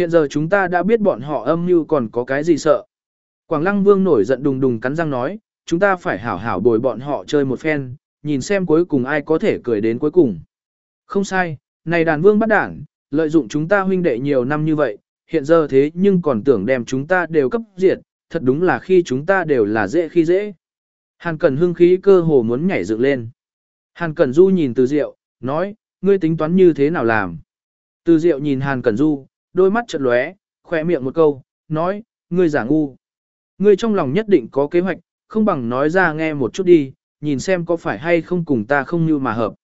Hiện giờ chúng ta đã biết bọn họ âm mưu còn có cái gì sợ. Quảng Lăng Vương nổi giận đùng đùng cắn răng nói, chúng ta phải hảo hảo bồi bọn họ chơi một phen, nhìn xem cuối cùng ai có thể cười đến cuối cùng. Không sai, này đàn vương bắt đảng, lợi dụng chúng ta huynh đệ nhiều năm như vậy, hiện giờ thế nhưng còn tưởng đem chúng ta đều cấp diệt, thật đúng là khi chúng ta đều là dễ khi dễ. Hàn Cẩn Hương khí cơ hồ muốn nhảy dựng lên. Hàn Cẩn Du nhìn Từ Diệu, nói, ngươi tính toán như thế nào làm? Từ Diệu nhìn Hàn Cẩn Du, đôi mắt chợt lóe, khỏe miệng một câu, nói, ngươi giả ngu. Ngươi trong lòng nhất định có kế hoạch, không bằng nói ra nghe một chút đi, nhìn xem có phải hay không cùng ta không như mà hợp.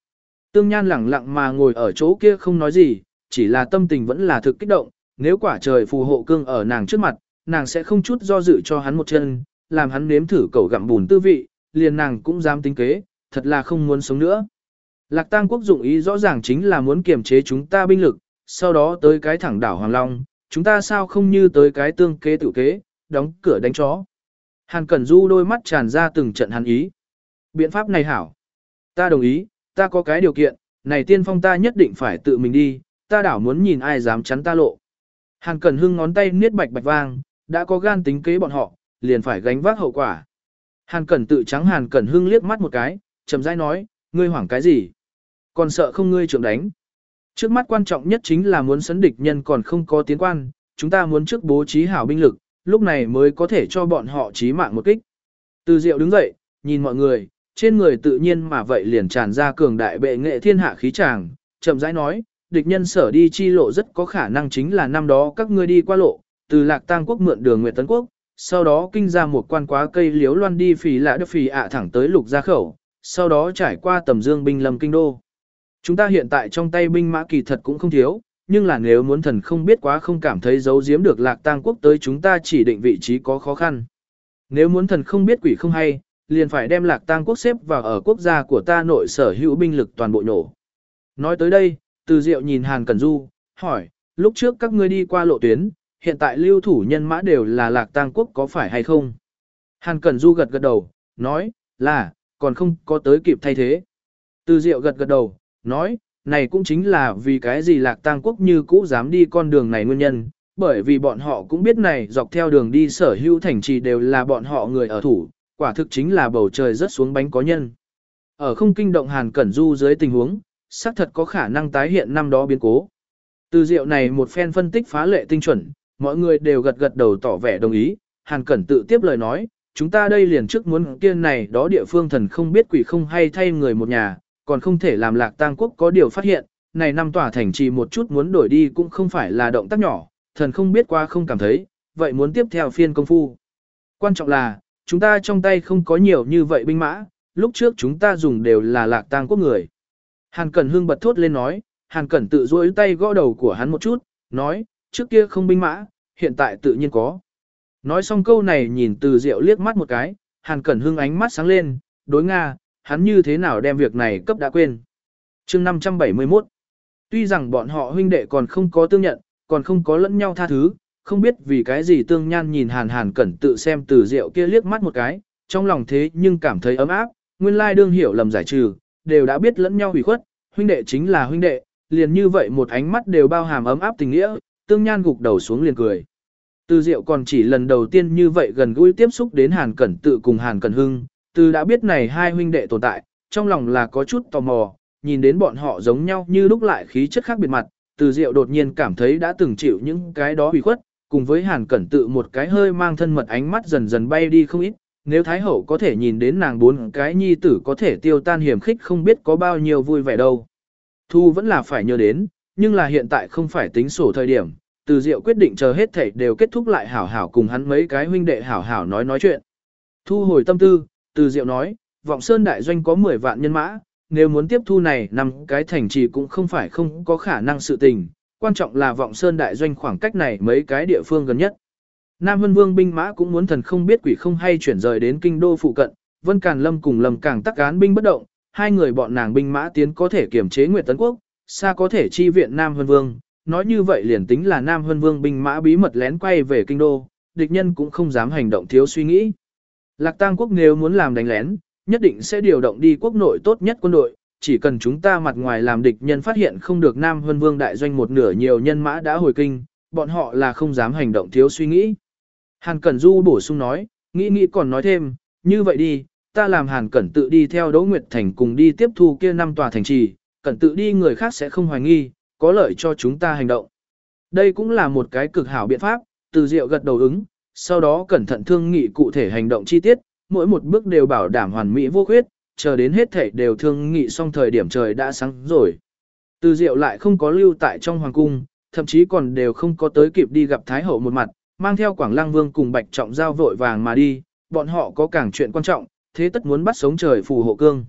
Tương Nhan lẳng lặng mà ngồi ở chỗ kia không nói gì, chỉ là tâm tình vẫn là thực kích động, nếu quả trời phù hộ cương ở nàng trước mặt, nàng sẽ không chút do dự cho hắn một chân, làm hắn nếm thử cầu gặm bùn tư vị, liền nàng cũng dám tính kế, thật là không muốn sống nữa. Lạc Tang quốc dụng ý rõ ràng chính là muốn kiềm chế chúng ta binh lực, sau đó tới cái thẳng đảo Hoàng Long, chúng ta sao không như tới cái tương kế tự kế, đóng cửa đánh chó. Hàn Cẩn Du đôi mắt tràn ra từng trận hắn ý. Biện pháp này hảo. Ta đồng ý, ta có cái điều kiện, này tiên phong ta nhất định phải tự mình đi, ta đảo muốn nhìn ai dám chắn ta lộ. Hàn Cẩn Hưng ngón tay niết bạch bạch vang, đã có gan tính kế bọn họ, liền phải gánh vác hậu quả. Hàn Cẩn tự trắng Hàn Cẩn Hưng liếc mắt một cái, chậm rãi nói, ngươi hoảng cái gì? Còn sợ không ngươi trưởng đánh. Trước mắt quan trọng nhất chính là muốn sấn địch nhân còn không có tiến quan, chúng ta muốn trước bố trí hảo binh lực, lúc này mới có thể cho bọn họ chí mạng một kích. Từ Diệu đứng dậy, nhìn mọi người, trên người tự nhiên mà vậy liền tràn ra cường đại bệ nghệ thiên hạ khí tràng, chậm rãi nói, địch nhân sở đi chi lộ rất có khả năng chính là năm đó các ngươi đi qua lộ, từ Lạc Tang quốc mượn đường Nguyệt Tấn quốc, sau đó kinh ra một quan quá cây liếu loan đi phì lạ đất phì ạ thẳng tới lục gia khẩu, sau đó trải qua tầm dương binh lâm kinh đô. Chúng ta hiện tại trong tay binh mã kỳ thật cũng không thiếu, nhưng là nếu muốn thần không biết quá không cảm thấy giấu giếm được lạc tang quốc tới chúng ta chỉ định vị trí có khó khăn. Nếu muốn thần không biết quỷ không hay, liền phải đem lạc tang quốc xếp vào ở quốc gia của ta nội sở hữu binh lực toàn bộ nổ. Nói tới đây, từ diệu nhìn Hàn Cẩn Du, hỏi, lúc trước các ngươi đi qua lộ tuyến, hiện tại lưu thủ nhân mã đều là lạc tang quốc có phải hay không? Hàn Cẩn Du gật gật đầu, nói, là, còn không có tới kịp thay thế. Từ diệu gật gật đầu, nói, này cũng chính là vì cái gì lạc tang quốc như cũ dám đi con đường này nguyên nhân, bởi vì bọn họ cũng biết này dọc theo đường đi sở hữu thành trì đều là bọn họ người ở thủ, quả thực chính là bầu trời rất xuống bánh có nhân. Ở không kinh động Hàn Cẩn Du dưới tình huống, xác thật có khả năng tái hiện năm đó biến cố. Từ diệu này một phen phân tích phá lệ tinh chuẩn, mọi người đều gật gật đầu tỏ vẻ đồng ý, Hàn Cẩn tự tiếp lời nói, chúng ta đây liền trước muốn kia này đó địa phương thần không biết quỷ không hay thay người một nhà, còn không thể làm lạc tang quốc có điều phát hiện, này năm tòa thành trì một chút muốn đổi đi cũng không phải là động tác nhỏ, thần không biết qua không cảm thấy, vậy muốn tiếp theo phiên công phu. Quan trọng là, chúng ta trong tay không có nhiều như vậy binh mã, lúc trước chúng ta dùng đều là lạc tang quốc người. Hàn Cẩn Hương bật thốt lên nói, Hàn Cẩn tự duỗi tay gõ đầu của hắn một chút, nói, trước kia không binh mã, hiện tại tự nhiên có. Nói xong câu này nhìn từ diệu liếc mắt một cái, Hàn Cẩn Hưng ánh mắt sáng lên, đối Nga, hắn như thế nào đem việc này cấp đã quên. chương 571 Tuy rằng bọn họ huynh đệ còn không có tương nhận, còn không có lẫn nhau tha thứ, không biết vì cái gì tương nhan nhìn hàn hàn cẩn tự xem từ rượu kia liếc mắt một cái, trong lòng thế nhưng cảm thấy ấm áp, nguyên lai đương hiểu lầm giải trừ, đều đã biết lẫn nhau hủy khuất, huynh đệ chính là huynh đệ, liền như vậy một ánh mắt đều bao hàm ấm áp tình nghĩa, tương nhan gục đầu xuống liền cười. Từ Diệu còn chỉ lần đầu tiên như vậy gần gũi tiếp xúc đến Hàn Cẩn tự cùng Hàn Cẩn Hưng, từ đã biết này hai huynh đệ tồn tại, trong lòng là có chút tò mò, nhìn đến bọn họ giống nhau như lúc lại khí chất khác biệt mặt, từ diệu đột nhiên cảm thấy đã từng chịu những cái đó bị khuất, cùng với hàn cẩn tự một cái hơi mang thân mật ánh mắt dần dần bay đi không ít, nếu Thái Hậu có thể nhìn đến nàng bốn cái nhi tử có thể tiêu tan hiểm khích không biết có bao nhiêu vui vẻ đâu. Thu vẫn là phải nhớ đến, nhưng là hiện tại không phải tính sổ thời điểm, từ diệu quyết định chờ hết thảy đều kết thúc lại hảo hảo cùng hắn mấy cái huynh đệ hảo hảo nói nói chuyện. Thu hồi tâm tư, từ Diệu nói, vọng sơn đại doanh có 10 vạn nhân mã, nếu muốn tiếp thu này năm cái thành trì cũng không phải không có khả năng sự tình, quan trọng là vọng sơn đại doanh khoảng cách này mấy cái địa phương gần nhất. Nam Vân Vương binh mã cũng muốn thần không biết quỷ không hay chuyển rời đến kinh đô phụ cận, Vân Càn Lâm cùng Lâm Càng tắc án binh bất động, hai người bọn nàng binh mã tiến có thể kiểm chế Nguyệt Tấn Quốc, xa có thể chi viện Nam Vân Vương, nói như vậy liền tính là Nam Vân Vương binh mã bí mật lén quay về kinh đô, địch nhân cũng không dám hành động thiếu suy nghĩ. Lạc Tang quốc nếu muốn làm đánh lén, nhất định sẽ điều động đi quốc nội tốt nhất quân đội, chỉ cần chúng ta mặt ngoài làm địch nhân phát hiện không được Nam Hân Vương đại doanh một nửa nhiều nhân mã đã hồi kinh, bọn họ là không dám hành động thiếu suy nghĩ. Hàn Cẩn Du bổ sung nói, nghĩ nghĩ còn nói thêm, như vậy đi, ta làm Hàn Cẩn tự đi theo Đỗ Nguyệt Thành cùng đi tiếp thu kia năm tòa thành trì, Cẩn tự đi người khác sẽ không hoài nghi, có lợi cho chúng ta hành động. Đây cũng là một cái cực hảo biện pháp, từ diệu gật đầu ứng, sau đó cẩn thận thương nghị cụ thể hành động chi tiết, mỗi một bước đều bảo đảm hoàn mỹ vô khuyết, chờ đến hết thảy đều thương nghị xong thời điểm trời đã sáng rồi. Từ diệu lại không có lưu tại trong hoàng cung, thậm chí còn đều không có tới kịp đi gặp Thái Hậu một mặt, mang theo Quảng Lăng Vương cùng Bạch Trọng Giao vội vàng mà đi, bọn họ có càng chuyện quan trọng, thế tất muốn bắt sống trời phù hộ cương.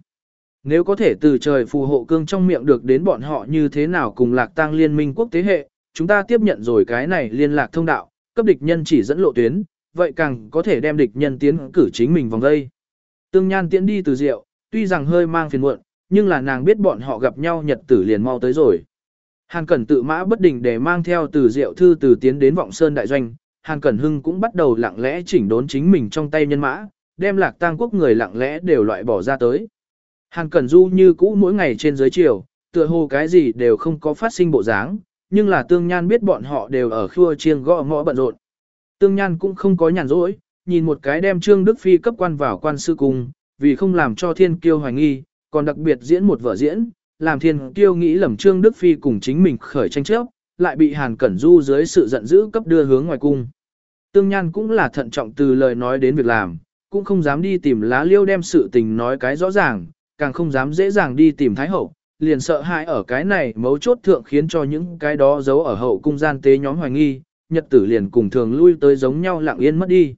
Nếu có thể từ trời phù hộ cương trong miệng được đến bọn họ như thế nào cùng lạc tang liên minh quốc tế hệ, chúng ta tiếp nhận rồi cái này liên lạc thông đạo, cấp địch nhân chỉ dẫn lộ tuyến, vậy càng có thể đem địch nhân tiến cử chính mình vòng đây. Tương Nhan tiến đi từ rượu, tuy rằng hơi mang phiền muộn, nhưng là nàng biết bọn họ gặp nhau nhật tử liền mau tới rồi. Hàn Cẩn tự mã bất định để mang theo từ rượu thư từ tiến đến vọng sơn đại doanh, Hàn Cẩn Hưng cũng bắt đầu lặng lẽ chỉnh đốn chính mình trong tay nhân mã, đem lạc tang quốc người lặng lẽ đều loại bỏ ra tới. Hàn Cẩn Du như cũ mỗi ngày trên dưới chiều, tựa hồ cái gì đều không có phát sinh bộ dáng, nhưng là Tương Nhan biết bọn họ đều ở khua chiêng gõ mõ bận rộn. Tương Nhan cũng không có nhàn rỗi, nhìn một cái đem Trương Đức Phi cấp quan vào quan sư cung, vì không làm cho thiên kiêu hoài nghi, còn đặc biệt diễn một vở diễn, làm thiên kiêu nghĩ lầm Trương Đức Phi cùng chính mình khởi tranh chấp, lại bị Hàn Cẩn Du dưới sự giận dữ cấp đưa hướng ngoài cung. Tương Nhan cũng là thận trọng từ lời nói đến việc làm, cũng không dám đi tìm lá liêu đem sự tình nói cái rõ ràng, càng không dám dễ dàng đi tìm Thái Hậu, liền sợ hãi ở cái này mấu chốt thượng khiến cho những cái đó giấu ở hậu cung gian tế nhóm hoài nghi, nhật tử liền cùng thường lui tới giống nhau lặng yên mất đi.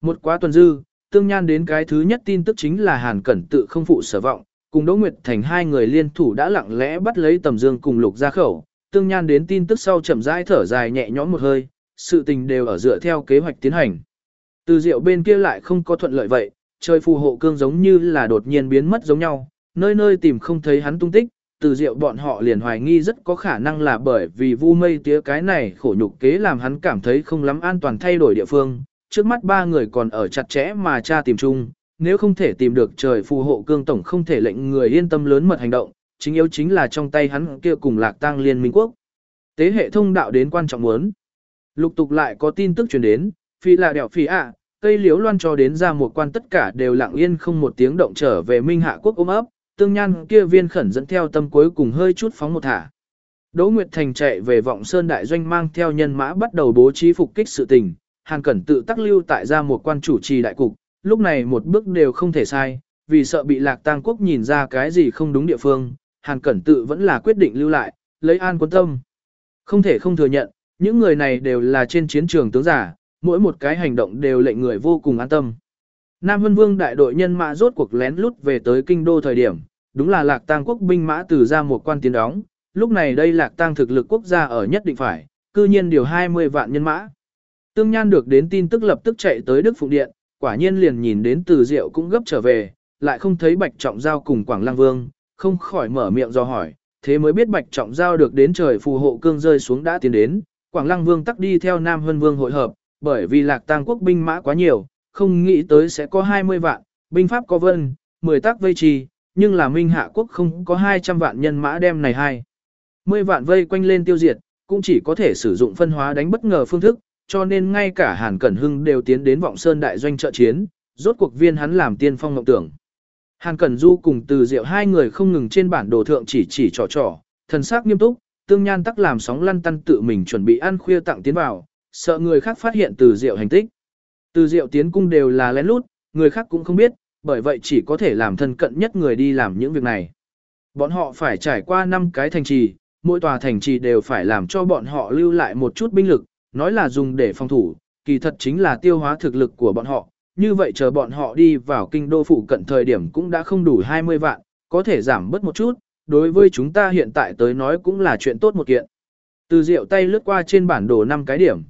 Một quá tuần dư, tương nhan đến cái thứ nhất tin tức chính là Hàn Cẩn tự không phụ sở vọng, cùng Đỗ Nguyệt Thành hai người liên thủ đã lặng lẽ bắt lấy tầm dương cùng lục ra khẩu, tương nhan đến tin tức sau chậm rãi thở dài nhẹ nhõm một hơi, sự tình đều ở dựa theo kế hoạch tiến hành. Từ diệu bên kia lại không có thuận lợi vậy, trời phù hộ cương giống như là đột nhiên biến mất giống nhau, nơi nơi tìm không thấy hắn tung tích, từ diệu bọn họ liền hoài nghi rất có khả năng là bởi vì vu mây tía cái này khổ nhục kế làm hắn cảm thấy không lắm an toàn thay đổi địa phương, trước mắt ba người còn ở chặt chẽ mà cha tìm chung, nếu không thể tìm được trời phù hộ cương tổng không thể lệnh người yên tâm lớn mật hành động, chính yếu chính là trong tay hắn kia cùng lạc tang liên minh quốc. Tế hệ thông đạo đến quan trọng muốn. Lục tục lại có tin tức truyền đến, phi là đèo phi ạ, cây liếu loan cho đến ra một quan tất cả đều lặng yên không một tiếng động trở về minh hạ quốc ôm ấp, tương nhan kia viên khẩn dẫn theo tâm cuối cùng hơi chút phóng một thả. Đỗ Nguyệt Thành chạy về vọng sơn đại doanh mang theo nhân mã bắt đầu bố trí phục kích sự tình, Hàn Cẩn tự tắc lưu tại ra một quan chủ trì đại cục, lúc này một bước đều không thể sai, vì sợ bị lạc tang quốc nhìn ra cái gì không đúng địa phương, Hàn Cẩn tự vẫn là quyết định lưu lại, lấy an quân tâm. Không thể không thừa nhận, những người này đều là trên chiến trường tướng giả, mỗi một cái hành động đều lệnh người vô cùng an tâm. Nam Vân Vương đại đội nhân mã rốt cuộc lén lút về tới kinh đô thời điểm, đúng là lạc tang quốc binh mã từ ra một quan tiến đóng, lúc này đây lạc tang thực lực quốc gia ở nhất định phải, cư nhiên điều 20 vạn nhân mã. Tương Nhan được đến tin tức lập tức chạy tới Đức Phụng Điện, quả nhiên liền nhìn đến từ diệu cũng gấp trở về, lại không thấy Bạch Trọng Giao cùng Quảng Lăng Vương, không khỏi mở miệng do hỏi, thế mới biết Bạch Trọng Giao được đến trời phù hộ cương rơi xuống đã tiến đến, Quảng Lăng Vương tắc đi theo Nam Hân Vương hội hợp, bởi vì lạc tang quốc binh mã quá nhiều, không nghĩ tới sẽ có 20 vạn, binh pháp có vân, 10 tác vây trì, nhưng là Minh Hạ quốc không có 200 vạn nhân mã đem này hai. 10 vạn vây quanh lên tiêu diệt, cũng chỉ có thể sử dụng phân hóa đánh bất ngờ phương thức, cho nên ngay cả Hàn Cẩn Hưng đều tiến đến vọng sơn đại doanh trợ chiến, rốt cuộc viên hắn làm tiên phong ngọc tưởng. Hàn Cẩn Du cùng từ diệu hai người không ngừng trên bản đồ thượng chỉ chỉ trò trò, thần sắc nghiêm túc, tương nhan tắc làm sóng lăn tăn tự mình chuẩn bị ăn khuya tặng tiến vào, sợ người khác phát hiện từ diệu hành tích. Từ diệu tiến cung đều là lén lút, người khác cũng không biết, bởi vậy chỉ có thể làm thân cận nhất người đi làm những việc này. Bọn họ phải trải qua 5 cái thành trì, mỗi tòa thành trì đều phải làm cho bọn họ lưu lại một chút binh lực, nói là dùng để phòng thủ, kỳ thật chính là tiêu hóa thực lực của bọn họ. Như vậy chờ bọn họ đi vào kinh đô phụ cận thời điểm cũng đã không đủ 20 vạn, có thể giảm bớt một chút, đối với chúng ta hiện tại tới nói cũng là chuyện tốt một kiện. Từ rượu tay lướt qua trên bản đồ 5 cái điểm.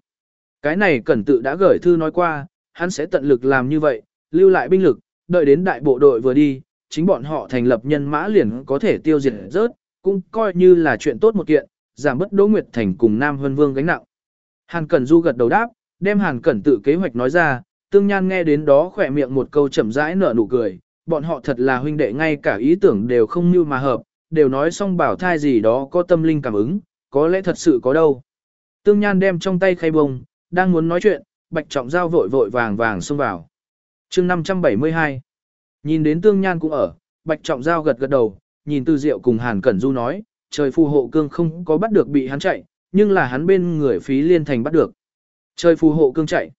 Cái này cẩn tự đã gửi thư nói qua, hắn sẽ tận lực làm như vậy, lưu lại binh lực, đợi đến đại bộ đội vừa đi, chính bọn họ thành lập nhân mã liền có thể tiêu diệt rớt, cũng coi như là chuyện tốt một kiện, giảm bất Đỗ Nguyệt Thành cùng Nam Hân Vương gánh nặng. Hàn Cẩn Du gật đầu đáp, đem Hàn Cẩn tự kế hoạch nói ra, Tương Nhan nghe đến đó khỏe miệng một câu chậm rãi nở nụ cười, bọn họ thật là huynh đệ ngay cả ý tưởng đều không như mà hợp, đều nói xong bảo thai gì đó có tâm linh cảm ứng, có lẽ thật sự có đâu. Tương Nhan đem trong tay khay bông, đang muốn nói chuyện, Bạch Trọng Giao vội vội vàng vàng xông vào chương 572 Nhìn đến Tương Nhan cũng ở, Bạch Trọng Giao gật gật đầu, nhìn Từ Diệu cùng Hàn Cẩn Du nói, trời phù hộ cương không có bắt được bị hắn chạy, nhưng là hắn bên người phí liên thành bắt được. Trời phù hộ cương chạy.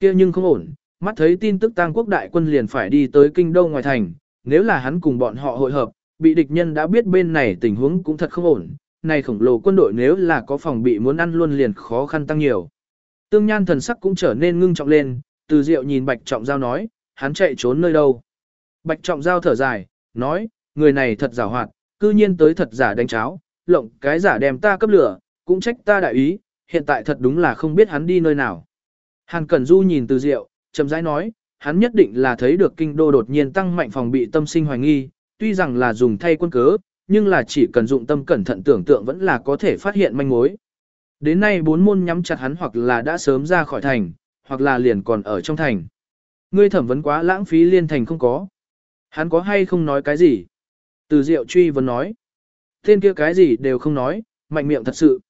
kia nhưng không ổn, mắt thấy tin tức tăng quốc đại quân liền phải đi tới kinh đô ngoài thành, nếu là hắn cùng bọn họ hội hợp, bị địch nhân đã biết bên này tình huống cũng thật không ổn, này khổng lồ quân đội nếu là có phòng bị muốn ăn luôn liền khó khăn tăng nhiều. Tương Nhan thần sắc cũng trở nên ngưng trọng lên, từ diệu nhìn Bạch Trọng Giao nói, hắn chạy trốn nơi đâu. Bạch Trọng Giao thở dài, nói, người này thật giả hoạt, cư nhiên tới thật giả đánh cháo, lộng cái giả đem ta cấp lửa, cũng trách ta đại ý, hiện tại thật đúng là không biết hắn đi nơi nào. Hàn Cẩn Du nhìn từ diệu, chậm rãi nói, hắn nhất định là thấy được kinh đô đột nhiên tăng mạnh phòng bị tâm sinh hoài nghi, tuy rằng là dùng thay quân cớ, nhưng là chỉ cần dụng tâm cẩn thận tưởng tượng vẫn là có thể phát hiện manh mối. Đến nay bốn môn nhắm chặt hắn hoặc là đã sớm ra khỏi thành, hoặc là liền còn ở trong thành. Ngươi thẩm vấn quá lãng phí liên thành không có. Hắn có hay không nói cái gì? Từ diệu truy vấn nói. Tên kia cái gì đều không nói, mạnh miệng thật sự.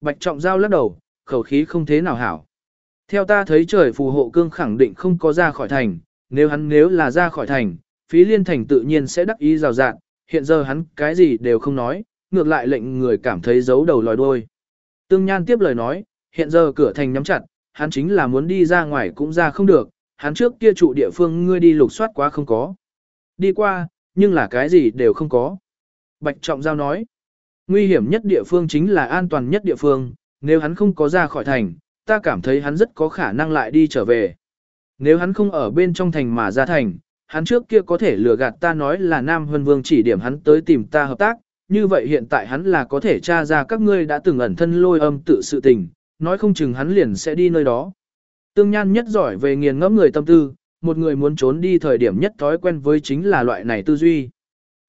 Bạch trọng giao lắc đầu, khẩu khí không thế nào hảo. Theo ta thấy trời phù hộ cương khẳng định không có ra khỏi thành, nếu hắn nếu là ra khỏi thành, phí liên thành tự nhiên sẽ đắc ý rào rạn, hiện giờ hắn cái gì đều không nói, ngược lại lệnh người cảm thấy giấu đầu lòi đuôi. Tương Nhan tiếp lời nói, hiện giờ cửa thành nhắm chặt, hắn chính là muốn đi ra ngoài cũng ra không được, hắn trước kia trụ địa phương ngươi đi lục soát quá không có. Đi qua, nhưng là cái gì đều không có. Bạch Trọng Giao nói, nguy hiểm nhất địa phương chính là an toàn nhất địa phương, nếu hắn không có ra khỏi thành, ta cảm thấy hắn rất có khả năng lại đi trở về. Nếu hắn không ở bên trong thành mà ra thành, hắn trước kia có thể lừa gạt ta nói là Nam Hân Vương chỉ điểm hắn tới tìm ta hợp tác, như vậy hiện tại hắn là có thể tra ra các ngươi đã từng ẩn thân lôi âm tự sự tình, nói không chừng hắn liền sẽ đi nơi đó. Tương Nhan nhất giỏi về nghiền ngẫm người tâm tư, một người muốn trốn đi thời điểm nhất thói quen với chính là loại này tư duy.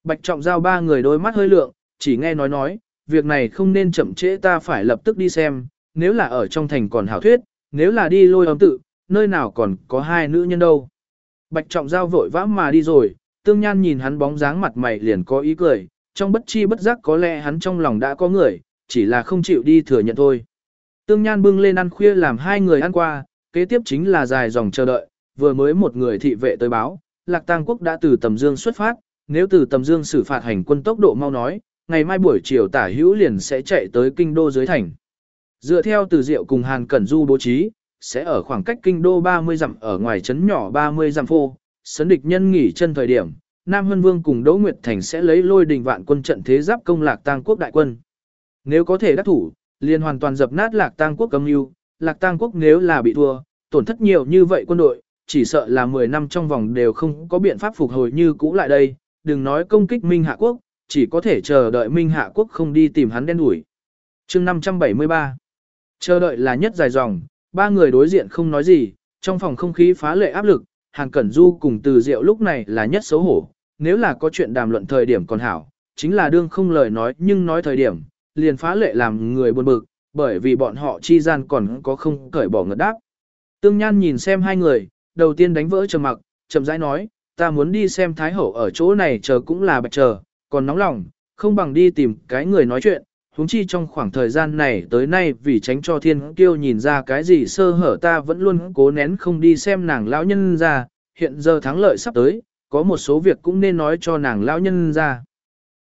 Bạch Trọng Giao ba người đôi mắt hơi lượng, chỉ nghe nói nói, việc này không nên chậm trễ ta phải lập tức đi xem, nếu là ở trong thành còn hảo thuyết, nếu là đi lôi âm tự, nơi nào còn có hai nữ nhân đâu. Bạch Trọng Giao vội vã mà đi rồi, Tương Nhan nhìn hắn bóng dáng mặt mày liền có ý cười, trong bất chi bất giác có lẽ hắn trong lòng đã có người, chỉ là không chịu đi thừa nhận thôi. Tương Nhan bưng lên ăn khuya làm hai người ăn qua, kế tiếp chính là dài dòng chờ đợi, vừa mới một người thị vệ tới báo, Lạc Tang Quốc đã từ Tầm Dương xuất phát, nếu từ Tầm Dương xử phạt hành quân tốc độ mau nói, ngày mai buổi chiều tả hữu liền sẽ chạy tới kinh đô dưới thành. Dựa theo từ diệu cùng Hàn Cẩn Du bố trí, sẽ ở khoảng cách kinh đô 30 dặm ở ngoài trấn nhỏ 30 dặm phô, sấn địch nhân nghỉ chân thời điểm, Nam Hân Vương cùng Đỗ Nguyệt Thành sẽ lấy lôi đình vạn quân trận thế giáp công lạc tang quốc đại quân. Nếu có thể đắc thủ, liền hoàn toàn dập nát lạc tang quốc âm yêu, lạc tang quốc nếu là bị thua, tổn thất nhiều như vậy quân đội, chỉ sợ là 10 năm trong vòng đều không có biện pháp phục hồi như cũ lại đây, đừng nói công kích Minh Hạ Quốc, chỉ có thể chờ đợi Minh Hạ Quốc không đi tìm hắn đen đuổi. chương 573 Chờ đợi là nhất dài dòng, ba người đối diện không nói gì, trong phòng không khí phá lệ áp lực, Hàn Cẩn Du cùng Từ Diệu lúc này là nhất xấu hổ, nếu là có chuyện đàm luận thời điểm còn hảo, chính là đương không lời nói nhưng nói thời điểm, liền phá lệ làm người buồn bực, bởi vì bọn họ chi gian còn có không cởi bỏ ngật đáp. Tương Nhan nhìn xem hai người, đầu tiên đánh vỡ trầm mặc, chậm rãi nói, ta muốn đi xem Thái Hậu ở chỗ này chờ cũng là bạch chờ, còn nóng lòng, không bằng đi tìm cái người nói chuyện, huống chi trong khoảng thời gian này tới nay vì tránh cho thiên kiêu nhìn ra cái gì sơ hở ta vẫn luôn cố nén không đi xem nàng lão nhân ra, hiện giờ thắng lợi sắp tới, có một số việc cũng nên nói cho nàng lão nhân ra.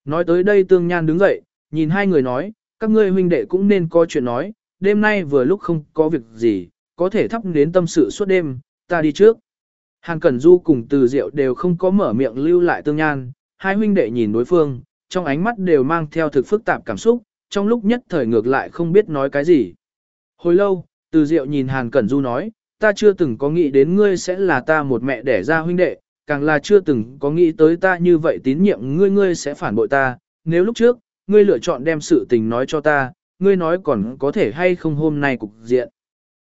Nói tới đây tương nhan đứng dậy, nhìn hai người nói, các ngươi huynh đệ cũng nên có chuyện nói, đêm nay vừa lúc không có việc gì, có thể thắp đến tâm sự suốt đêm, ta đi trước. Hàn Cẩn Du cùng Từ Diệu đều không có mở miệng lưu lại tương nhan, hai huynh đệ nhìn đối phương, trong ánh mắt đều mang theo thực phức tạp cảm xúc, trong lúc nhất thời ngược lại không biết nói cái gì. Hồi lâu, từ diệu nhìn Hàn Cẩn Du nói, ta chưa từng có nghĩ đến ngươi sẽ là ta một mẹ đẻ ra huynh đệ, càng là chưa từng có nghĩ tới ta như vậy tín nhiệm ngươi ngươi sẽ phản bội ta, nếu lúc trước, ngươi lựa chọn đem sự tình nói cho ta, ngươi nói còn có thể hay không hôm nay cục diện.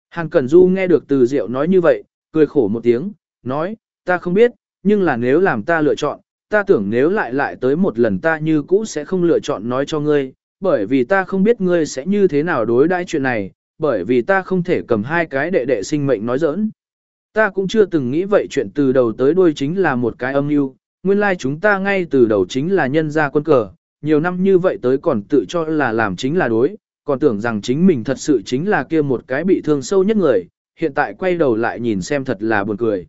Hàn Cẩn Du nghe được từ diệu nói như vậy, cười khổ một tiếng, nói, ta không biết, nhưng là nếu làm ta lựa chọn, ta tưởng nếu lại lại tới một lần ta như cũ sẽ không lựa chọn nói cho ngươi, bởi vì ta không biết ngươi sẽ như thế nào đối đãi chuyện này, bởi vì ta không thể cầm hai cái đệ đệ sinh mệnh nói giỡn. Ta cũng chưa từng nghĩ vậy chuyện từ đầu tới đuôi chính là một cái âm mưu, nguyên lai like chúng ta ngay từ đầu chính là nhân gia quân cờ, nhiều năm như vậy tới còn tự cho là làm chính là đối, còn tưởng rằng chính mình thật sự chính là kia một cái bị thương sâu nhất người, hiện tại quay đầu lại nhìn xem thật là buồn cười.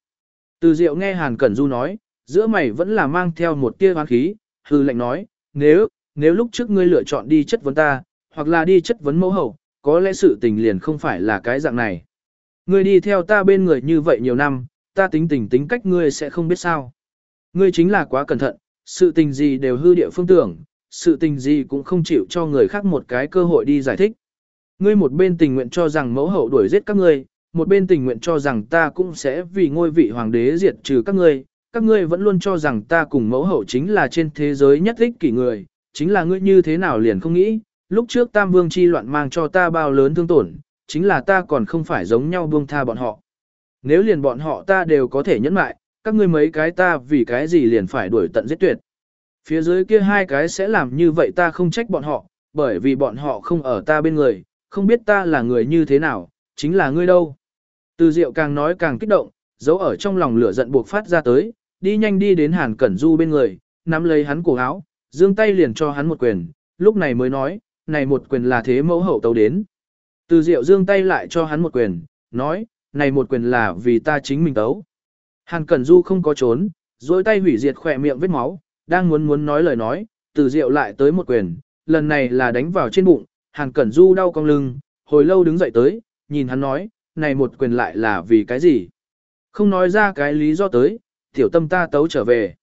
Từ Diệu nghe Hàn Cẩn Du nói, giữa mày vẫn là mang theo một tia hoang khí, hư lệnh nói, nếu, nếu lúc trước ngươi lựa chọn đi chất vấn ta, hoặc là đi chất vấn mẫu hậu, có lẽ sự tình liền không phải là cái dạng này. Ngươi đi theo ta bên người như vậy nhiều năm, ta tính tình tính cách ngươi sẽ không biết sao. Ngươi chính là quá cẩn thận, sự tình gì đều hư địa phương tưởng, sự tình gì cũng không chịu cho người khác một cái cơ hội đi giải thích. Ngươi một bên tình nguyện cho rằng mẫu hậu đuổi giết các ngươi, một bên tình nguyện cho rằng ta cũng sẽ vì ngôi vị hoàng đế diệt trừ các ngươi, các ngươi vẫn luôn cho rằng ta cùng mẫu hậu chính là trên thế giới nhất thích kỷ người, chính là ngươi như thế nào liền không nghĩ, lúc trước Tam Vương chi loạn mang cho ta bao lớn thương tổn, chính là ta còn không phải giống nhau buông tha bọn họ. Nếu liền bọn họ ta đều có thể nhẫn mại, các ngươi mấy cái ta vì cái gì liền phải đuổi tận giết tuyệt. Phía dưới kia hai cái sẽ làm như vậy ta không trách bọn họ, bởi vì bọn họ không ở ta bên người, không biết ta là người như thế nào, chính là ngươi đâu. Từ Diệu càng nói càng kích động, giấu ở trong lòng lửa giận buộc phát ra tới, đi nhanh đi đến Hàn Cẩn Du bên người, nắm lấy hắn cổ áo, giương tay liền cho hắn một quyền, lúc này mới nói, này một quyền là thế mẫu hậu tấu đến. Từ Diệu giương tay lại cho hắn một quyền, nói, này một quyền là vì ta chính mình tấu. Hàn Cẩn Du không có trốn, dối tay hủy diệt khỏe miệng vết máu, đang muốn muốn nói lời nói, từ Diệu lại tới một quyền, lần này là đánh vào trên bụng, Hàn Cẩn Du đau cong lưng, hồi lâu đứng dậy tới, nhìn hắn nói, này một quyền lại là vì cái gì? Không nói ra cái lý do tới, tiểu tâm ta tấu trở về.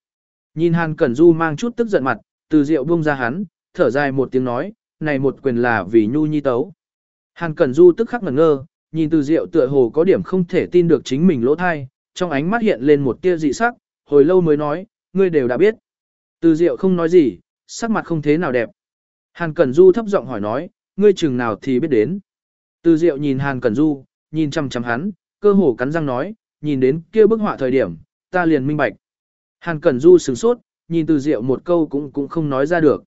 Nhìn Hàn Cẩn Du mang chút tức giận mặt, từ Diệu buông ra hắn, thở dài một tiếng nói, này một quyền là vì Nhu Nhi tấu. Hàn Cẩn Du tức khắc ngẩn ngơ, nhìn từ Diệu tựa hồ có điểm không thể tin được chính mình lỗ thai, trong ánh mắt hiện lên một tia dị sắc, hồi lâu mới nói, ngươi đều đã biết. Từ Diệu không nói gì, sắc mặt không thế nào đẹp. Hàn Cẩn Du thấp giọng hỏi nói, ngươi chừng nào thì biết đến. Từ Diệu nhìn Hàn Cẩn Du, nhìn chăm chăm hắn, cơ hồ cắn răng nói, nhìn đến kia bức họa thời điểm, ta liền minh bạch. Hàn Cẩn Du sửng sốt, nhìn Từ Diệu một câu cũng cũng không nói ra được.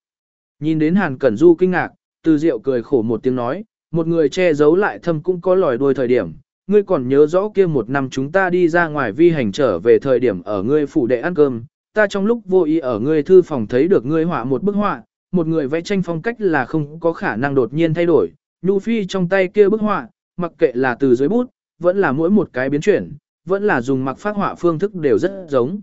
Nhìn đến Hàn Cẩn Du kinh ngạc, Từ Diệu cười khổ một tiếng nói, một người che giấu lại thâm cũng có lòi đuôi thời điểm. Ngươi còn nhớ rõ kia một năm chúng ta đi ra ngoài vi hành trở về thời điểm ở ngươi phủ đệ ăn cơm, ta trong lúc vô ý ở ngươi thư phòng thấy được ngươi họa một bức họa, một người vẽ tranh phong cách là không có khả năng đột nhiên thay đổi. Nhu Phi trong tay kia bức họa, mặc kệ là từ dưới bút, vẫn là mỗi một cái biến chuyển, vẫn là dùng mặc phát họa phương thức đều rất giống.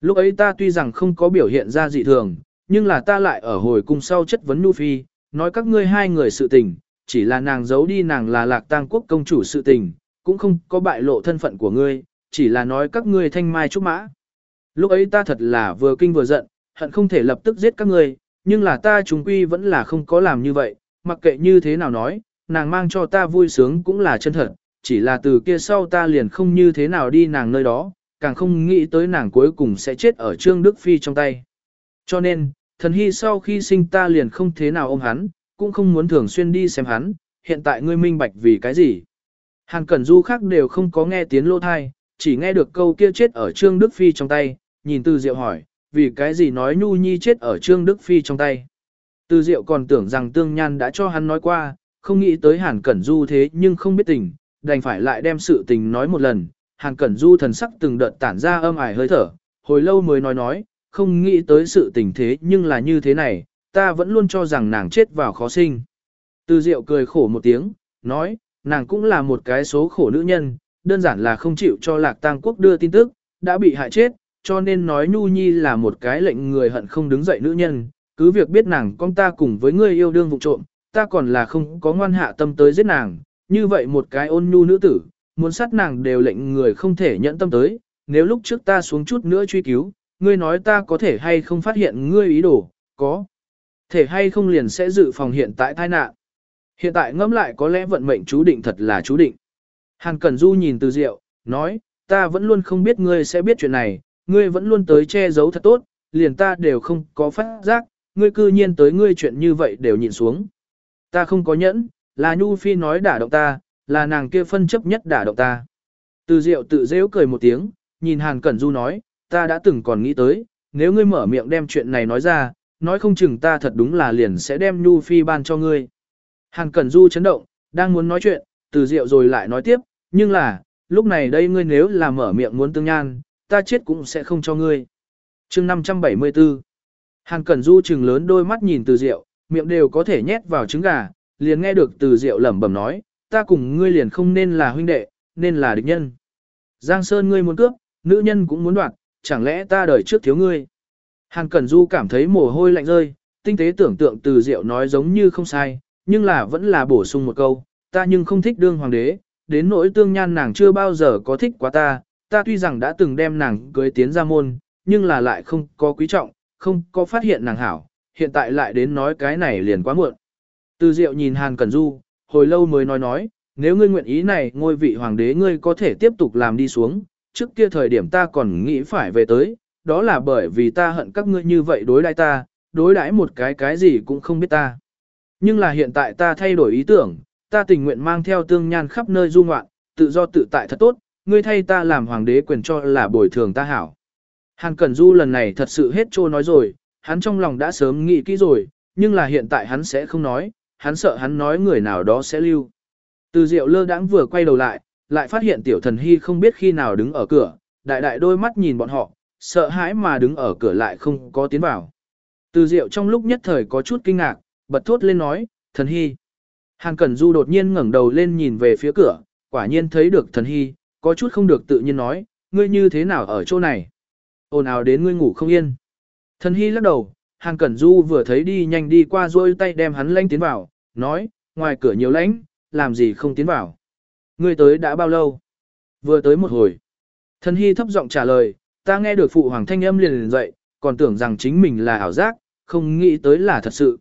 Lúc ấy ta tuy rằng không có biểu hiện ra dị thường, nhưng là ta lại ở hồi cung sau chất vấn Nhu Phi, nói các ngươi hai người sự tình, chỉ là nàng giấu đi nàng là lạc tang quốc công chủ sự tình, cũng không có bại lộ thân phận của ngươi, chỉ là nói các ngươi thanh mai trúc mã. Lúc ấy ta thật là vừa kinh vừa giận, hận không thể lập tức giết các ngươi, nhưng là ta chúng quy vẫn là không có làm như vậy, mặc kệ như thế nào nói, nàng mang cho ta vui sướng cũng là chân thật, chỉ là từ kia sau ta liền không như thế nào đi nàng nơi đó, càng không nghĩ tới nàng cuối cùng sẽ chết ở Trương Đức Phi trong tay. Cho nên, thần hy sau khi sinh ta liền không thế nào ôm hắn, cũng không muốn thường xuyên đi xem hắn, hiện tại ngươi minh bạch vì cái gì. hàng Cẩn Du khác đều không có nghe tiếng lô thai, chỉ nghe được câu kia chết ở Trương Đức Phi trong tay, nhìn Từ Diệu hỏi, vì cái gì nói Nhu Nhi chết ở Trương Đức Phi trong tay. Từ Diệu còn tưởng rằng Tương Nhan đã cho hắn nói qua, không nghĩ tới Hàn Cẩn Du thế nhưng không biết tình, đành phải lại đem sự tình nói một lần. Hàn Cẩn Du thần sắc từng đợt tản ra âm ải hơi thở, hồi lâu mới nói nói, không nghĩ tới sự tình thế nhưng là như thế này, ta vẫn luôn cho rằng nàng chết vào khó sinh. Từ Diệu cười khổ một tiếng, nói, nàng cũng là một cái số khổ nữ nhân, đơn giản là không chịu cho Lạc Tang Quốc đưa tin tức, đã bị hại chết, cho nên nói Nhu Nhi là một cái lệnh người hận không đứng dậy nữ nhân, cứ việc biết nàng con ta cùng với người yêu đương vụ trộm, ta còn là không có ngoan hạ tâm tới giết nàng, như vậy một cái ôn nhu nữ tử, muốn sát nàng đều lệnh người không thể nhận tâm tới, nếu lúc trước ta xuống chút nữa truy cứu, ngươi nói ta có thể hay không phát hiện ngươi ý đồ, có. Thể hay không liền sẽ dự phòng hiện tại tai nạn. Hiện tại ngẫm lại có lẽ vận mệnh chú định thật là chú định. Hàn Cẩn Du nhìn từ diệu, nói, ta vẫn luôn không biết ngươi sẽ biết chuyện này, ngươi vẫn luôn tới che giấu thật tốt, liền ta đều không có phát giác, ngươi cư nhiên tới ngươi chuyện như vậy đều nhìn xuống. Ta không có nhẫn, là Nhu Phi nói đả động ta, là nàng kia phân chấp nhất đả động ta. Từ Diệu tự dễ cười một tiếng, nhìn Hàn Cẩn Du nói, ta đã từng còn nghĩ tới, nếu ngươi mở miệng đem chuyện này nói ra, nói không chừng ta thật đúng là liền sẽ đem Nhu Phi ban cho ngươi. Hàn Cẩn Du chấn động, đang muốn nói chuyện, từ Diệu rồi lại nói tiếp, nhưng là, lúc này đây ngươi nếu là mở miệng muốn tương nhan, ta chết cũng sẽ không cho ngươi. chương 574 Hàn Cẩn Du trừng lớn đôi mắt nhìn từ Diệu, miệng đều có thể nhét vào trứng gà, liền nghe được từ diệu lẩm bẩm nói, ta cùng ngươi liền không nên là huynh đệ, nên là địch nhân. Giang Sơn ngươi muốn cướp, nữ nhân cũng muốn đoạt, chẳng lẽ ta đời trước thiếu ngươi. Hàn Cẩn Du cảm thấy mồ hôi lạnh rơi, tinh tế tưởng tượng từ diệu nói giống như không sai, nhưng là vẫn là bổ sung một câu, ta nhưng không thích đương hoàng đế, đến nỗi tương nhan nàng chưa bao giờ có thích quá ta, ta tuy rằng đã từng đem nàng cưới tiến ra môn, nhưng là lại không có quý trọng, không có phát hiện nàng hảo, hiện tại lại đến nói cái này liền quá muộn. Từ diệu nhìn Hàn Cẩn Du, hồi lâu mới nói nói, nếu ngươi nguyện ý này ngôi vị hoàng đế ngươi có thể tiếp tục làm đi xuống, trước kia thời điểm ta còn nghĩ phải về tới, đó là bởi vì ta hận các ngươi như vậy đối đãi ta, đối đãi một cái cái gì cũng không biết ta. Nhưng là hiện tại ta thay đổi ý tưởng, ta tình nguyện mang theo tương nhan khắp nơi du ngoạn, tự do tự tại thật tốt, ngươi thay ta làm hoàng đế quyền cho là bồi thường ta hảo. Hàn Cẩn Du lần này thật sự hết trô nói rồi, hắn trong lòng đã sớm nghĩ kỹ rồi, nhưng là hiện tại hắn sẽ không nói, hắn sợ hắn nói người nào đó sẽ lưu. Từ diệu lơ đãng vừa quay đầu lại, lại phát hiện tiểu thần hy không biết khi nào đứng ở cửa, đại đại đôi mắt nhìn bọn họ, sợ hãi mà đứng ở cửa lại không có tiến vào. Từ diệu trong lúc nhất thời có chút kinh ngạc, bật thốt lên nói, thần hy. Hàn Cẩn Du đột nhiên ngẩng đầu lên nhìn về phía cửa, quả nhiên thấy được thần hy, có chút không được tự nhiên nói, ngươi như thế nào ở chỗ này? Ồn ào đến ngươi ngủ không yên. Thần hy lắc đầu, Hàng Cẩn Du vừa thấy đi nhanh đi qua rôi tay đem hắn lanh tiến vào, nói, ngoài cửa nhiều lãnh, làm gì không tiến vào. Ngươi tới đã bao lâu? Vừa tới một hồi. Thần hy thấp giọng trả lời, ta nghe được phụ hoàng thanh âm liền liền dậy, còn tưởng rằng chính mình là ảo giác, không nghĩ tới là thật sự.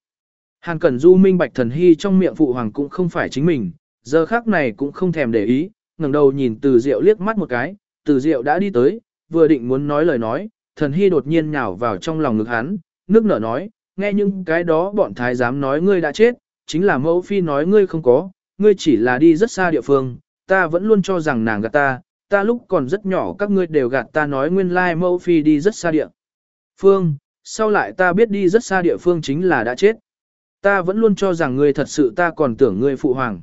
Hàng Cẩn Du minh bạch thần hy trong miệng phụ hoàng cũng không phải chính mình, giờ khác này cũng không thèm để ý, ngẩng đầu nhìn từ diệu liếc mắt một cái, từ diệu đã đi tới, vừa định muốn nói lời nói, thần hy đột nhiên nhào vào trong lòng ngực hắn, nước nở nói, nghe những cái đó bọn thái giám nói ngươi đã chết, chính là mẫu phi nói ngươi không có, ngươi chỉ là đi rất xa địa phương, ta vẫn luôn cho rằng nàng gạt ta, ta lúc còn rất nhỏ các ngươi đều gạt ta nói nguyên lai mẫu phi đi rất xa địa phương, sau lại ta biết đi rất xa địa phương chính là đã chết. Ta vẫn luôn cho rằng ngươi thật sự ta còn tưởng ngươi phụ hoàng.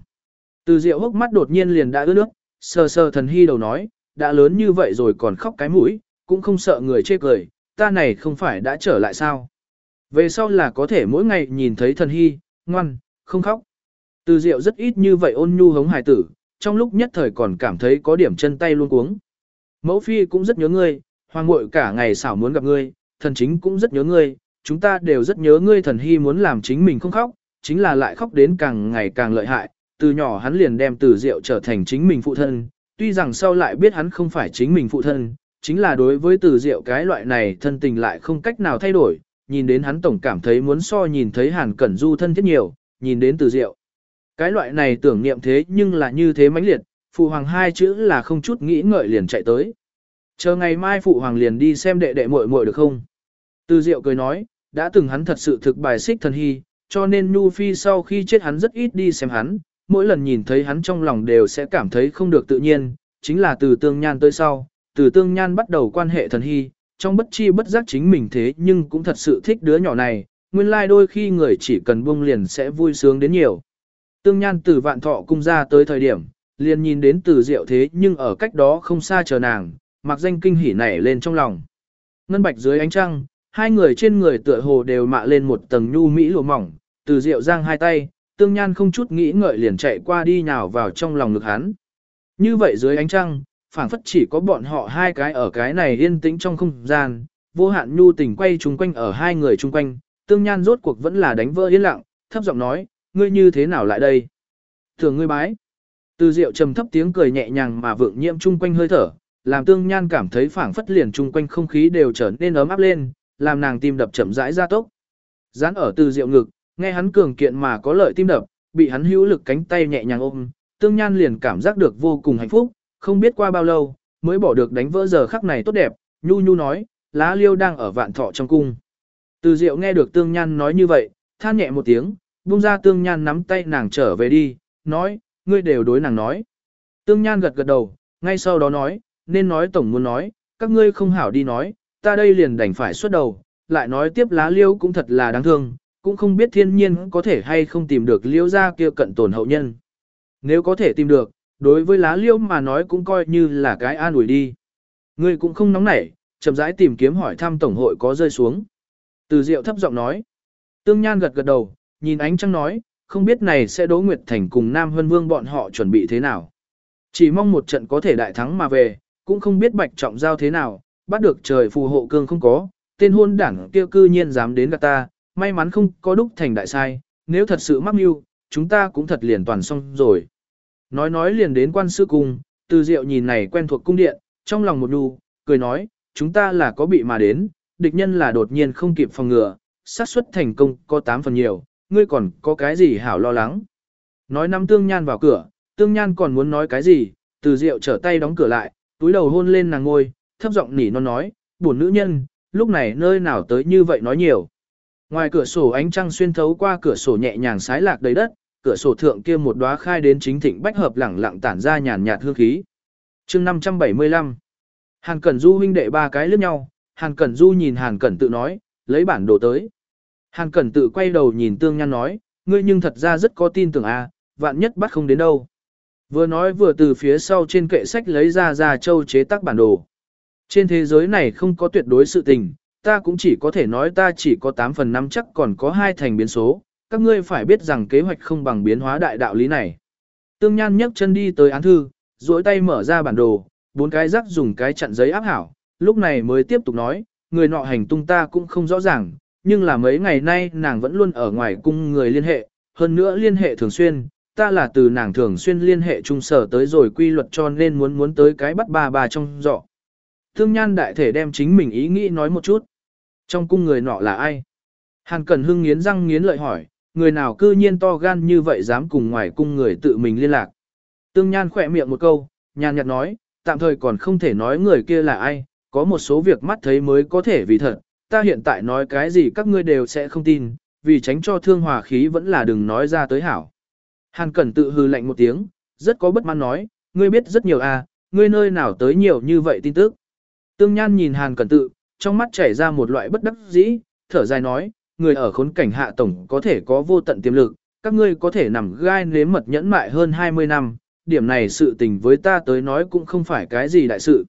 Từ Diệu hốc mắt đột nhiên liền đã ướt nước, sờ sờ thần hy đầu nói, đã lớn như vậy rồi còn khóc cái mũi, cũng không sợ người chê cười, ta này không phải đã trở lại sao. Về sau là có thể mỗi ngày nhìn thấy thần hy, ngoan, không khóc. Từ diệu rất ít như vậy ôn nhu hống hài tử, trong lúc nhất thời còn cảm thấy có điểm chân tay luôn cuống. Mẫu phi cũng rất nhớ ngươi, hoàng muội cả ngày xảo muốn gặp ngươi, thần chính cũng rất nhớ ngươi, chúng ta đều rất nhớ ngươi thần hy muốn làm chính mình không khóc, chính là lại khóc đến càng ngày càng lợi hại, từ nhỏ hắn liền đem từ diệu trở thành chính mình phụ thân, tuy rằng sau lại biết hắn không phải chính mình phụ thân, chính là đối với từ diệu cái loại này thân tình lại không cách nào thay đổi, nhìn đến hắn tổng cảm thấy muốn so nhìn thấy hàn cẩn du thân thiết nhiều, nhìn đến từ diệu, Cái loại này tưởng niệm thế nhưng là như thế mãnh liệt, phụ hoàng hai chữ là không chút nghĩ ngợi liền chạy tới. Chờ ngày mai phụ hoàng liền đi xem đệ đệ muội muội được không? Từ Diệu cười nói, đã từng hắn thật sự thực bài xích thần hy, cho nên Nhu Phi sau khi chết hắn rất ít đi xem hắn, mỗi lần nhìn thấy hắn trong lòng đều sẽ cảm thấy không được tự nhiên, chính là từ tương nhan tới sau, từ tương nhan bắt đầu quan hệ thần hy, trong bất chi bất giác chính mình thế nhưng cũng thật sự thích đứa nhỏ này, nguyên lai like đôi khi người chỉ cần buông liền sẽ vui sướng đến nhiều. Tương nhan từ vạn thọ cung ra tới thời điểm, liền nhìn đến từ diệu thế nhưng ở cách đó không xa chờ nàng, mặc danh kinh hỉ nảy lên trong lòng. Ngân bạch dưới ánh trăng, hai người trên người tựa hồ đều mạ lên một tầng nhu mỹ lụa mỏng, từ diệu giang hai tay, tương nhan không chút nghĩ ngợi liền chạy qua đi nhào vào trong lòng ngực hắn. Như vậy dưới ánh trăng, phảng phất chỉ có bọn họ hai cái ở cái này yên tĩnh trong không gian, vô hạn nhu tình quay chung quanh ở hai người chung quanh, tương nhan rốt cuộc vẫn là đánh vỡ yên lặng, thấp giọng nói, ngươi như thế nào lại đây? Thường ngươi bái. Từ rượu trầm thấp tiếng cười nhẹ nhàng mà vượng nhiễm chung quanh hơi thở, làm tương nhan cảm thấy phảng phất liền chung quanh không khí đều trở nên ấm áp lên, làm nàng tim đập chậm rãi ra tốc. Dán ở từ rượu ngực, nghe hắn cường kiện mà có lợi tim đập, bị hắn hữu lực cánh tay nhẹ nhàng ôm, tương nhan liền cảm giác được vô cùng hạnh phúc, không biết qua bao lâu, mới bỏ được đánh vỡ giờ khắc này tốt đẹp, nhu nhu nói, lá liêu đang ở vạn thọ trong cung. Từ diệu nghe được tương nhan nói như vậy, than nhẹ một tiếng, buông ra tương nhan nắm tay nàng trở về đi, nói, ngươi đều đối nàng nói. Tương nhan gật gật đầu, ngay sau đó nói, nên nói tổng muốn nói, các ngươi không hảo đi nói, ta đây liền đành phải xuất đầu, lại nói tiếp lá liêu cũng thật là đáng thương, cũng không biết thiên nhiên có thể hay không tìm được liễu gia kia cận tổn hậu nhân. Nếu có thể tìm được, đối với lá liễu mà nói cũng coi như là cái an ủi đi. Ngươi cũng không nóng nảy, chậm rãi tìm kiếm hỏi thăm tổng hội có rơi xuống. Từ diệu thấp giọng nói. Tương Nhan gật gật đầu, nhìn ánh trăng nói, không biết này sẽ Đỗ Nguyệt Thành cùng Nam Hân Vương bọn họ chuẩn bị thế nào. Chỉ mong một trận có thể đại thắng mà về, cũng không biết bạch trọng giao thế nào, bắt được trời phù hộ cương không có, tên hôn đảng kia cư nhiên dám đến gặp ta, may mắn không có đúc thành đại sai, nếu thật sự mắc mưu, chúng ta cũng thật liền toàn xong rồi. Nói nói liền đến quan sư cung, từ diệu nhìn này quen thuộc cung điện, trong lòng một đu, cười nói, chúng ta là có bị mà đến, địch nhân là đột nhiên không kịp phòng ngừa, xác suất thành công có 8 phần nhiều, ngươi còn có cái gì hảo lo lắng. Nói năm tương nhan vào cửa, tương nhan còn muốn nói cái gì, từ diệu trở tay đóng cửa lại, túi đầu hôn lên nàng ngôi, thấp giọng nỉ non nói, buồn nữ nhân, lúc này nơi nào tới như vậy nói nhiều. Ngoài cửa sổ ánh trăng xuyên thấu qua cửa sổ nhẹ nhàng sái lạc đầy đất, cửa sổ thượng kia một đóa khai đến chính thịnh bách hợp lẳng lặng tản ra nhàn nhạt hương khí. chương 575 Hàn Cẩn Du huynh đệ ba cái lướt nhau, Hàn Cẩn Du nhìn Hàn Cẩn tự nói, lấy bản đồ tới. Hàn Cẩn tự quay đầu nhìn Tương Nhan nói, ngươi nhưng thật ra rất có tin tưởng a, à, vạn nhất bắt không đến đâu. Vừa nói vừa từ phía sau trên kệ sách lấy ra ra châu chế tác bản đồ. Trên thế giới này không có tuyệt đối sự tình, ta cũng chỉ có thể nói ta chỉ có 8 phần 5 chắc còn có hai thành biến số, các ngươi phải biết rằng kế hoạch không bằng biến hóa đại đạo lý này. Tương Nhan nhấc chân đi tới án thư, duỗi tay mở ra bản đồ, bốn cái rắc dùng cái chặn giấy áp hảo, lúc này mới tiếp tục nói, người nọ hành tung ta cũng không rõ ràng, nhưng là mấy ngày nay nàng vẫn luôn ở ngoài cung người liên hệ, hơn nữa liên hệ thường xuyên, ta là từ nàng thường xuyên liên hệ trung sở tới rồi quy luật cho nên muốn muốn tới cái bắt bà bà trong dọ. Thương nhan đại thể đem chính mình ý nghĩ nói một chút. Trong cung người nọ là ai? Hàn Cẩn Hưng nghiến răng nghiến lợi hỏi, người nào cư nhiên to gan như vậy dám cùng ngoài cung người tự mình liên lạc. Tương Nhan khỏe miệng một câu, nhàn nhạt nói, tạm thời còn không thể nói người kia là ai, có một số việc mắt thấy mới có thể vì thật, ta hiện tại nói cái gì các ngươi đều sẽ không tin, vì tránh cho thương hòa khí vẫn là đừng nói ra tới hảo. Hàn Cẩn tự hư lạnh một tiếng, rất có bất mãn nói, ngươi biết rất nhiều à, ngươi nơi nào tới nhiều như vậy tin tức. Tương Nhan nhìn Hàn Cẩn tự, trong mắt chảy ra một loại bất đắc dĩ, thở dài nói, người ở khốn cảnh hạ tổng có thể có vô tận tiềm lực, các ngươi có thể nằm gai nếm mật nhẫn mại hơn 20 năm, điểm này sự tình với ta tới nói cũng không phải cái gì đại sự.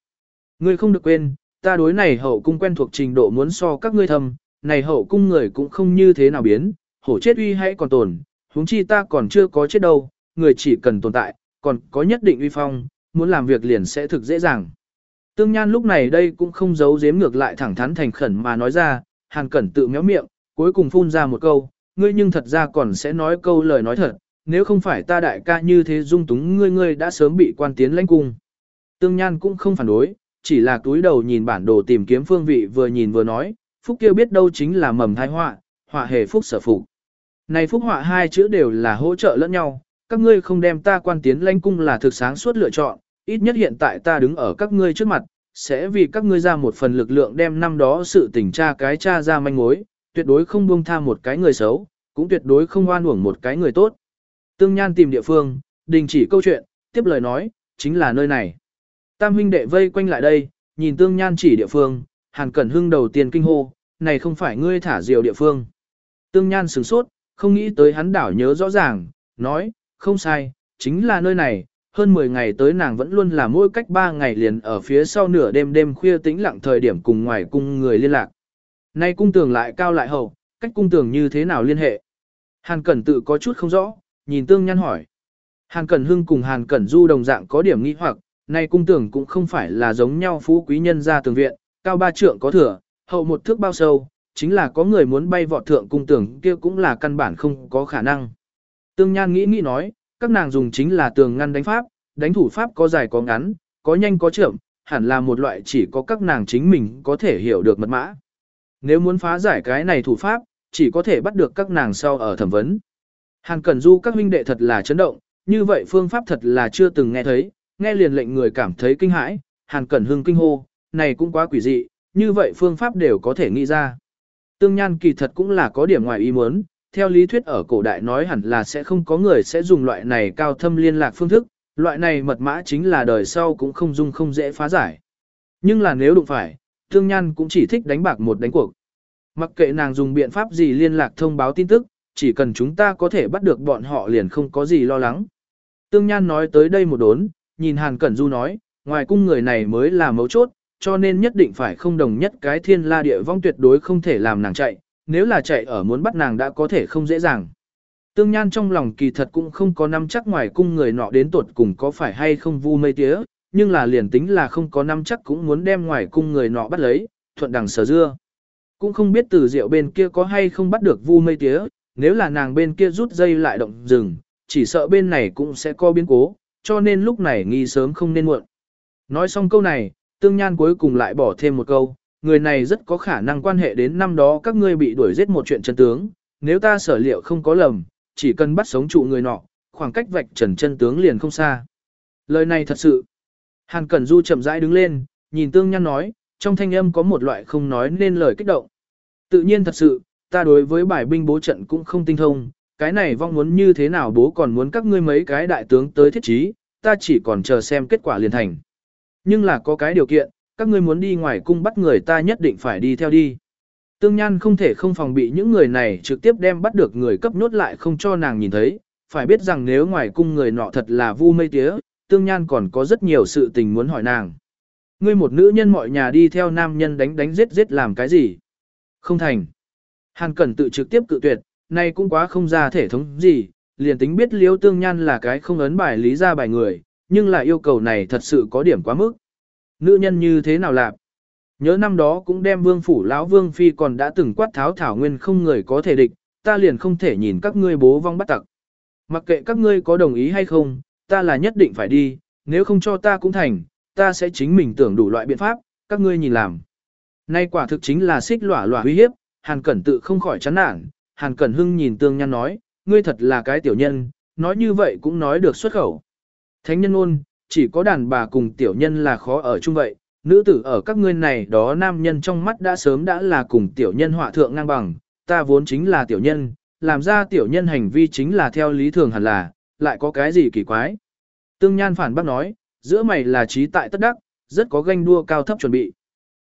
Ngươi không được quên, ta đối này hậu cung quen thuộc trình độ muốn so các ngươi thầm, này hậu cung người cũng không như thế nào biến, hổ chết uy hay còn tồn, huống chi ta còn chưa có chết đâu, người chỉ cần tồn tại, còn có nhất định uy phong, muốn làm việc liền sẽ thực dễ dàng. Tương Nhan lúc này đây cũng không giấu giếm ngược lại thẳng thắn thành khẩn mà nói ra, Hàn Cẩn tự méo miệng, cuối cùng phun ra một câu, ngươi nhưng thật ra còn sẽ nói câu lời nói thật, nếu không phải ta đại ca như thế dung túng ngươi ngươi đã sớm bị quan tiến lãnh cung. Tương Nhan cũng không phản đối, chỉ là túi đầu nhìn bản đồ tìm kiếm phương vị vừa nhìn vừa nói, phúc kia biết đâu chính là mầm thai họa, họa hề phúc sở phục. Này phúc họa hai chữ đều là hỗ trợ lẫn nhau, các ngươi không đem ta quan tiến lãnh cung là thực sáng suốt lựa chọn, ít nhất hiện tại ta đứng ở các ngươi trước mặt, sẽ vì các ngươi ra một phần lực lượng đem năm đó sự tình tra cái tra ra manh mối, tuyệt đối không buông tha một cái người xấu, cũng tuyệt đối không oan uổng một cái người tốt. Tương Nhan tìm địa phương, đình chỉ câu chuyện, tiếp lời nói, chính là nơi này. Tam huynh đệ vây quanh lại đây, nhìn Tương Nhan chỉ địa phương, Hàn Cẩn Hưng đầu tiên kinh hô, này không phải ngươi thả diều địa phương. Tương Nhan sửng sốt, không nghĩ tới hắn đảo nhớ rõ ràng, nói, không sai, chính là nơi này, hơn 10 ngày tới nàng vẫn luôn là mỗi cách 3 ngày liền ở phía sau nửa đêm đêm khuya tĩnh lặng thời điểm cùng ngoài cung người liên lạc. Nay cung tường lại cao lại hậu, cách cung tường như thế nào liên hệ? Hàn Cẩn tự có chút không rõ, nhìn Tương Nhan hỏi. Hàn Cẩn Hưng cùng Hàn Cẩn Du đồng dạng có điểm nghi hoặc, nay cung tường cũng không phải là giống nhau phú quý nhân gia tường viện, cao ba trượng có thừa, hậu một thước bao sâu, chính là có người muốn bay vọt thượng cung tường kia cũng là căn bản không có khả năng. Tương Nhan nghĩ nghĩ nói, các nàng dùng chính là tường ngăn đánh pháp, đánh thủ pháp có dài có ngắn, có nhanh có chậm, hẳn là một loại chỉ có các nàng chính mình có thể hiểu được mật mã. Nếu muốn phá giải cái này thủ pháp, chỉ có thể bắt được các nàng sau ở thẩm vấn. Hàn Cẩn Du các huynh đệ thật là chấn động, như vậy phương pháp thật là chưa từng nghe thấy, nghe liền lệnh người cảm thấy kinh hãi, Hàn Cẩn Hưng kinh hô, này cũng quá quỷ dị, như vậy phương pháp đều có thể nghĩ ra. Tương Nhan kỳ thật cũng là có điểm ngoài ý muốn, theo lý thuyết ở cổ đại nói hẳn là sẽ không có người sẽ dùng loại này cao thâm liên lạc phương thức, loại này mật mã chính là đời sau cũng không dung không dễ phá giải. Nhưng là nếu đụng phải, Tương Nhan cũng chỉ thích đánh bạc một đánh cuộc. Mặc kệ nàng dùng biện pháp gì liên lạc thông báo tin tức, chỉ cần chúng ta có thể bắt được bọn họ liền không có gì lo lắng. Tương Nhan nói tới đây một đốn, nhìn Hàn Cẩn Du nói, ngoài cung người này mới là mấu chốt, cho nên nhất định phải không đồng nhất cái thiên la địa vong tuyệt đối không thể làm nàng chạy, nếu là chạy ở muốn bắt nàng đã có thể không dễ dàng. Tương Nhan trong lòng kỳ thật cũng không có nắm chắc ngoài cung người nọ đến tuột cùng có phải hay không vu mây tía, nhưng là liền tính là không có nắm chắc cũng muốn đem ngoài cung người nọ bắt lấy, thuận đằng sở dưa. Cũng không biết từ rượu bên kia có hay không bắt được vu mây tía, nếu là nàng bên kia rút dây lại động rừng, chỉ sợ bên này cũng sẽ có biến cố, cho nên lúc này nghi sớm không nên muộn. Nói xong câu này, Tương Nhan cuối cùng lại bỏ thêm một câu, người này rất có khả năng quan hệ đến năm đó các ngươi bị đuổi giết một chuyện chân tướng, nếu ta sở liệu không có lầm, chỉ cần bắt sống trụ người nọ, khoảng cách vạch trần chân tướng liền không xa. Lời này thật sự. Hàn Cẩn Du chậm rãi đứng lên, nhìn Tương Nhan nói, trong thanh âm có một loại không nói nên lời kích động. Tự nhiên thật sự, ta đối với bài binh bố trận cũng không tinh thông, cái này vong muốn như thế nào bố còn muốn các ngươi mấy cái đại tướng tới thiết trí, ta chỉ còn chờ xem kết quả liền thành. Nhưng là có cái điều kiện, các ngươi muốn đi ngoài cung bắt người ta nhất định phải đi theo đi. Tương Nhan không thể không phòng bị những người này trực tiếp đem bắt được người cấp nhốt lại không cho nàng nhìn thấy, phải biết rằng nếu ngoài cung người nọ thật là vu mây tía, Tương Nhan còn có rất nhiều sự tình muốn hỏi nàng. Ngươi một nữ nhân mọi nhà đi theo nam nhân đánh đánh giết giết làm cái gì? Không thành. Hàn Cẩn tự trực tiếp cự tuyệt, nay cũng quá không ra thể thống gì, liền tính biết liêu tương nhan là cái không ấn bài lý ra bài người, nhưng là yêu cầu này thật sự có điểm quá mức. Nữ nhân như thế nào lạp? Nhớ năm đó cũng đem vương phủ lão vương phi còn đã từng quát tháo thảo nguyên không người có thể địch, ta liền không thể nhìn các ngươi bố vong bắt tặc. Mặc kệ các ngươi có đồng ý hay không, ta là nhất định phải đi, nếu không cho ta cũng thành, ta sẽ chính mình tưởng đủ loại biện pháp, các ngươi nhìn làm. Nay quả thực chính là xích lỏa lỏa uy hiếp, Hàn Cẩn tự không khỏi chán nản, Hàn Cẩn Hưng nhìn Tương Nhan nói, ngươi thật là cái tiểu nhân, nói như vậy cũng nói được xuất khẩu. Thánh nhân ôn, chỉ có đàn bà cùng tiểu nhân là khó ở chung vậy, nữ tử ở các ngươi này đó nam nhân trong mắt đã sớm đã là cùng tiểu nhân họa thượng ngang bằng, ta vốn chính là tiểu nhân, làm ra tiểu nhân hành vi chính là theo lý thường hẳn là, lại có cái gì kỳ quái. Tương Nhan phản bác nói, giữa mày là trí tại tất đắc, rất có ganh đua cao thấp chuẩn bị.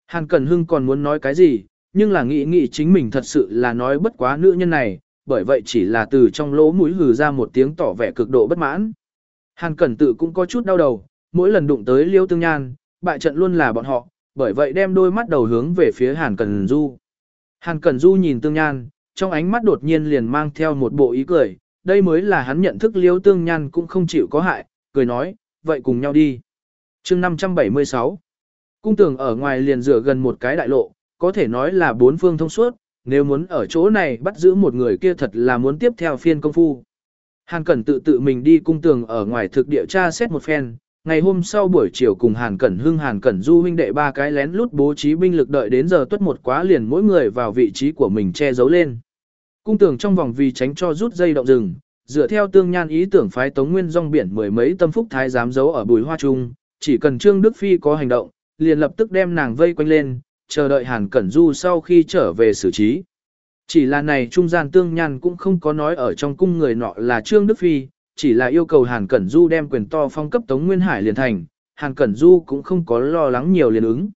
Hàn Cẩn Hưng còn muốn nói cái gì, nhưng là nghĩ nghĩ chính mình thật sự là nói bất quá nữ nhân này, bởi vậy chỉ là từ trong lỗ mũi hừ ra một tiếng tỏ vẻ cực độ bất mãn. Hàn Cẩn tự cũng có chút đau đầu, mỗi lần đụng tới Liêu Tương Nhan, bại trận luôn là bọn họ, bởi vậy đem đôi mắt đầu hướng về phía Hàn Cẩn Du. Hàn Cẩn Du nhìn Tương Nhan, trong ánh mắt đột nhiên liền mang theo một bộ ý cười, đây mới là hắn nhận thức Liêu Tương Nhan cũng không chịu có hại, cười nói, vậy cùng nhau đi. chương 576 Cung tường ở ngoài liền rửa gần một cái đại lộ, có thể nói là bốn phương thông suốt, nếu muốn ở chỗ này bắt giữ một người kia thật là muốn tiếp theo phiên công phu. Hàn Cẩn tự tự mình đi cung tường ở ngoài thực địa tra xét một phen, ngày hôm sau buổi chiều cùng Hàn Cẩn Hưng Hàn Cẩn Du huynh đệ ba cái lén lút bố trí binh lực đợi đến giờ tuất một quá liền mỗi người vào vị trí của mình che giấu lên. Cung tường trong vòng vì tránh cho rút dây động rừng, dựa theo tương nhan ý tưởng phái Tống Nguyên rong biển mười mấy tâm phúc thái giám giấu ở bùi hoa trung, chỉ cần Trương Đức Phi có hành động, liền lập tức đem nàng vây quanh lên, chờ đợi Hàn Cẩn Du sau khi trở về xử trí. Chỉ là này trung gian tương nhan cũng không có nói ở trong cung người nọ là Trương Đức Phi, chỉ là yêu cầu Hàn Cẩn Du đem quyền to phong cấp Tống Nguyên Hải liền thành, Hàn Cẩn Du cũng không có lo lắng nhiều liền ứng.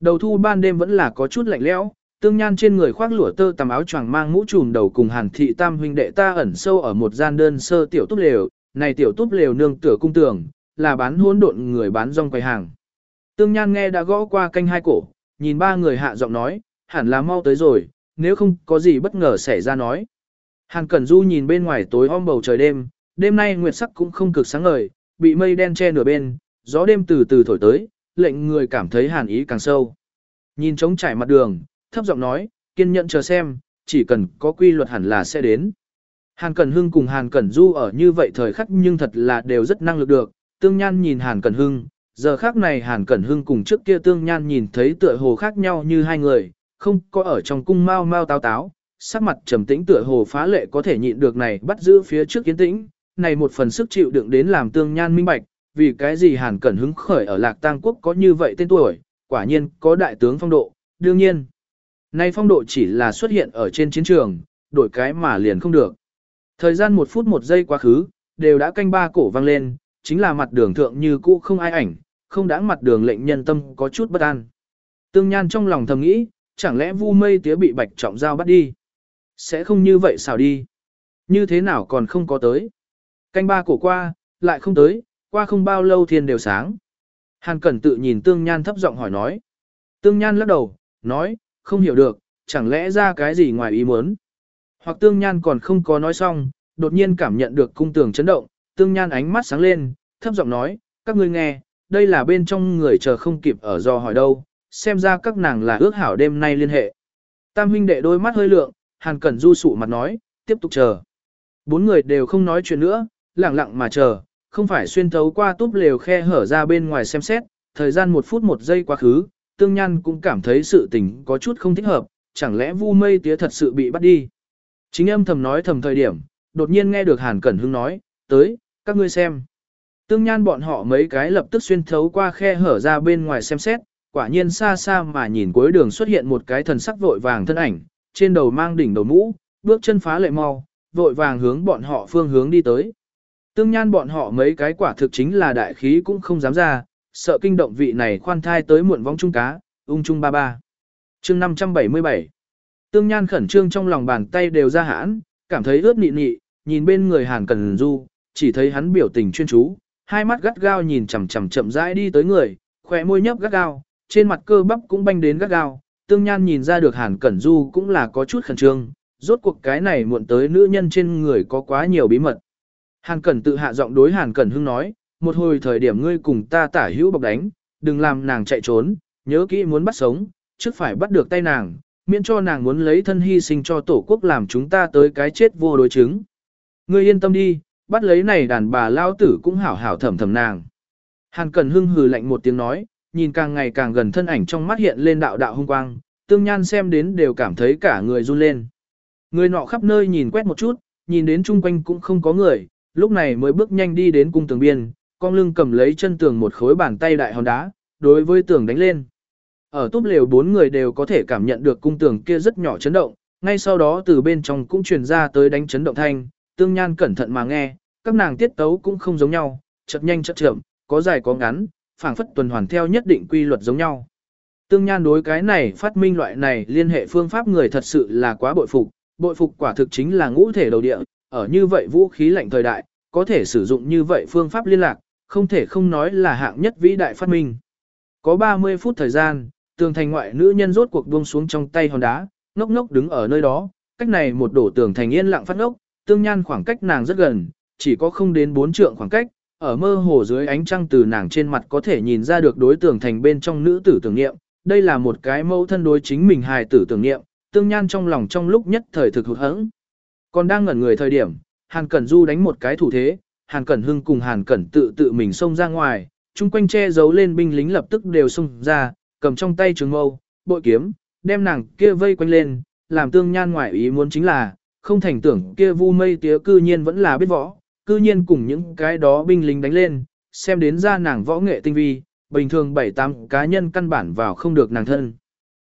Đầu thu ban đêm vẫn là có chút lạnh lẽo, tương nhan trên người khoác lụa tơ tầm áo choàng mang mũ trùm đầu cùng Hàn thị tam huynh đệ ta ẩn sâu ở một gian đơn sơ tiểu túp lều, này tiểu túp lều nương tựa cung tường, là bán hỗn độn người bán rong quầy hàng. Tương Nhan nghe đã gõ qua canh hai cổ, nhìn ba người hạ giọng nói, hẳn là mau tới rồi, nếu không có gì bất ngờ xảy ra nói. Hàn Cẩn Du nhìn bên ngoài tối om bầu trời đêm, đêm nay nguyệt sắc cũng không cực sáng ngời, bị mây đen che nửa bên, gió đêm từ từ thổi tới, lệnh người cảm thấy hàn ý càng sâu. Nhìn trống trải mặt đường, thấp giọng nói, kiên nhẫn chờ xem, chỉ cần có quy luật hẳn là sẽ đến. Hàn Cẩn Hưng cùng Hàn Cẩn Du ở như vậy thời khắc nhưng thật là đều rất năng lực được, tương nhan nhìn Hàn Cẩn Hưng, giờ khác này Hàn Cẩn Hưng cùng trước kia tương nhan nhìn thấy tựa hồ khác nhau như hai người, không có ở trong cung mau mau táo táo, sắc mặt trầm tĩnh tựa hồ phá lệ có thể nhịn được này bắt giữ phía trước kiến tĩnh, này một phần sức chịu đựng đến làm tương nhan minh bạch, vì cái gì Hàn Cẩn hứng khởi ở Lạc Tang Quốc có như vậy tên tuổi, quả nhiên có đại tướng phong độ, đương nhiên. Này phong độ chỉ là xuất hiện ở trên chiến trường, đổi cái mà liền không được. Thời gian một phút một giây quá khứ, đều đã canh ba cổ vang lên, chính là mặt đường thượng như cũ không ai ảnh, không đáng mặt đường lệnh nhân tâm có chút bất an. Tương Nhan trong lòng thầm nghĩ, chẳng lẽ Vu Mây Tía bị Bạch Trọng Giao bắt đi? Sẽ không như vậy sao đi? Như thế nào còn không có tới? Canh ba cổ qua, lại không tới, qua không bao lâu thiên đều sáng. Hàn Cẩn tự nhìn Tương Nhan thấp giọng hỏi nói. Tương Nhan lắc đầu, nói, không hiểu được, chẳng lẽ ra cái gì ngoài ý muốn. Hoặc Tương Nhan còn không có nói xong, đột nhiên cảm nhận được cung tường chấn động, tương nhan ánh mắt sáng lên, thấp giọng nói, các ngươi nghe, đây là bên trong người chờ không kịp ở do hỏi đâu, xem ra các nàng là ước hảo đêm nay liên hệ. Tam huynh đệ đôi mắt hơi lượng, Hàn Cẩn Du sụ mặt nói, tiếp tục chờ. Bốn người đều không nói chuyện nữa, lặng lặng mà chờ, không phải xuyên thấu qua túp lều khe hở ra bên ngoài xem xét, thời gian một phút một giây quá khứ, tương nhan cũng cảm thấy sự tình có chút không thích hợp, chẳng lẽ vu mây tía thật sự bị bắt đi. Chính âm thầm nói thầm thời điểm, đột nhiên nghe được Hàn Cẩn Hưng nói, tới, các ngươi xem. Tương nhan bọn họ mấy cái lập tức xuyên thấu qua khe hở ra bên ngoài xem xét, quả nhiên xa xa mà nhìn cuối đường xuất hiện một cái thần sắc vội vàng thân ảnh, trên đầu mang đỉnh đầu mũ, bước chân phá lệ mau, vội vàng hướng bọn họ phương hướng đi tới. Tương nhan bọn họ mấy cái quả thực chính là đại khí cũng không dám ra, sợ kinh động vị này khoan thai tới muộn vong trung cá, ung trung ba ba. chương 577 Tương nhan khẩn trương trong lòng bàn tay đều ra hãn, cảm thấy ướt nị nị, nhìn bên người Hàn Cần Du, chỉ thấy hắn biểu tình chuyên chú, hai mắt gắt gao nhìn chằm chằm chậm rãi đi tới người, khỏe môi nhấp gắt gao, trên mặt cơ bắp cũng banh đến gắt gao, tương nhan nhìn ra được Hàn Cẩn Du cũng là có chút khẩn trương, rốt cuộc cái này muộn tới nữ nhân trên người có quá nhiều bí mật. Hàn Cẩn tự hạ giọng đối Hàn Cẩn Hưng nói, một hồi thời điểm ngươi cùng ta tả hữu bọc đánh, đừng làm nàng chạy trốn, nhớ kỹ muốn bắt sống, trước phải bắt được tay nàng, miễn cho nàng muốn lấy thân hy sinh cho tổ quốc làm chúng ta tới cái chết vô đối chứng. Ngươi yên tâm đi, bắt lấy này đàn bà lao tử cũng hảo hảo thầm thầm nàng. Hàn Cẩn Hưng hừ lạnh một tiếng nói, nhìn càng ngày càng gần thân ảnh trong mắt hiện lên đạo đạo hung quang, tương nhan xem đến đều cảm thấy cả người run lên. Người nọ khắp nơi nhìn quét một chút, nhìn đến chung quanh cũng không có người, lúc này mới bước nhanh đi đến cung tường biên, con lưng cầm lấy chân tường một khối bàn tay đại hòn đá, đối với tường đánh lên. Ở túp lều bốn người đều có thể cảm nhận được cung tường kia rất nhỏ chấn động, ngay sau đó từ bên trong cũng truyền ra tới đánh chấn động thanh, tương nhan cẩn thận mà nghe, các nàng tiết tấu cũng không giống nhau, chậm nhanh chậm chậm, có dài có ngắn, phảng phất tuần hoàn theo nhất định quy luật giống nhau. Tương Nhan đối cái này phát minh loại này liên hệ phương pháp người thật sự là quá bội phục, bội phục quả thực chính là ngũ thể đầu địa, ở như vậy vũ khí lạnh thời đại, có thể sử dụng như vậy phương pháp liên lạc, không thể không nói là hạng nhất vĩ đại phát minh. Có 30 phút thời gian, tường thành ngoại nữ nhân rốt cuộc buông xuống trong tay hòn đá, ngốc ngốc đứng ở nơi đó, cách này một đổ tường thành yên lặng phát ngốc, tương nhan khoảng cách nàng rất gần, chỉ có không đến 4 trượng khoảng cách, ở mơ hồ dưới ánh trăng từ nàng trên mặt có thể nhìn ra được đối tượng thành bên trong nữ tử tưởng niệm, đây là một cái mẫu thân đối chính mình hài tử tưởng niệm, tương nhan trong lòng trong lúc nhất thời thực hụt hẫng. Còn đang ngẩn người thời điểm, Hàn Cẩn Du đánh một cái thủ thế, Hàn Cẩn Hưng cùng Hàn Cẩn tự tự mình xông ra ngoài, chung quanh che giấu lên binh lính lập tức đều xông ra, cầm trong tay trường mâu, bội kiếm, đem nàng kia vây quanh lên, làm tương nhan ngoại ý muốn chính là, không thành tưởng kia vu mây tía cư nhiên vẫn là biết võ, cư nhiên cùng những cái đó binh lính đánh lên, xem đến ra nàng võ nghệ tinh vi, bình thường bảy tám cá nhân căn bản vào không được nàng thân.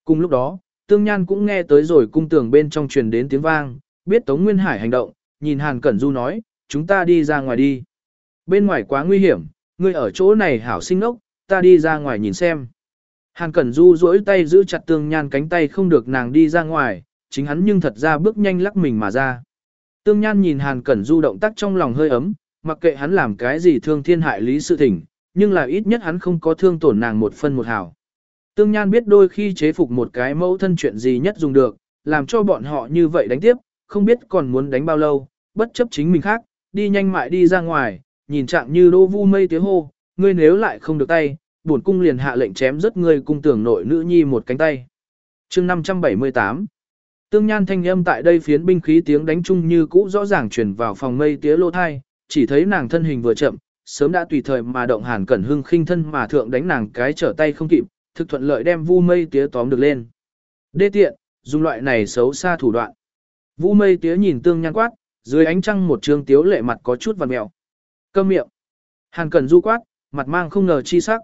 Cùng lúc đó, Tương Nhan cũng nghe tới rồi cung tường bên trong truyền đến tiếng vang, biết Tống Nguyên Hải hành động, nhìn Hàn Cẩn Du nói, chúng ta đi ra ngoài đi. Bên ngoài quá nguy hiểm, ngươi ở chỗ này hảo sinh ốc, ta đi ra ngoài nhìn xem. Hàn Cẩn Du duỗi tay giữ chặt Tương Nhan cánh tay không được nàng đi ra ngoài, chính hắn nhưng thật ra bước nhanh lắc mình mà ra. Tương Nhan nhìn Hàn Cẩn Du động tác trong lòng hơi ấm, mặc kệ hắn làm cái gì thương thiên hại lý sự thỉnh, nhưng là ít nhất hắn không có thương tổn nàng một phân một hào. Tương Nhan biết đôi khi chế phục một cái mẫu thân chuyện gì nhất dùng được, làm cho bọn họ như vậy đánh tiếp, không biết còn muốn đánh bao lâu, bất chấp chính mình khác, đi nhanh mại đi ra ngoài, nhìn trạng như đô vu mây tiếng hô, ngươi nếu lại không được tay, bổn cung liền hạ lệnh chém rất ngươi cung tưởng nội nữ nhi một cánh tay. chương 578 Tương Nhan thanh âm tại đây phiến binh khí tiếng đánh chung như cũ rõ ràng truyền vào phòng mây tía lô thai, chỉ thấy nàng thân hình vừa chậm, sớm đã tùy thời mà động hàn cẩn hưng khinh thân mà thượng đánh nàng cái trở tay không kịp, thực thuận lợi đem vu mây tía tóm được lên. Đê tiện, dùng loại này xấu xa thủ đoạn. Vu mây tía nhìn tương nhan quát, dưới ánh trăng một trương tiếu lệ mặt có chút vằn mẹo. Câm miệng. Hàn cẩn du quát, mặt mang không ngờ chi sắc.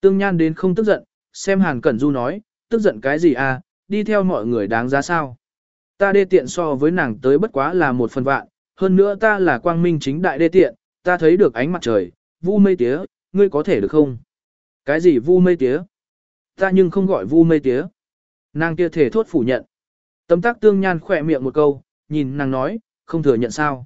Tương nhan đến không tức giận, xem hàn cẩn du nói, tức giận cái gì à, đi theo mọi người đáng giá sao. Ta đê tiện so với nàng tới bất quá là một phần vạn, hơn nữa ta là quang minh chính đại đê tiện, ta thấy được ánh mặt trời, vu mây tía, ngươi có thể được không? Cái gì vu mây tía? Ta nhưng không gọi vu mây tía. Nàng kia thể thốt phủ nhận. Tấm tác tương nhan khỏe miệng một câu, nhìn nàng nói, không thừa nhận sao.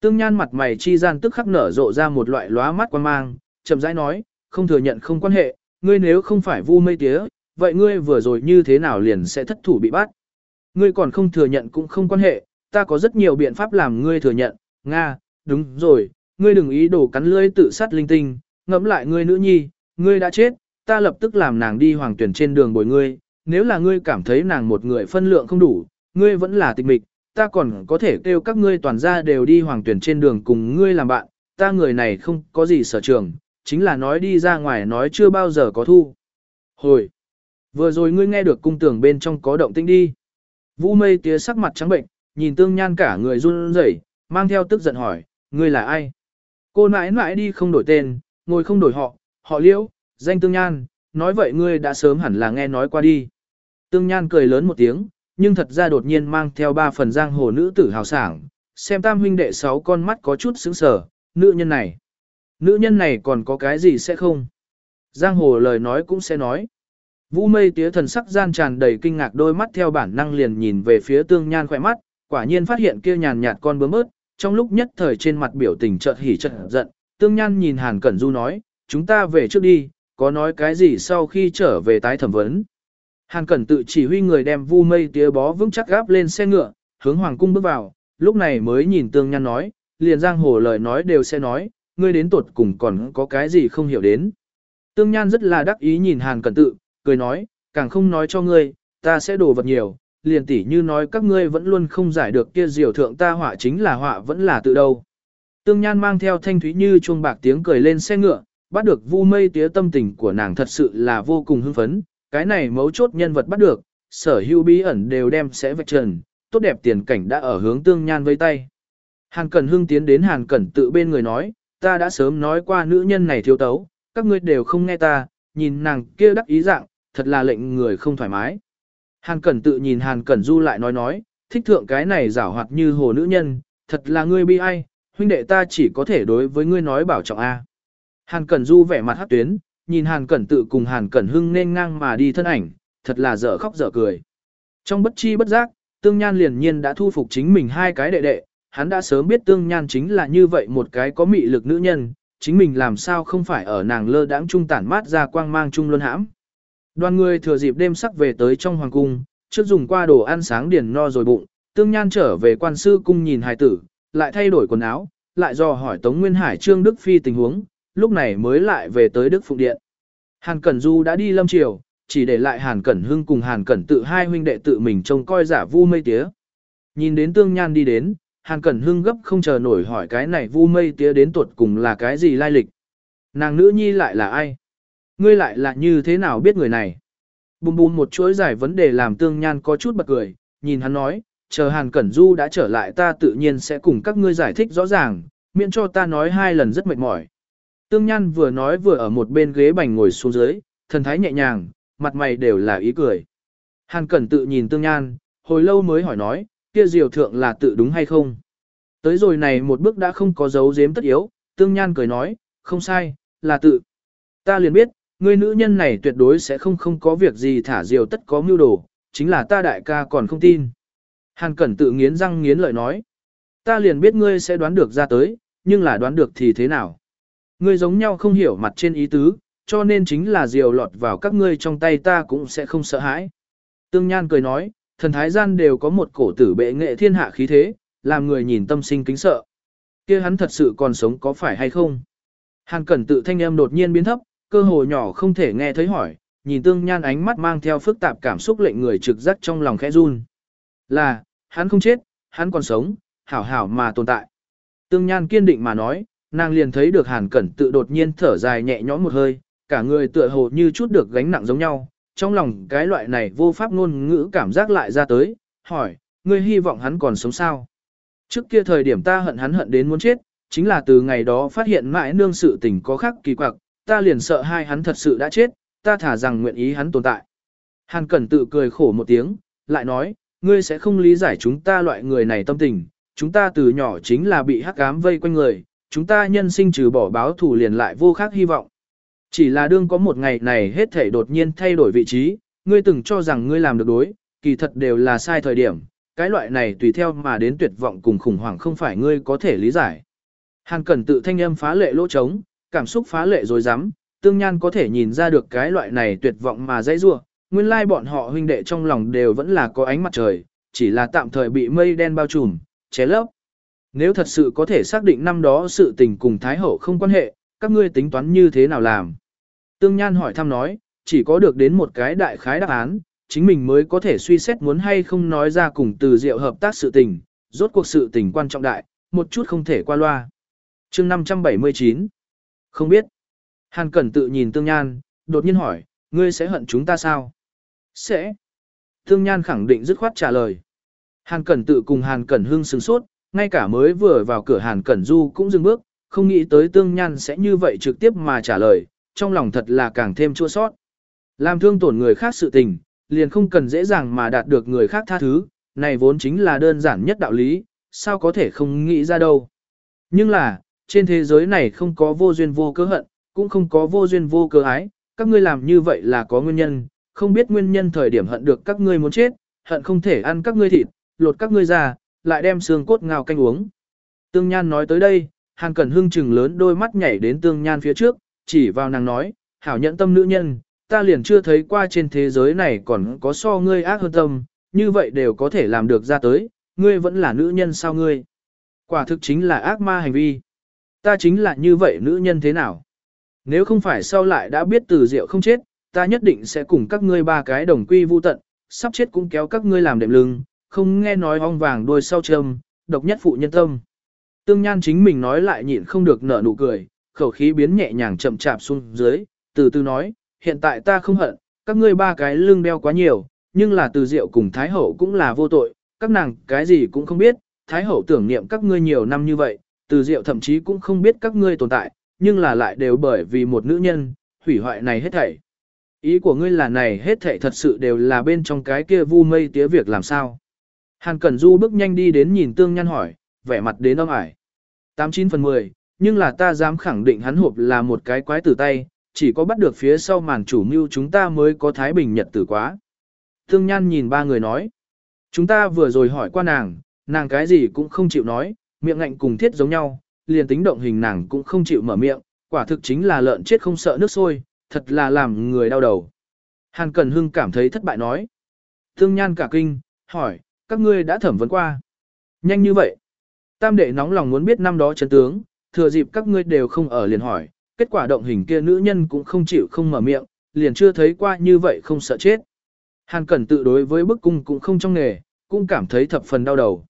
Tương nhan mặt mày chi gian tức khắc nở rộ ra một loại lóa mắt quan mang, chậm rãi nói, không thừa nhận không quan hệ, ngươi nếu không phải vu mây tía, vậy ngươi vừa rồi như thế nào liền sẽ thất thủ bị bắt. Ngươi còn không thừa nhận cũng không quan hệ, ta có rất nhiều biện pháp làm ngươi thừa nhận, Nga, đúng rồi, ngươi đừng ý đồ cắn lưỡi tự sát linh tinh, ngẫm lại ngươi nữ nhi, ngươi đã chết, ta lập tức làm nàng đi hoàng tuyển trên đường bồi ngươi, nếu là ngươi cảm thấy nàng một người phân lượng không đủ, ngươi vẫn là tịch mịch, ta còn có thể kêu các ngươi toàn gia đều đi hoàng tuyển trên đường cùng ngươi làm bạn, ta người này không có gì sở trường, chính là nói đi ra ngoài nói chưa bao giờ có thu. Hồi, vừa rồi ngươi nghe được cung tường bên trong có động tĩnh đi. Vũ mây tía sắc mặt trắng bệnh, nhìn tương nhan cả người run rẩy, mang theo tức giận hỏi, ngươi là ai? Cô nãi nãi đi không đổi tên, ngồi không đổi họ, họ liễu, danh tương nhan, nói vậy ngươi đã sớm hẳn là nghe nói qua đi. Tương nhan cười lớn một tiếng, nhưng thật ra đột nhiên mang theo ba phần giang hồ nữ tử hào sảng, xem tam huynh đệ sáu con mắt có chút sững sờ, nữ nhân này. Nữ nhân này còn có cái gì sẽ không? Giang hồ lời nói cũng sẽ nói. Vũ mây tía thần sắc gian tràn đầy kinh ngạc đôi mắt theo bản năng liền nhìn về phía tương nhan khỏe mắt, quả nhiên phát hiện kia nhàn nhạt con bướm bớt, trong lúc nhất thời trên mặt biểu tình chợt hỉ chợt giận, tương nhan nhìn Hàn Cẩn Du nói, chúng ta về trước đi, có nói cái gì sau khi trở về tái thẩm vấn. Hàn Cẩn tự chỉ huy người đem vu mây tía bó vững chắc gáp lên xe ngựa, hướng hoàng cung bước vào, lúc này mới nhìn tương nhan nói, liền giang hồ lời nói đều sẽ nói, ngươi đến tuột cùng còn có cái gì không hiểu đến. Tương nhan rất là đắc ý nhìn Hàn Cẩn tự, cười nói, càng không nói cho ngươi, ta sẽ đổ vật nhiều, liền tỉ như nói các ngươi vẫn luôn không giải được kia diều thượng ta họa chính là họa vẫn là tự đâu. Tương Nhan mang theo thanh thúy như chuông bạc tiếng cười lên xe ngựa, bắt được vu mây tía tâm tình của nàng thật sự là vô cùng hưng phấn, cái này mấu chốt nhân vật bắt được, sở hữu bí ẩn đều đem sẽ vạch trần, tốt đẹp tiền cảnh đã ở hướng Tương Nhan với tay. Hàn Cẩn Hưng tiến đến Hàn Cẩn tự bên người nói, ta đã sớm nói qua nữ nhân này thiếu tấu, các ngươi đều không nghe ta, nhìn nàng kia đắc ý dạng, thật là lệnh người không thoải mái. Hàn Cẩn tự nhìn Hàn Cẩn Du lại nói nói, thích thượng cái này giảo hoạt như hồ nữ nhân, thật là ngươi bi ai, huynh đệ ta chỉ có thể đối với ngươi nói bảo trọng A. Hàn Cẩn Du vẻ mặt hát tuyến, nhìn Hàn Cẩn tự cùng Hàn Cẩn Hưng nên ngang mà đi thân ảnh, thật là dở khóc dở cười. Trong bất chi bất giác, Tương Nhan liền nhiên đã thu phục chính mình hai cái đệ đệ, hắn đã sớm biết Tương Nhan chính là như vậy một cái có mị lực nữ nhân, chính mình làm sao không phải ở nàng lơ đãng trung tản mát ra quang mang trung luân hãm. Đoàn người thừa dịp đêm sắc về tới trong hoàng cung, trước dùng qua đồ ăn sáng điền no rồi bụng, tương nhan trở về quan sư cung nhìn hài tử, lại thay đổi quần áo, lại dò hỏi Tống Nguyên Hải Trương Đức Phi tình huống, lúc này mới lại về tới Đức Phụng Điện. Hàn Cẩn Du đã đi lâm triều, chỉ để lại Hàn Cẩn Hưng cùng Hàn Cẩn tự hai huynh đệ tự mình trông coi giả vu mây tía. Nhìn đến tương nhan đi đến, Hàn Cẩn Hưng gấp không chờ nổi hỏi cái này vu mây tía đến tuột cùng là cái gì lai lịch. Nàng nữ nhi lại là ai? Ngươi lại là như thế nào biết người này? Bùm bùm một chuỗi giải vấn đề làm tương nhan có chút bật cười, nhìn hắn nói, chờ Hàn Cẩn Du đã trở lại ta tự nhiên sẽ cùng các ngươi giải thích rõ ràng, miễn cho ta nói hai lần rất mệt mỏi. Tương Nhan vừa nói vừa ở một bên ghế bành ngồi xuống dưới, thần thái nhẹ nhàng, mặt mày đều là ý cười. Hàn Cẩn tự nhìn Tương Nhan, hồi lâu mới hỏi nói, kia diều thượng là tự đúng hay không? Tới rồi này một bước đã không có dấu giếm tất yếu, Tương Nhan cười nói, không sai, là tự. Ta liền biết, Người nữ nhân này tuyệt đối sẽ không không có việc gì thả diều tất có mưu đồ, chính là ta đại ca còn không tin. Hàn Cẩn tự nghiến răng nghiến lợi nói. Ta liền biết ngươi sẽ đoán được ra tới, nhưng là đoán được thì thế nào? Ngươi giống nhau không hiểu mặt trên ý tứ, cho nên chính là diều lọt vào các ngươi trong tay ta cũng sẽ không sợ hãi. Tương Nhan cười nói, thần thái gian đều có một cổ tử bệ nghệ thiên hạ khí thế, làm người nhìn tâm sinh kính sợ. kia hắn thật sự còn sống có phải hay không? Hàn Cẩn tự thanh âm đột nhiên biến thấp, cơ hồ nhỏ không thể nghe thấy hỏi, nhìn tương nhan ánh mắt mang theo phức tạp cảm xúc lệnh người trực giác trong lòng khẽ run. Là, hắn không chết, hắn còn sống, hảo hảo mà tồn tại. Tương nhan kiên định mà nói, nàng liền thấy được hàn cẩn tự đột nhiên thở dài nhẹ nhõm một hơi, cả người tựa hồ như chút được gánh nặng giống nhau, trong lòng cái loại này vô pháp ngôn ngữ cảm giác lại ra tới, hỏi, ngươi hy vọng hắn còn sống sao? Trước kia thời điểm ta hận hắn hận đến muốn chết, chính là từ ngày đó phát hiện mãi nương sự tình có khác kỳ quặc, ta liền sợ hai hắn thật sự đã chết, ta thả rằng nguyện ý hắn tồn tại. Hàn Cẩn tự cười khổ một tiếng, lại nói, ngươi sẽ không lý giải chúng ta loại người này tâm tình, chúng ta từ nhỏ chính là bị hắc ám vây quanh người, chúng ta nhân sinh trừ bỏ báo thù liền lại vô khác hy vọng. Chỉ là đương có một ngày này hết thể đột nhiên thay đổi vị trí, ngươi từng cho rằng ngươi làm được đối, kỳ thật đều là sai thời điểm, cái loại này tùy theo mà đến tuyệt vọng cùng khủng hoảng không phải ngươi có thể lý giải. Hàn Cẩn tự thanh âm phá lệ lỗ trống, cảm xúc phá lệ rồi dám, tương nhan có thể nhìn ra được cái loại này tuyệt vọng mà dãy rua, nguyên lai bọn họ huynh đệ trong lòng đều vẫn là có ánh mặt trời, chỉ là tạm thời bị mây đen bao trùm, ché lấp. Nếu thật sự có thể xác định năm đó sự tình cùng Thái Hậu không quan hệ, các ngươi tính toán như thế nào làm? Tương Nhan hỏi thăm nói, chỉ có được đến một cái đại khái đáp án, chính mình mới có thể suy xét muốn hay không nói ra cùng từ diệu hợp tác sự tình, rốt cuộc sự tình quan trọng đại, một chút không thể qua loa. chương 579 không biết. Hàn Cẩn tự nhìn Tương Nhan, đột nhiên hỏi, ngươi sẽ hận chúng ta sao? Sẽ. Tương Nhan khẳng định dứt khoát trả lời. Hàn Cẩn tự cùng Hàn Cẩn hưng sừng sốt, ngay cả mới vừa vào cửa Hàn Cẩn Du cũng dừng bước, không nghĩ tới Tương Nhan sẽ như vậy trực tiếp mà trả lời, trong lòng thật là càng thêm chua sót. Làm thương tổn người khác sự tình, liền không cần dễ dàng mà đạt được người khác tha thứ, này vốn chính là đơn giản nhất đạo lý, sao có thể không nghĩ ra đâu. Nhưng là, trên thế giới này không có vô duyên vô cớ hận, cũng không có vô duyên vô cớ ái, các ngươi làm như vậy là có nguyên nhân, không biết nguyên nhân thời điểm hận được các ngươi muốn chết, hận không thể ăn các ngươi thịt, lột các ngươi ra, lại đem xương cốt ngào canh uống. Tương Nhan nói tới đây, Hàn Cẩn Hưng chừng lớn đôi mắt nhảy đến Tương Nhan phía trước, chỉ vào nàng nói, hảo nhận tâm nữ nhân, ta liền chưa thấy qua trên thế giới này còn có so ngươi ác hơn tâm, như vậy đều có thể làm được ra tới, ngươi vẫn là nữ nhân sao ngươi? Quả thực chính là ác ma hành vi. Ta chính là như vậy nữ nhân thế nào? Nếu không phải sau lại đã biết từ diệu không chết, ta nhất định sẽ cùng các ngươi ba cái đồng quy vu tận, sắp chết cũng kéo các ngươi làm đệm lưng, không nghe nói ong vàng đuôi sau châm, độc nhất phụ nhân tâm. Tương Nhan chính mình nói lại nhịn không được nở nụ cười, khẩu khí biến nhẹ nhàng chậm chạp xuống dưới, từ từ nói, hiện tại ta không hận, các ngươi ba cái lưng đeo quá nhiều, nhưng là từ diệu cùng Thái Hậu cũng là vô tội, các nàng cái gì cũng không biết, Thái Hậu tưởng niệm các ngươi nhiều năm như vậy, từ diệu thậm chí cũng không biết các ngươi tồn tại, nhưng là lại đều bởi vì một nữ nhân, hủy hoại này hết thảy. Ý của ngươi là này hết thảy thật sự đều là bên trong cái kia vu mây tía việc làm sao. Hàn Cẩn Du bước nhanh đi đến nhìn Tương Nhan hỏi, vẻ mặt đến âm ải. 89 phần 10, nhưng là ta dám khẳng định hắn hộp là một cái quái tử tay, chỉ có bắt được phía sau màn chủ mưu chúng ta mới có thái bình nhật tử quá. Tương Nhan nhìn ba người nói, chúng ta vừa rồi hỏi qua nàng, nàng cái gì cũng không chịu nói, miệng ngạnh cùng thiết giống nhau, liền tính động hình nàng cũng không chịu mở miệng, quả thực chính là lợn chết không sợ nước sôi, thật là làm người đau đầu. Hàn Cẩn Hưng cảm thấy thất bại nói. thương Nhan cả kinh, hỏi, các ngươi đã thẩm vấn qua. Nhanh như vậy. Tam đệ nóng lòng muốn biết năm đó chấn tướng, thừa dịp các ngươi đều không ở liền hỏi, kết quả động hình kia nữ nhân cũng không chịu không mở miệng, liền chưa thấy qua như vậy không sợ chết. Hàn Cẩn tự đối với bức cung cũng không trong nghề, cũng cảm thấy thập phần đau đầu.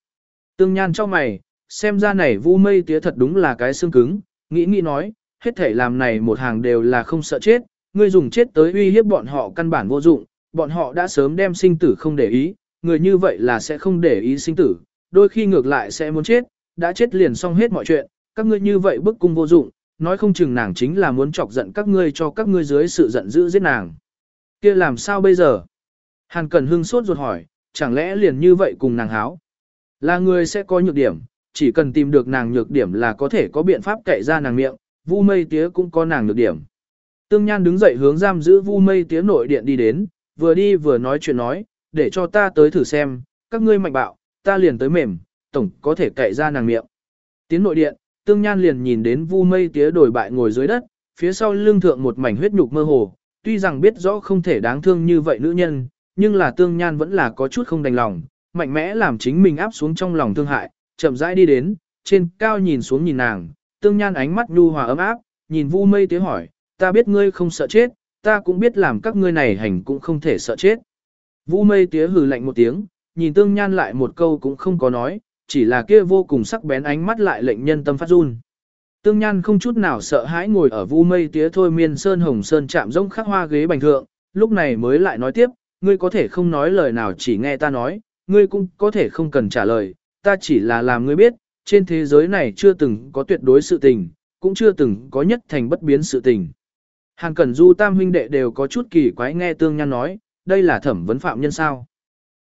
Tương Nhan cho mày, xem ra này vu mây tía thật đúng là cái xương cứng, nghĩ nghĩ nói, hết thể làm này một hàng đều là không sợ chết, ngươi dùng chết tới uy hiếp bọn họ căn bản vô dụng, bọn họ đã sớm đem sinh tử không để ý, người như vậy là sẽ không để ý sinh tử, đôi khi ngược lại sẽ muốn chết, đã chết liền xong hết mọi chuyện, các ngươi như vậy bức cung vô dụng, nói không chừng nàng chính là muốn chọc giận các ngươi cho các ngươi dưới sự giận dữ giết nàng. kia làm sao bây giờ? Hàn Cẩn Hưng sốt ruột hỏi, chẳng lẽ liền như vậy cùng nàng háo? Là người sẽ có nhược điểm, chỉ cần tìm được nàng nhược điểm là có thể có biện pháp cậy ra nàng miệng, Vu Mây Tía cũng có nàng nhược điểm. Tương Nhan đứng dậy hướng giam giữ Vu Mây Tía nội điện đi đến, vừa đi vừa nói chuyện nói, để cho ta tới thử xem, các ngươi mạnh bạo, ta liền tới mềm, tổng có thể cậy ra nàng miệng. Tiến nội điện, Tương Nhan liền nhìn đến Vu Mây Tía đổi bại ngồi dưới đất, phía sau lưng thượng một mảnh huyết nhục mơ hồ, tuy rằng biết rõ không thể đáng thương như vậy nữ nhân, nhưng là Tương Nhan vẫn là có chút không đành lòng, mạnh mẽ làm chính mình áp xuống trong lòng thương hại, chậm rãi đi đến, trên cao nhìn xuống nhìn nàng, Tương Nhan ánh mắt nhu hòa ấm áp, nhìn Vu Mây Tía hỏi, ta biết ngươi không sợ chết, ta cũng biết làm các ngươi này hành cũng không thể sợ chết. Vu Mây Tía hừ lạnh một tiếng, nhìn Tương Nhan lại một câu cũng không có nói, chỉ là kia vô cùng sắc bén ánh mắt lại lệnh nhân tâm phát run. Tương Nhan không chút nào sợ hãi ngồi ở vu mây tía thôi miên sơn hồng sơn chạm rông khắc hoa ghế bành thượng, lúc này mới lại nói tiếp, ngươi có thể không nói lời nào chỉ nghe ta nói, ngươi cũng có thể không cần trả lời, ta chỉ là làm ngươi biết, trên thế giới này chưa từng có tuyệt đối sự tình, cũng chưa từng có nhất thành bất biến sự tình. Hàng Cẩn Du Tam huynh đệ đều có chút kỳ quái nghe Tương Nhan nói, đây là thẩm vấn phạm nhân sao.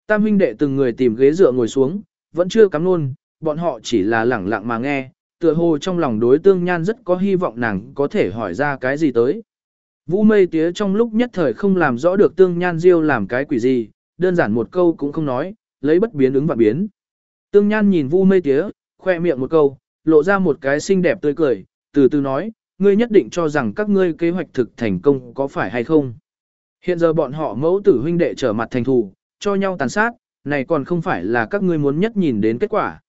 Tam huynh đệ từng người tìm ghế dựa ngồi xuống, vẫn chưa cắm luôn, bọn họ chỉ là lẳng lặng mà nghe, tựa hồ trong lòng đối tương nhan rất có hy vọng nàng có thể hỏi ra cái gì tới. Vũ mây tía trong lúc nhất thời không làm rõ được tương nhan diêu làm cái quỷ gì, đơn giản một câu cũng không nói, lấy bất biến ứng và biến. Tương nhan nhìn vu mây tía, khoe miệng một câu, lộ ra một cái xinh đẹp tươi cười, từ từ nói, ngươi nhất định cho rằng các ngươi kế hoạch thực thành công có phải hay không. Hiện giờ bọn họ mẫu tử huynh đệ trở mặt thành thù, cho nhau tàn sát, này còn không phải là các ngươi muốn nhất nhìn đến kết quả.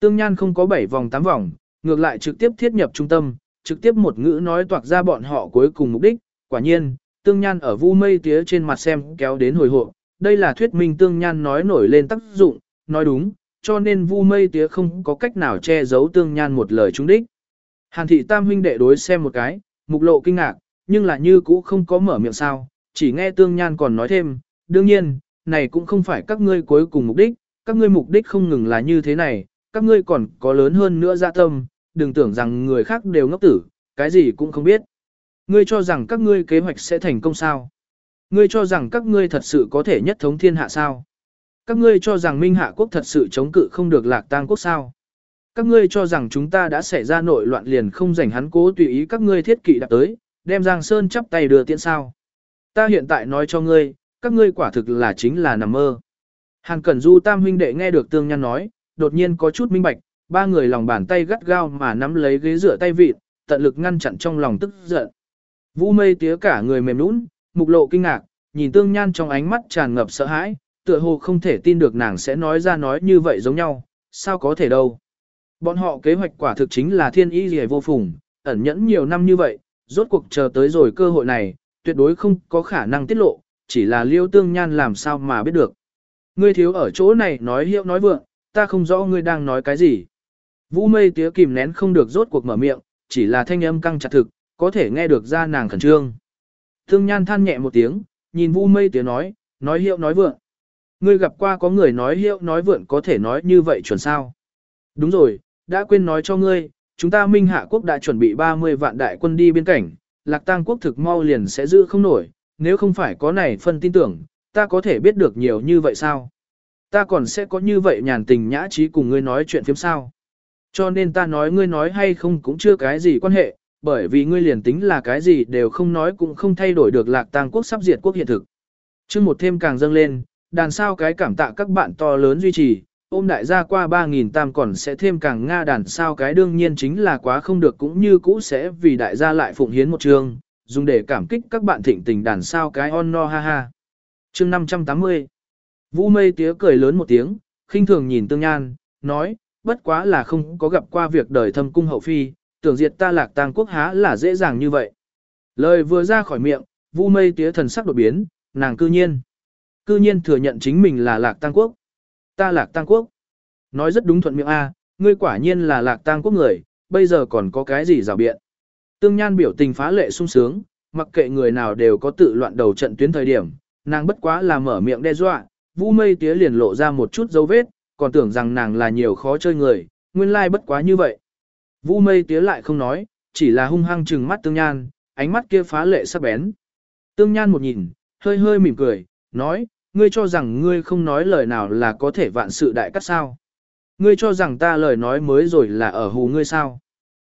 Tương Nhan không có bảy vòng tám vòng, ngược lại trực tiếp thiết nhập trung tâm, trực tiếp một ngữ nói toạc ra bọn họ cuối cùng mục đích, quả nhiên, Tương Nhan ở vu mây tía trên mặt xem kéo đến hồi hộ, đây là thuyết minh Tương Nhan nói nổi lên tác dụng, nói đúng, cho nên vu mây tía không có cách nào che giấu Tương Nhan một lời trúng đích. Hàn thị tam huynh đệ đối xem một cái, mục lộ kinh ngạc, nhưng là như cũ không có mở miệng sao, chỉ nghe Tương Nhan còn nói thêm, đương nhiên, này cũng không phải các ngươi cuối cùng mục đích, các ngươi mục đích không ngừng là như thế này, các ngươi còn có lớn hơn nữa dạ tâm, đừng tưởng rằng người khác đều ngốc tử, cái gì cũng không biết. Ngươi cho rằng các ngươi kế hoạch sẽ thành công sao? Ngươi cho rằng các ngươi thật sự có thể nhất thống thiên hạ sao? Các ngươi cho rằng Minh Hạ quốc thật sự chống cự không được lạc tang quốc sao? Các ngươi cho rằng chúng ta đã xảy ra nội loạn liền không rảnh hắn cố tùy ý các ngươi thiết kỵ đặt tới, đem Giang Sơn chắp tay đưa tiễn sao? Ta hiện tại nói cho ngươi, các ngươi quả thực là chính là nằm mơ. Hàn Cẩn Du tam huynh đệ nghe được Tương Nhan nói, đột nhiên có chút minh bạch, ba người lòng bàn tay gắt gao mà nắm lấy ghế rửa tay vịt, tận lực ngăn chặn trong lòng tức giận. Vũ mây tía cả người mềm nũng, mục lộ kinh ngạc, nhìn Tương Nhan trong ánh mắt tràn ngập sợ hãi, tựa hồ không thể tin được nàng sẽ nói ra nói như vậy giống nhau, sao có thể đâu. Bọn họ kế hoạch quả thực chính là thiên ý gì vô phùng, ẩn nhẫn nhiều năm như vậy, rốt cuộc chờ tới rồi cơ hội này, tuyệt đối không có khả năng tiết lộ, chỉ là liêu tương nhan làm sao mà biết được. Ngươi thiếu ở chỗ này nói hiệu nói vượng, ta không rõ ngươi đang nói cái gì. Vũ mây tía kìm nén không được rốt cuộc mở miệng, chỉ là thanh âm căng chặt thực, có thể nghe được ra nàng khẩn trương. Tương nhan than nhẹ một tiếng, nhìn Vu mây tía nói, nói hiệu nói vượng. Ngươi gặp qua có người nói hiệu nói vượn có thể nói như vậy chuẩn sao. Đúng rồi, đã quên nói cho ngươi, chúng ta Minh Hạ Quốc đã chuẩn bị 30 vạn đại quân đi biên cảnh, Lạc Tang Quốc thực mau liền sẽ giữ không nổi, nếu không phải có này phân tin tưởng, ta có thể biết được nhiều như vậy sao? Ta còn sẽ có như vậy nhàn tình nhã trí cùng ngươi nói chuyện phiếm sao? Cho nên ta nói ngươi nói hay không cũng chưa cái gì quan hệ, bởi vì ngươi liền tính là cái gì đều không nói cũng không thay đổi được lạc tang quốc sắp diệt quốc hiện thực. chương một thêm càng dâng lên, đàn sao cái cảm tạ các bạn to lớn duy trì, ôm đại gia qua 3.000 tam còn sẽ thêm càng Nga đàn sao cái đương nhiên chính là quá không được cũng như cũ sẽ vì đại gia lại phụng hiến một trường, dùng để cảm kích các bạn thịnh tình đàn sao cái on no ha ha. chương 580 Vũ mây tía cười lớn một tiếng, khinh thường nhìn tương nhan, nói, bất quá là không có gặp qua việc đời thâm cung hậu phi, tưởng diệt ta lạc tang quốc há là dễ dàng như vậy. Lời vừa ra khỏi miệng, Vu mây tía thần sắc đột biến, nàng cư nhiên. Cư nhiên thừa nhận chính mình là lạc tang quốc. Ta lạc tang quốc. Nói rất đúng thuận miệng A, ngươi quả nhiên là lạc tang quốc người, bây giờ còn có cái gì rào biện. Tương Nhan biểu tình phá lệ sung sướng, mặc kệ người nào đều có tự loạn đầu trận tuyến thời điểm, nàng bất quá là mở miệng đe dọa, Vũ Mây Tía liền lộ ra một chút dấu vết, còn tưởng rằng nàng là nhiều khó chơi người, nguyên lai bất quá như vậy. Vũ Mây Tía lại không nói, chỉ là hung hăng trừng mắt Tương Nhan, ánh mắt kia phá lệ sắc bén. Tương Nhan một nhìn, hơi hơi mỉm cười, nói, ngươi cho rằng ngươi không nói lời nào là có thể vạn sự đại cắt sao. Ngươi cho rằng ta lời nói mới rồi là ở hù ngươi sao.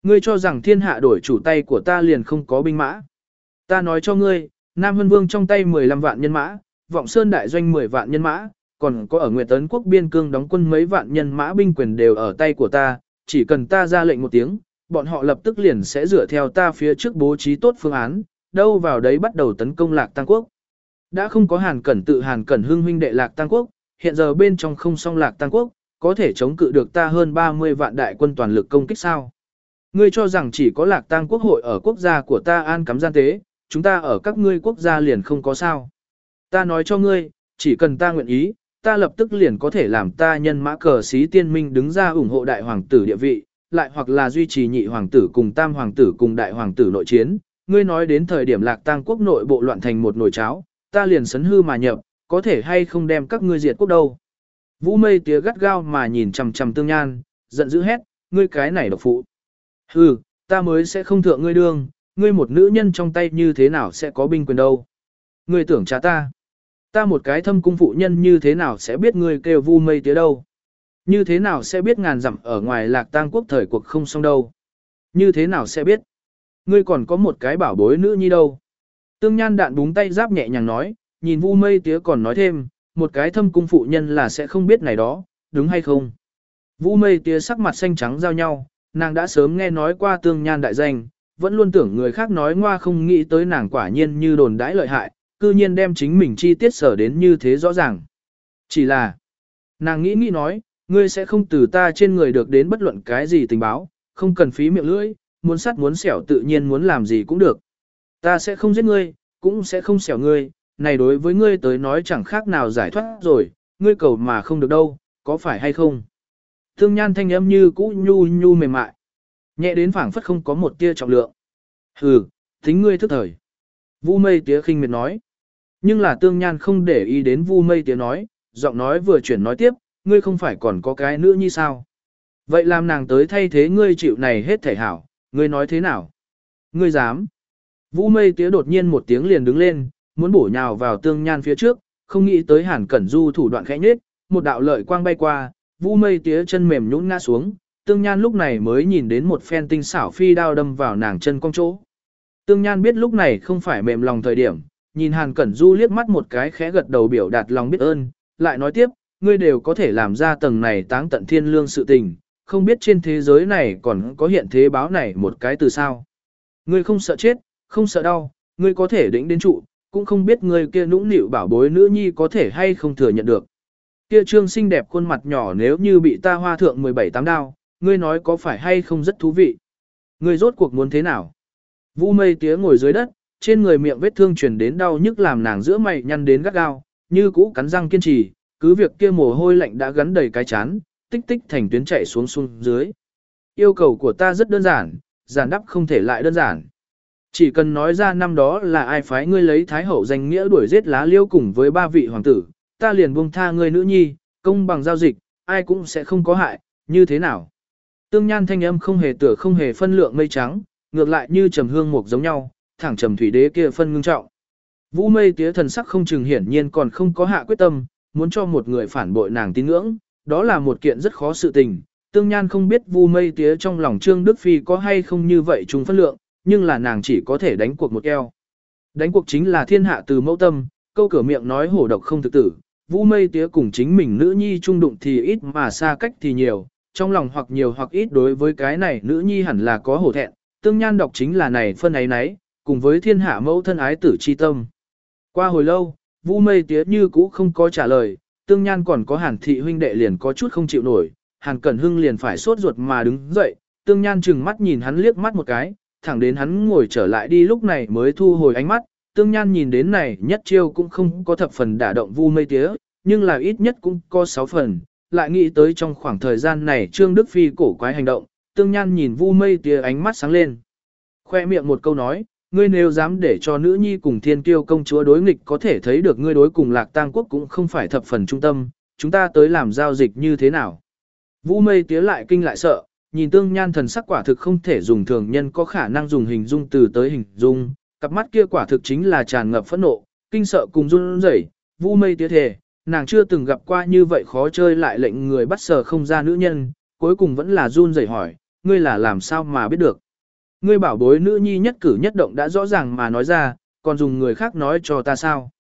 Ngươi cho rằng thiên hạ đổi chủ tay của ta liền không có binh mã. Ta nói cho ngươi, Nam Hân Vương trong tay 15 vạn nhân mã, Vọng Sơn đại doanh 10 vạn nhân mã, còn có ở Nguyệt Tấn quốc biên cương đóng quân mấy vạn nhân mã binh quyền đều ở tay của ta, chỉ cần ta ra lệnh một tiếng, bọn họ lập tức liền sẽ dựa theo ta phía trước bố trí tốt phương án, đâu vào đấy bắt đầu tấn công Lạc Tăng quốc. Đã không có Hàn Cẩn tự Hàn Cẩn hưng huynh đệ Lạc Tăng quốc, hiện giờ bên trong không song Lạc Tăng quốc, có thể chống cự được ta hơn 30 vạn đại quân toàn lực công kích sao? Ngươi cho rằng chỉ có lạc tang quốc hội ở quốc gia của ta an cắm gian tế, chúng ta ở các ngươi quốc gia liền không có sao. Ta nói cho ngươi, chỉ cần ta nguyện ý, ta lập tức liền có thể làm ta nhân mã cờ sĩ tiên minh đứng ra ủng hộ đại hoàng tử địa vị, lại hoặc là duy trì nhị hoàng tử cùng tam hoàng tử cùng đại hoàng tử nội chiến. Ngươi nói đến thời điểm lạc tang quốc nội bộ loạn thành một nồi cháo, ta liền sấn hư mà nhập, có thể hay không đem các ngươi diệt quốc đâu. Vũ mây tía gắt gao mà nhìn chằm chằm tương nhan, giận dữ hét, ngươi cái này độc phụ. Hừ, ta mới sẽ không thượng ngươi đương, ngươi một nữ nhân trong tay như thế nào sẽ có binh quyền đâu. Ngươi tưởng cha ta. Ta một cái thâm cung phụ nhân như thế nào sẽ biết ngươi kêu vu mây tía đâu. Như thế nào sẽ biết ngàn dặm ở ngoài lạc tang quốc thời cuộc không xong đâu. Như thế nào sẽ biết. Ngươi còn có một cái bảo bối nữ nhi đâu. Tương nhan đạn búng tay giáp nhẹ nhàng nói, nhìn vu mây tía còn nói thêm, một cái thâm cung phụ nhân là sẽ không biết này đó, đúng hay không. Vu mây tía sắc mặt xanh trắng giao nhau, nàng đã sớm nghe nói qua tương nhan đại danh, vẫn luôn tưởng người khác nói ngoa không nghĩ tới nàng quả nhiên như đồn đãi lợi hại, cư nhiên đem chính mình chi tiết sở đến như thế rõ ràng. Chỉ là, nàng nghĩ nghĩ nói, ngươi sẽ không từ ta trên người được đến bất luận cái gì tình báo, không cần phí miệng lưỡi, muốn sắt muốn xẻo tự nhiên muốn làm gì cũng được. Ta sẽ không giết ngươi, cũng sẽ không xẻo ngươi, này đối với ngươi tới nói chẳng khác nào giải thoát rồi, ngươi cầu mà không được đâu, có phải hay không? Thương nhan thanh âm như cũ nhu nhu mềm mại, nhẹ đến phảng phất không có một tia trọng lượng. Hừ, tính ngươi thức thời. Vu mây tía khinh miệt nói. Nhưng là tương nhan không để ý đến vu mây tía nói, giọng nói vừa chuyển nói tiếp, ngươi không phải còn có cái nữa như sao? Vậy làm nàng tới thay thế ngươi chịu này hết thể hảo, ngươi nói thế nào? Ngươi dám? Vũ mây tía đột nhiên một tiếng liền đứng lên, muốn bổ nhào vào tương nhan phía trước, không nghĩ tới hàn cẩn du thủ đoạn khẽ nhết, một đạo lợi quang bay qua, vũ mây tía chân mềm nhũn ngã xuống, tương nhan lúc này mới nhìn đến một phen tinh xảo phi đao đâm vào nàng chân cong chỗ. Tương nhan biết lúc này không phải mềm lòng thời điểm, nhìn hàn cẩn du liếc mắt một cái khẽ gật đầu biểu đạt lòng biết ơn, lại nói tiếp, ngươi đều có thể làm ra tầng này táng tận thiên lương sự tình, không biết trên thế giới này còn có hiện thế báo này một cái từ sao. Ngươi không sợ chết, không sợ đau, ngươi có thể đỉnh đến trụ, cũng không biết ngươi kia nũng nịu bảo bối nữ nhi có thể hay không thừa nhận được. Kia trương xinh đẹp khuôn mặt nhỏ nếu như bị ta hoa thượng 17 tám đao, ngươi nói có phải hay không rất thú vị. Ngươi rốt cuộc muốn thế nào? Vũ mây tía ngồi dưới đất, trên người miệng vết thương truyền đến đau nhức làm nàng giữa mày nhăn đến gắt gao, như cũ cắn răng kiên trì, cứ việc kia mồ hôi lạnh đã gắn đầy cái chán, tích tích thành tuyến chạy xuống xuống dưới. Yêu cầu của ta rất đơn giản, giản đắp không thể lại đơn giản. Chỉ cần nói ra năm đó là ai phái ngươi lấy thái hậu danh nghĩa đuổi giết lá liêu cùng với ba vị hoàng tử, ta liền buông tha ngươi nữ nhi, công bằng giao dịch, ai cũng sẽ không có hại, như thế nào. Tương nhan thanh âm không hề tựa không hề phân lượng mây trắng, ngược lại như trầm hương mục giống nhau, thẳng trầm thủy đế kia phân ngưng trọng. Vũ mây tía thần sắc không chừng hiển nhiên còn không có hạ quyết tâm, muốn cho một người phản bội nàng tín ngưỡng, đó là một kiện rất khó sự tình. Tương Nhan không biết Vu Mây Tía trong lòng Trương Đức Phi có hay không như vậy chung phân lượng, nhưng là nàng chỉ có thể đánh cuộc một eo. Đánh cuộc chính là thiên hạ từ mẫu tâm, câu cửa miệng nói hổ độc không thực tử, vũ Mây Tía cùng chính mình nữ nhi trung đụng thì ít mà xa cách thì nhiều, trong lòng hoặc nhiều hoặc ít đối với cái này nữ nhi hẳn là có hổ thẹn, Tương Nhan đọc chính là này phân ấy nấy, cùng với thiên hạ mẫu thân ái tử chi tâm. Qua hồi lâu, vũ Mây Tía như cũ không có trả lời, Tương Nhan còn có Hàn thị huynh đệ liền có chút không chịu nổi, Hàn Cẩn Hưng liền phải sốt ruột mà đứng dậy, Tương Nhan chừng mắt nhìn hắn liếc mắt một cái, thẳng đến hắn ngồi trở lại đi lúc này mới thu hồi ánh mắt, Tương Nhan nhìn đến này nhất chiêu cũng không có thập phần đả động Vu Mây Tía, nhưng là ít nhất cũng có sáu phần, lại nghĩ tới trong khoảng thời gian này Trương Đức Phi cổ quái hành động, Tương Nhan nhìn Vu Mây Tía ánh mắt sáng lên. Khoe miệng một câu nói, ngươi nếu dám để cho nữ nhi cùng thiên kiêu công chúa đối nghịch có thể thấy được ngươi đối cùng lạc tang quốc cũng không phải thập phần trung tâm, chúng ta tới làm giao dịch như thế nào. Vũ mây tía lại kinh lại sợ, nhìn tương nhan thần sắc quả thực không thể dùng thường nhân có khả năng dùng hình dung từ tới hình dung, cặp mắt kia quả thực chính là tràn ngập phẫn nộ, kinh sợ cùng run rẩy. vu mây tía thề, nàng chưa từng gặp qua như vậy khó chơi lại lệnh người bắt sờ không ra nữ nhân, cuối cùng vẫn là run rẩy hỏi, ngươi là làm sao mà biết được. Ngươi bảo bối nữ nhi nhất cử nhất động đã rõ ràng mà nói ra, còn dùng người khác nói cho ta sao.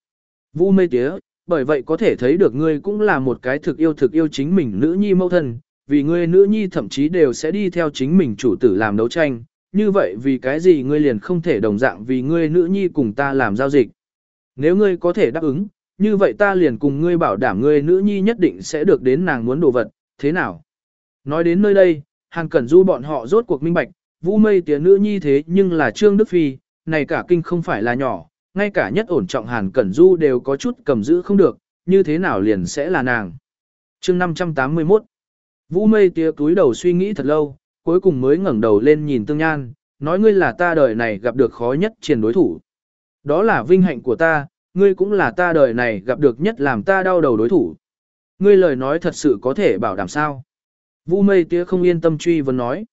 Vu mây tía, bởi vậy có thể thấy được ngươi cũng là một cái thực yêu thực yêu chính mình nữ nhi mâu thân, vì ngươi nữ nhi thậm chí đều sẽ đi theo chính mình chủ tử làm đấu tranh, như vậy vì cái gì ngươi liền không thể đồng dạng vì ngươi nữ nhi cùng ta làm giao dịch. Nếu ngươi có thể đáp ứng, như vậy ta liền cùng ngươi bảo đảm ngươi nữ nhi nhất định sẽ được đến nàng muốn đồ vật, thế nào? Nói đến nơi đây, Hàn Cẩn Du bọn họ rốt cuộc minh bạch, Vũ mây tía nữ nhi thế nhưng là Trương Đức Phi, này cả kinh không phải là nhỏ, ngay cả nhất ổn trọng Hàn Cẩn Du đều có chút cầm giữ không được, như thế nào liền sẽ là nàng. chương 581 Vũ mây tía túi đầu suy nghĩ thật lâu, cuối cùng mới ngẩng đầu lên nhìn Tương Nhan, nói ngươi là ta đời này gặp được khó nhất chiến đối thủ. Đó là vinh hạnh của ta, ngươi cũng là ta đời này gặp được nhất làm ta đau đầu đối thủ. Ngươi lời nói thật sự có thể bảo đảm sao. Vũ mây tía không yên tâm truy vấn nói.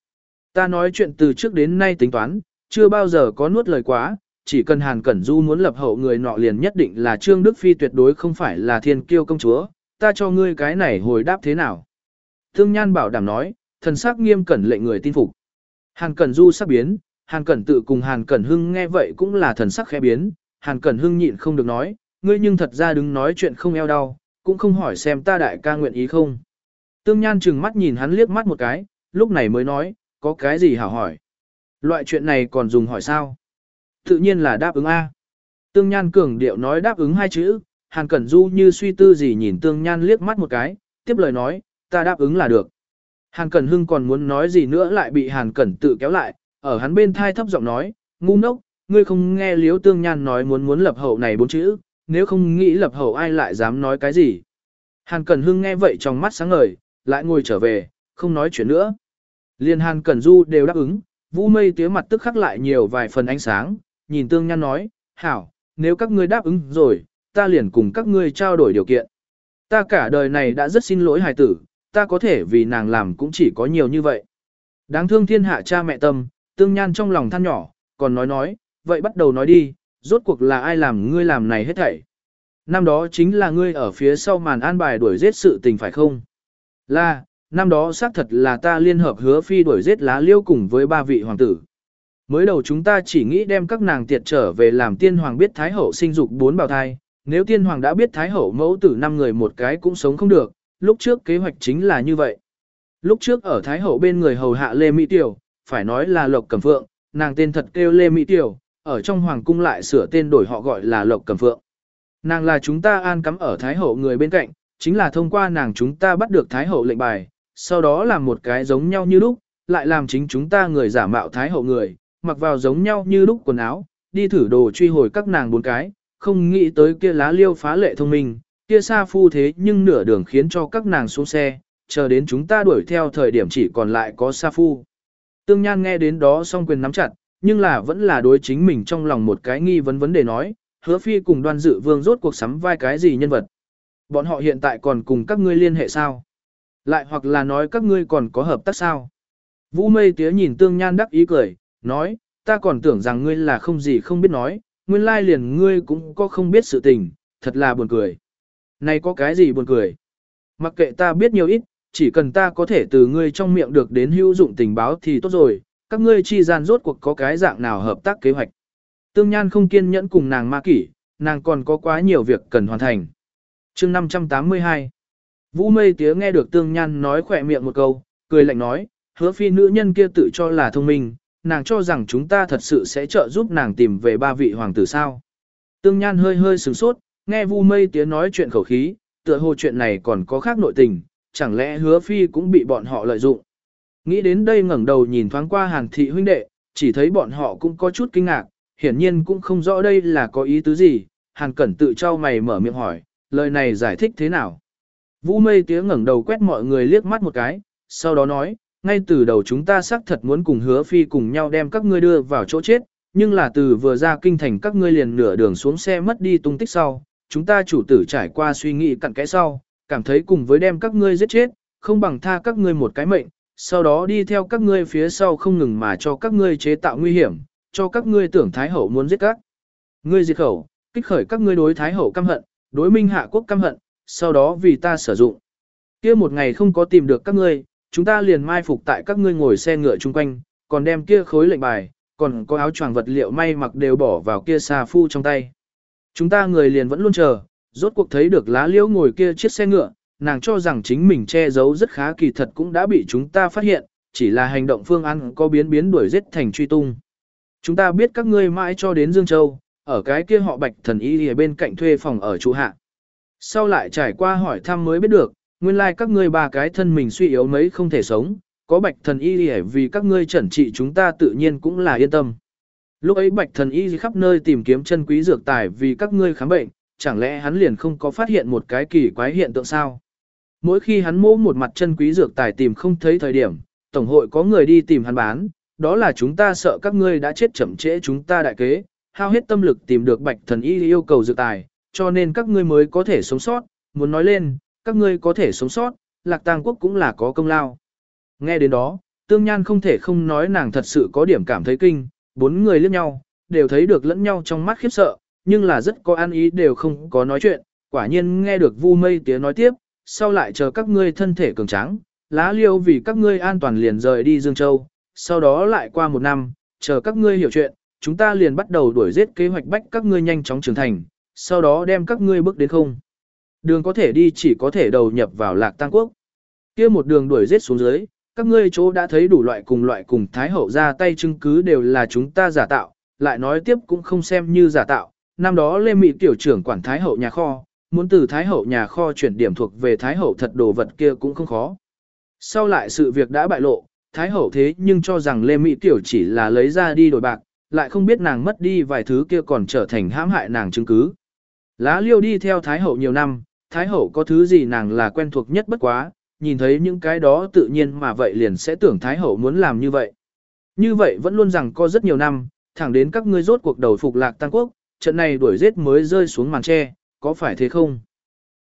Ta nói chuyện từ trước đến nay tính toán, chưa bao giờ có nuốt lời quá, chỉ cần Hàn Cẩn Du muốn lập hậu người nọ liền nhất định là Trương Đức Phi tuyệt đối không phải là thiên kiêu công chúa, ta cho ngươi cái này hồi đáp thế nào. Thương Nhan bảo đảm nói, thần sắc nghiêm cẩn lệnh người tin phục. Hàn Cẩn Du sắc biến, Hàn Cẩn tự cùng Hàn Cẩn Hưng nghe vậy cũng là thần sắc khẽ biến, Hàn Cẩn Hưng nhịn không được nói, ngươi nhưng thật ra đứng nói chuyện không eo đau, cũng không hỏi xem ta đại ca nguyện ý không. Tương Nhan chừng mắt nhìn hắn liếc mắt một cái, lúc này mới nói, có cái gì hảo hỏi. Loại chuyện này còn dùng hỏi sao? Tự nhiên là đáp ứng A. Tương Nhan cường điệu nói đáp ứng hai chữ, Hàn Cẩn Du như suy tư gì nhìn Tương Nhan liếc mắt một cái, tiếp lời nói, ta đáp ứng là được. Hàn Cẩn Hưng còn muốn nói gì nữa lại bị Hàn Cẩn tự kéo lại, ở hắn bên thai thấp giọng nói, ngu ngốc, ngươi không nghe Liễu Tương Nhan nói muốn muốn lập hậu này bốn chữ, nếu không nghĩ lập hậu ai lại dám nói cái gì. Hàn Cẩn Hưng nghe vậy trong mắt sáng ngời, lại ngồi trở về, không nói chuyện nữa. Liên Hàn Cẩn Du đều đáp ứng, Vũ Mây tía mặt tức khắc lại nhiều vài phần ánh sáng, nhìn Tương Nhan nói, hảo, nếu các ngươi đáp ứng rồi, ta liền cùng các ngươi trao đổi điều kiện. Ta cả đời này đã rất xin lỗi hài tử, ta có thể vì nàng làm cũng chỉ có nhiều như vậy. Đáng thương thiên hạ cha mẹ tâm, Tương Nhan trong lòng than nhỏ, còn nói nói, vậy bắt đầu nói đi, rốt cuộc là ai làm ngươi làm này hết thảy. Năm đó chính là ngươi ở phía sau màn an bài đuổi giết sự tình phải không? Là, năm đó xác thật là ta liên hợp hứa phi đuổi giết lá liêu cùng với ba vị hoàng tử. Mới đầu chúng ta chỉ nghĩ đem các nàng tiệt trở về làm tiên hoàng biết thái hậu sinh dục bốn bào thai, nếu tiên hoàng đã biết thái hậu mẫu tử năm người một cái cũng sống không được, lúc trước kế hoạch chính là như vậy. Lúc trước ở thái hậu bên người hầu hạ Lê Mỹ Tiểu, phải nói là Lộc Cẩm Phượng, nàng tên thật kêu Lê Mỹ Tiểu, ở trong hoàng cung lại sửa tên đổi họ gọi là Lộc Cẩm Phượng. Nàng là chúng ta an cắm ở thái hậu người bên cạnh, chính là thông qua nàng chúng ta bắt được thái hậu lệnh bài, sau đó làm một cái giống nhau như lúc, lại làm chính chúng ta người giả mạo thái hậu người, mặc vào giống nhau như lúc quần áo, đi thử đồ truy hồi các nàng bốn cái, không nghĩ tới kia lá liêu phá lệ thông minh, kia xa phu thế nhưng nửa đường khiến cho các nàng xuống xe, chờ đến chúng ta đuổi theo thời điểm chỉ còn lại có xa phu. Tương Nhan nghe đến đó song quyền nắm chặt, nhưng là vẫn là đối chính mình trong lòng một cái nghi vấn vấn đề nói, hứa phi cùng đoan dự vương rốt cuộc sắm vai cái gì nhân vật. Bọn họ hiện tại còn cùng các ngươi liên hệ sao? Lại hoặc là nói các ngươi còn có hợp tác sao? Vũ mây tía nhìn tương nhan đắc ý cười, nói, ta còn tưởng rằng ngươi là không gì không biết nói, nguyên lai liền ngươi cũng có không biết sự tình, thật là buồn cười. Này có cái gì buồn cười? Mặc kệ ta biết nhiều ít, chỉ cần ta có thể từ ngươi trong miệng được đến hữu dụng tình báo thì tốt rồi, các ngươi chi gian rốt cuộc có cái dạng nào hợp tác kế hoạch. Tương Nhan không kiên nhẫn cùng nàng ma kỷ, nàng còn có quá nhiều việc cần hoàn thành. chương 582 Vũ mây tía nghe được Tương Nhan nói khỏe miệng một câu, cười lạnh nói, hứa phi nữ nhân kia tự cho là thông minh, nàng cho rằng chúng ta thật sự sẽ trợ giúp nàng tìm về ba vị hoàng tử sao. Tương Nhan hơi hơi sửng sốt, nghe Vu mây tía nói chuyện khẩu khí, tựa hồ chuyện này còn có khác nội tình, chẳng lẽ hứa phi cũng bị bọn họ lợi dụng. Nghĩ đến đây ngẩng đầu nhìn thoáng qua hàn thị huynh đệ, chỉ thấy bọn họ cũng có chút kinh ngạc, hiển nhiên cũng không rõ đây là có ý tứ gì, hàn cẩn tự trao mày mở miệng hỏi, lời này giải thích thế nào. Vũ mây tía ngẩng đầu quét mọi người liếc mắt một cái, sau đó nói, ngay từ đầu chúng ta xác thật muốn cùng hứa phi cùng nhau đem các ngươi đưa vào chỗ chết, nhưng là từ vừa ra kinh thành các ngươi liền nửa đường xuống xe mất đi tung tích sau, chúng ta chủ tử trải qua suy nghĩ cặn kẽ sau, cảm thấy cùng với đem các ngươi giết chết, không bằng tha các ngươi một cái mệnh, sau đó đi theo các ngươi phía sau không ngừng mà cho các ngươi chế tạo nguy hiểm, cho các ngươi tưởng Thái Hậu muốn giết các. Ngươi diệt khẩu, kích khởi các ngươi đối Thái Hậu căm hận, đối minh hạ quốc căm hận, sau đó vì ta sử dụng. kia một ngày không có tìm được các ngươi, chúng ta liền mai phục tại các ngươi ngồi xe ngựa chung quanh, còn đem kia khối lệnh bài, còn có áo choàng vật liệu may mặc đều bỏ vào kia xà phu trong tay. Chúng ta người liền vẫn luôn chờ, rốt cuộc thấy được lá liễu ngồi kia chiếc xe ngựa, nàng cho rằng chính mình che giấu rất khá kỳ thật cũng đã bị chúng ta phát hiện, chỉ là hành động phương ăn có biến biến đuổi giết thành truy tung. Chúng ta biết các ngươi mãi cho đến Dương Châu, ở cái kia họ bạch thần y ở bên cạnh thuê phòng ở trụ hạ. Sau lại trải qua hỏi thăm mới biết được, nguyên lai like các ngươi ba cái thân mình suy yếu mấy không thể sống, có bạch thần y vì các ngươi chẩn trị chúng ta tự nhiên cũng là yên tâm. Lúc ấy bạch thần y khắp nơi tìm kiếm chân quý dược tài vì các ngươi khám bệnh, chẳng lẽ hắn liền không có phát hiện một cái kỳ quái hiện tượng sao? Mỗi khi hắn mỗ một mặt chân quý dược tài tìm không thấy thời điểm, tổng hội có người đi tìm hắn bán, đó là chúng ta sợ các ngươi đã chết chậm trễ chúng ta đại kế, hao hết tâm lực tìm được bạch thần y yêu cầu dược tài, cho nên các ngươi mới có thể sống sót, muốn nói lên, các ngươi có thể sống sót, lạc tang quốc cũng là có công lao. Nghe đến đó, tương nhan không thể không nói nàng thật sự có điểm cảm thấy kinh, bốn người liếc nhau, đều thấy được lẫn nhau trong mắt khiếp sợ, nhưng là rất có an ý đều không có nói chuyện, quả nhiên nghe được vu mây tía nói tiếp, sau lại chờ các ngươi thân thể cường tráng, lá liêu vì các ngươi an toàn liền rời đi Dương Châu, sau đó lại qua một năm, chờ các ngươi hiểu chuyện, chúng ta liền bắt đầu đuổi giết kế hoạch bách các ngươi nhanh chóng trưởng thành, sau đó đem các ngươi bước đến không. Đường có thể đi chỉ có thể đầu nhập vào lạc tăng quốc. kia một đường đuổi giết xuống dưới, các ngươi chỗ đã thấy đủ loại cùng loại cùng Thái Hậu ra tay chứng cứ đều là chúng ta giả tạo, lại nói tiếp cũng không xem như giả tạo. Năm đó Lê Mỹ tiểu trưởng quản Thái Hậu nhà kho, muốn từ Thái Hậu nhà kho chuyển điểm thuộc về Thái Hậu thật đồ vật kia cũng không khó. Sau lại sự việc đã bại lộ, Thái Hậu thế nhưng cho rằng Lê Mỹ Tiểu chỉ là lấy ra đi đổi bạc, lại không biết nàng mất đi vài thứ kia còn trở thành hãm hại nàng chứng cứ. Lá liêu đi theo Thái Hậu nhiều năm, Thái Hậu có thứ gì nàng là quen thuộc nhất bất quá, nhìn thấy những cái đó tự nhiên mà vậy liền sẽ tưởng Thái Hậu muốn làm như vậy. Như vậy vẫn luôn rằng có rất nhiều năm, thẳng đến các ngươi rốt cuộc đầu phục lạc tăng quốc, trận này đuổi giết mới rơi xuống màn tre, có phải thế không?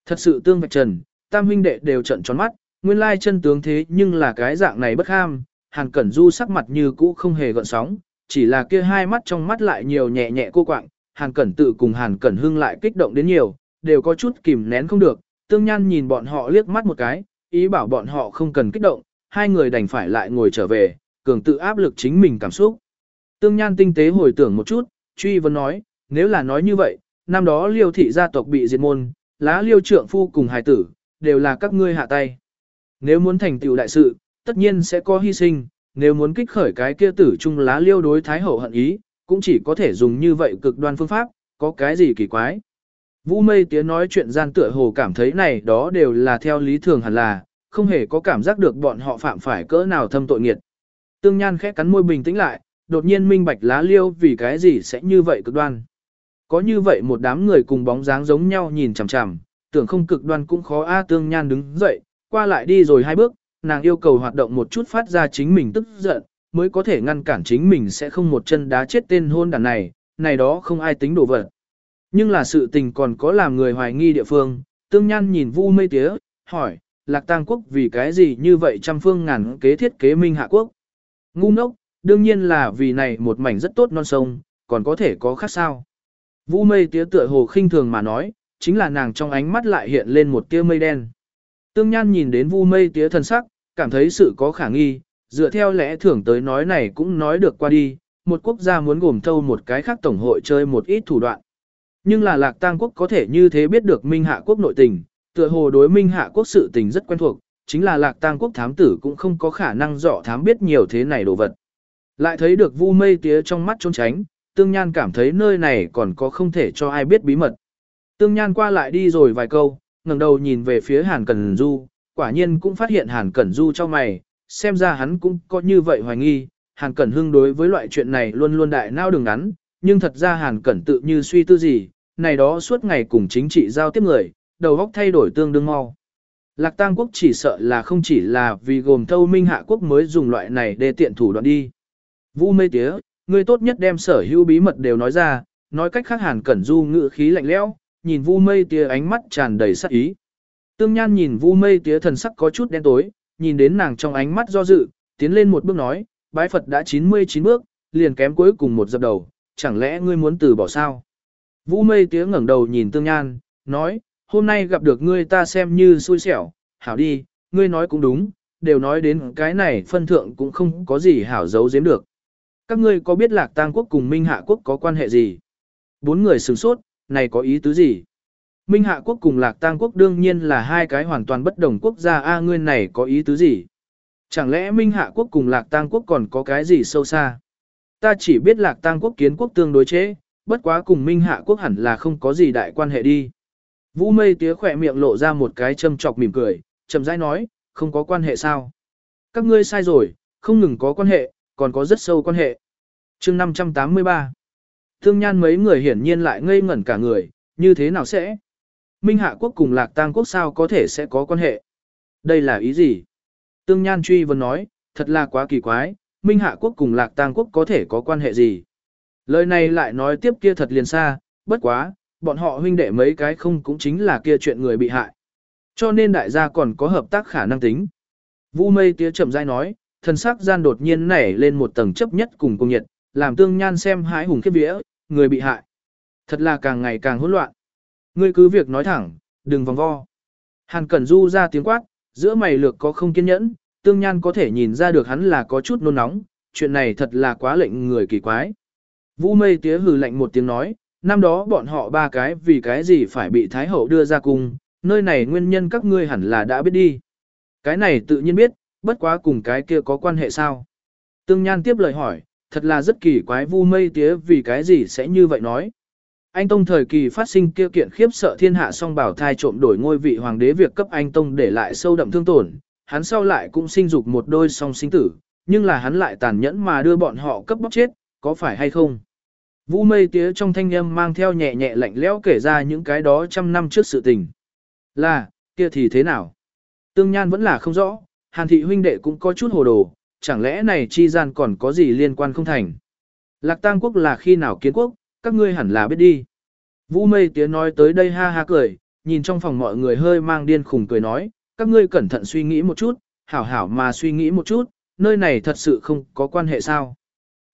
Thật sự tương vạch trần, tam huynh đệ đều trận tròn mắt, nguyên lai chân tướng thế nhưng là cái dạng này bất ham, Hàn Cẩn Du sắc mặt như cũ không hề gợn sóng, chỉ là kia hai mắt trong mắt lại nhiều nhẹ nhẹ cô quạng, Hàn Cẩn tự cùng Hàn Cẩn Hưng lại kích động đến nhiều, đều có chút kìm nén không được, tương nhan nhìn bọn họ liếc mắt một cái, ý bảo bọn họ không cần kích động, hai người đành phải lại ngồi trở về, cường tự áp lực chính mình cảm xúc. Tương nhan tinh tế hồi tưởng một chút, truy vấn nói, nếu là nói như vậy, năm đó liêu thị gia tộc bị diệt môn, lá liêu trượng phu cùng hài tử, đều là các ngươi hạ tay. Nếu muốn thành tựu đại sự, tất nhiên sẽ có hy sinh, nếu muốn kích khởi cái kia tử trung lá liêu đối thái hậu hận ý, cũng chỉ có thể dùng như vậy cực đoan phương pháp, có cái gì kỳ quái. Vũ mây tía nói chuyện gian tựa hồ cảm thấy này đó đều là theo lý thường hẳn là, không hề có cảm giác được bọn họ phạm phải cỡ nào thâm tội nghiệt. Tương Nhan khẽ cắn môi bình tĩnh lại, đột nhiên minh bạch lá liêu vì cái gì sẽ như vậy cực đoan. Có như vậy một đám người cùng bóng dáng giống nhau nhìn chằm chằm, tưởng không cực đoan cũng khó a Tương Nhan đứng dậy, qua lại đi rồi hai bước, nàng yêu cầu hoạt động một chút phát ra chính mình tức giận, mới có thể ngăn cản chính mình sẽ không một chân đá chết tên hôn đàn này, này đó không ai tính đổ vật. Nhưng là sự tình còn có làm người hoài nghi địa phương, Tương Nhan nhìn Vu Mây Tía, hỏi, Lạc Tang quốc vì cái gì như vậy trăm phương ngàn kế thiết kế Minh Hạ quốc? Ngu ngốc, đương nhiên là vì này một mảnh rất tốt non sông, còn có thể có khác sao. Vu mây tía tựa hồ khinh thường mà nói, chính là nàng trong ánh mắt lại hiện lên một tia mây đen. Tương Nhan nhìn đến Vu mây tía thần sắc, cảm thấy sự có khả nghi, dựa theo lẽ thường tới nói này cũng nói được qua đi, một quốc gia muốn gồm thâu một cái khác tổng hội chơi một ít thủ đoạn. Nhưng là Lạc Tang quốc có thể như thế biết được Minh Hạ quốc nội tình, tựa hồ đối Minh Hạ quốc sự tình rất quen thuộc, chính là lạc tang quốc thám tử cũng không có khả năng dọ thám biết nhiều thế này đồ vật. Lại thấy được vu mây tía trong mắt trốn tránh, tương nhan cảm thấy nơi này còn có không thể cho ai biết bí mật. Tương nhan qua lại đi rồi vài câu, ngẩng đầu nhìn về phía Hàn Cẩn Du, quả nhiên cũng phát hiện Hàn Cẩn Du cho mày, xem ra hắn cũng có như vậy hoài nghi, Hàn Cẩn Hưng đối với loại chuyện này luôn luôn đại nao đường ngắn, nhưng thật ra Hàn Cẩn tự như suy tư gì, này đó suốt ngày cùng chính trị giao tiếp người, đầu óc thay đổi tương đương mau. Lạc Tang quốc chỉ sợ là không chỉ là vì gồm thâu minh hạ quốc mới dùng loại này để tiện thủ đoạn đi. Vũ mê tía, ngươi tốt nhất đem sở hữu bí mật đều nói ra, nói cách khác hàn cẩn du ngự khí lạnh lẽo, nhìn vu mây tía ánh mắt tràn đầy sắc ý. Tương Nhan nhìn vu mây tía thần sắc có chút đen tối, nhìn đến nàng trong ánh mắt do dự, tiến lên một bước nói, bái Phật đã 99 bước, liền kém cuối cùng một dập đầu, chẳng lẽ ngươi muốn từ bỏ sao? Vũ mây tía ngẩng đầu nhìn Tương Nhan, nói, hôm nay gặp được ngươi ta xem như xui xẻo, hảo đi, ngươi nói cũng đúng, đều nói đến cái này phân thượng cũng không có gì hảo giấu giếm được. Các ngươi có biết lạc tang quốc cùng Minh Hạ quốc có quan hệ gì? Bốn người sửng sốt, này có ý tứ gì? Minh Hạ quốc cùng lạc tang quốc đương nhiên là hai cái hoàn toàn bất đồng quốc gia A ngươi này có ý tứ gì? Chẳng lẽ Minh Hạ quốc cùng lạc tang quốc còn có cái gì sâu xa? Ta chỉ biết lạc tang quốc kiến quốc tương đối chế, bất quá cùng Minh Hạ quốc hẳn là không có gì đại quan hệ đi. Vũ mây tía khỏe miệng lộ ra một cái châm chọc mỉm cười, chậm rãi nói, không có quan hệ sao. Các ngươi sai rồi, không ngừng có quan hệ, còn có rất sâu quan hệ. chương 583 Thương nhan mấy người hiển nhiên lại ngây ngẩn cả người, như thế nào sẽ? Minh Hạ quốc cùng Lạc Tang quốc sao có thể sẽ có quan hệ? Đây là ý gì? Tương Nhan truy vấn nói, thật là quá kỳ quái, Minh Hạ quốc cùng Lạc Tang quốc có thể có quan hệ gì? Lời này lại nói tiếp kia thật liền xa, bất quá, bọn họ huynh đệ mấy cái không cũng chính là kia chuyện người bị hại. Cho nên đại gia còn có hợp tác khả năng tính. Vu mây tía chậm rãi nói, thần sắc gian đột nhiên nảy lên một tầng chấp nhất cùng công nhiệt, làm tương nhan xem hái hùng khiếp vía, người bị hại. Thật là càng ngày càng hỗn loạn. Ngươi cứ việc nói thẳng, đừng vòng vo. Hàn Cẩn Du ra tiếng quát, giữa mày lược có không kiên nhẫn, tương nhan có thể nhìn ra được hắn là có chút nôn nóng, chuyện này thật là quá lệnh người kỳ quái. Vũ mây tía hừ lạnh một tiếng nói, năm đó bọn họ ba cái vì cái gì phải bị Thái Hậu đưa ra cung, nơi này nguyên nhân các ngươi hẳn là đã biết đi. Cái này tự nhiên biết, bất quá cùng cái kia có quan hệ sao. Tương Nhan tiếp lời hỏi, thật là rất kỳ quái vu mây tía vì cái gì sẽ như vậy nói. Anh Tông thời kỳ phát sinh kia kiện khiếp sợ thiên hạ song bảo thai trộm đổi ngôi vị hoàng đế việc cấp anh Tông để lại sâu đậm thương tổn, hắn sau lại cũng sinh dục một đôi song sinh tử, nhưng là hắn lại tàn nhẫn mà đưa bọn họ cấp bóc chết, có phải hay không? Vũ mây tía trong thanh âm mang theo nhẹ nhẹ lạnh lẽo kể ra những cái đó trăm năm trước sự tình. Là, kia thì thế nào? Tương Nhan vẫn là không rõ, Hàn thị huynh đệ cũng có chút hồ đồ, chẳng lẽ này chi gian còn có gì liên quan không thành? Lạc Tang quốc là khi nào kiến quốc, các ngươi hẳn là biết đi. Vũ mây tía nói tới đây ha ha cười, nhìn trong phòng mọi người hơi mang điên khùng cười nói, các ngươi cẩn thận suy nghĩ một chút, hảo hảo mà suy nghĩ một chút, nơi này thật sự không có quan hệ sao.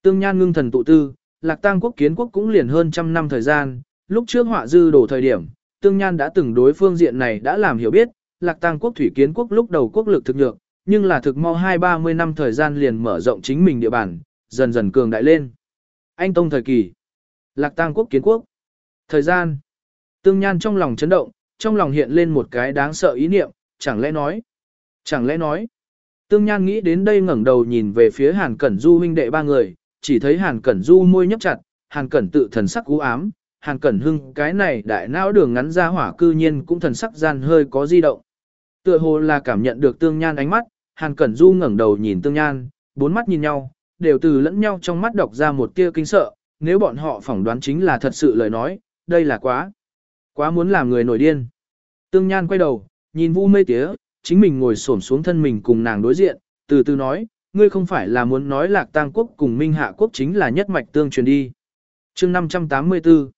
Tương Nhan ngưng thần tụ tư, Lạc Tang quốc kiến quốc cũng liền hơn trăm năm thời gian, lúc trước họa dư đổ thời điểm, Tương Nhan đã từng đối phương diện này đã làm hiểu biết, Lạc Tang quốc thủy kiến quốc lúc đầu quốc lực thực nhược, nhưng là thực mau hai ba mươi năm thời gian liền mở rộng chính mình địa bàn, dần dần cường đại lên. Anh Tông thời kỳ, Lạc Tang quốc kiến quốc. Thời gian, Tương Nhan trong lòng chấn động, trong lòng hiện lên một cái đáng sợ ý niệm, chẳng lẽ nói, chẳng lẽ nói. Tương Nhan nghĩ đến đây ngẩng đầu nhìn về phía Hàn Cẩn Du huynh đệ ba người, chỉ thấy Hàn Cẩn Du môi nhấp chặt, Hàn Cẩn tự thần sắc cú ám, Hàn Cẩn Hưng cái này đại não đường ngắn ra hỏa cư nhiên cũng thần sắc gian hơi có di động. Tựa hồ là cảm nhận được Tương Nhan ánh mắt, Hàn Cẩn Du ngẩng đầu nhìn Tương Nhan, bốn mắt nhìn nhau, đều từ lẫn nhau trong mắt đọc ra một tia kinh sợ, nếu bọn họ phỏng đoán chính là thật sự lời nói, đây là quá, quá muốn làm người nổi điên. Tương Nhan quay đầu, nhìn Vu Mê Tía, chính mình ngồi xổm xuống thân mình cùng nàng đối diện, từ từ nói, ngươi không phải là muốn nói Lạc Tang quốc cùng Minh Hạ quốc chính là nhất mạch tương truyền đi. Chương 584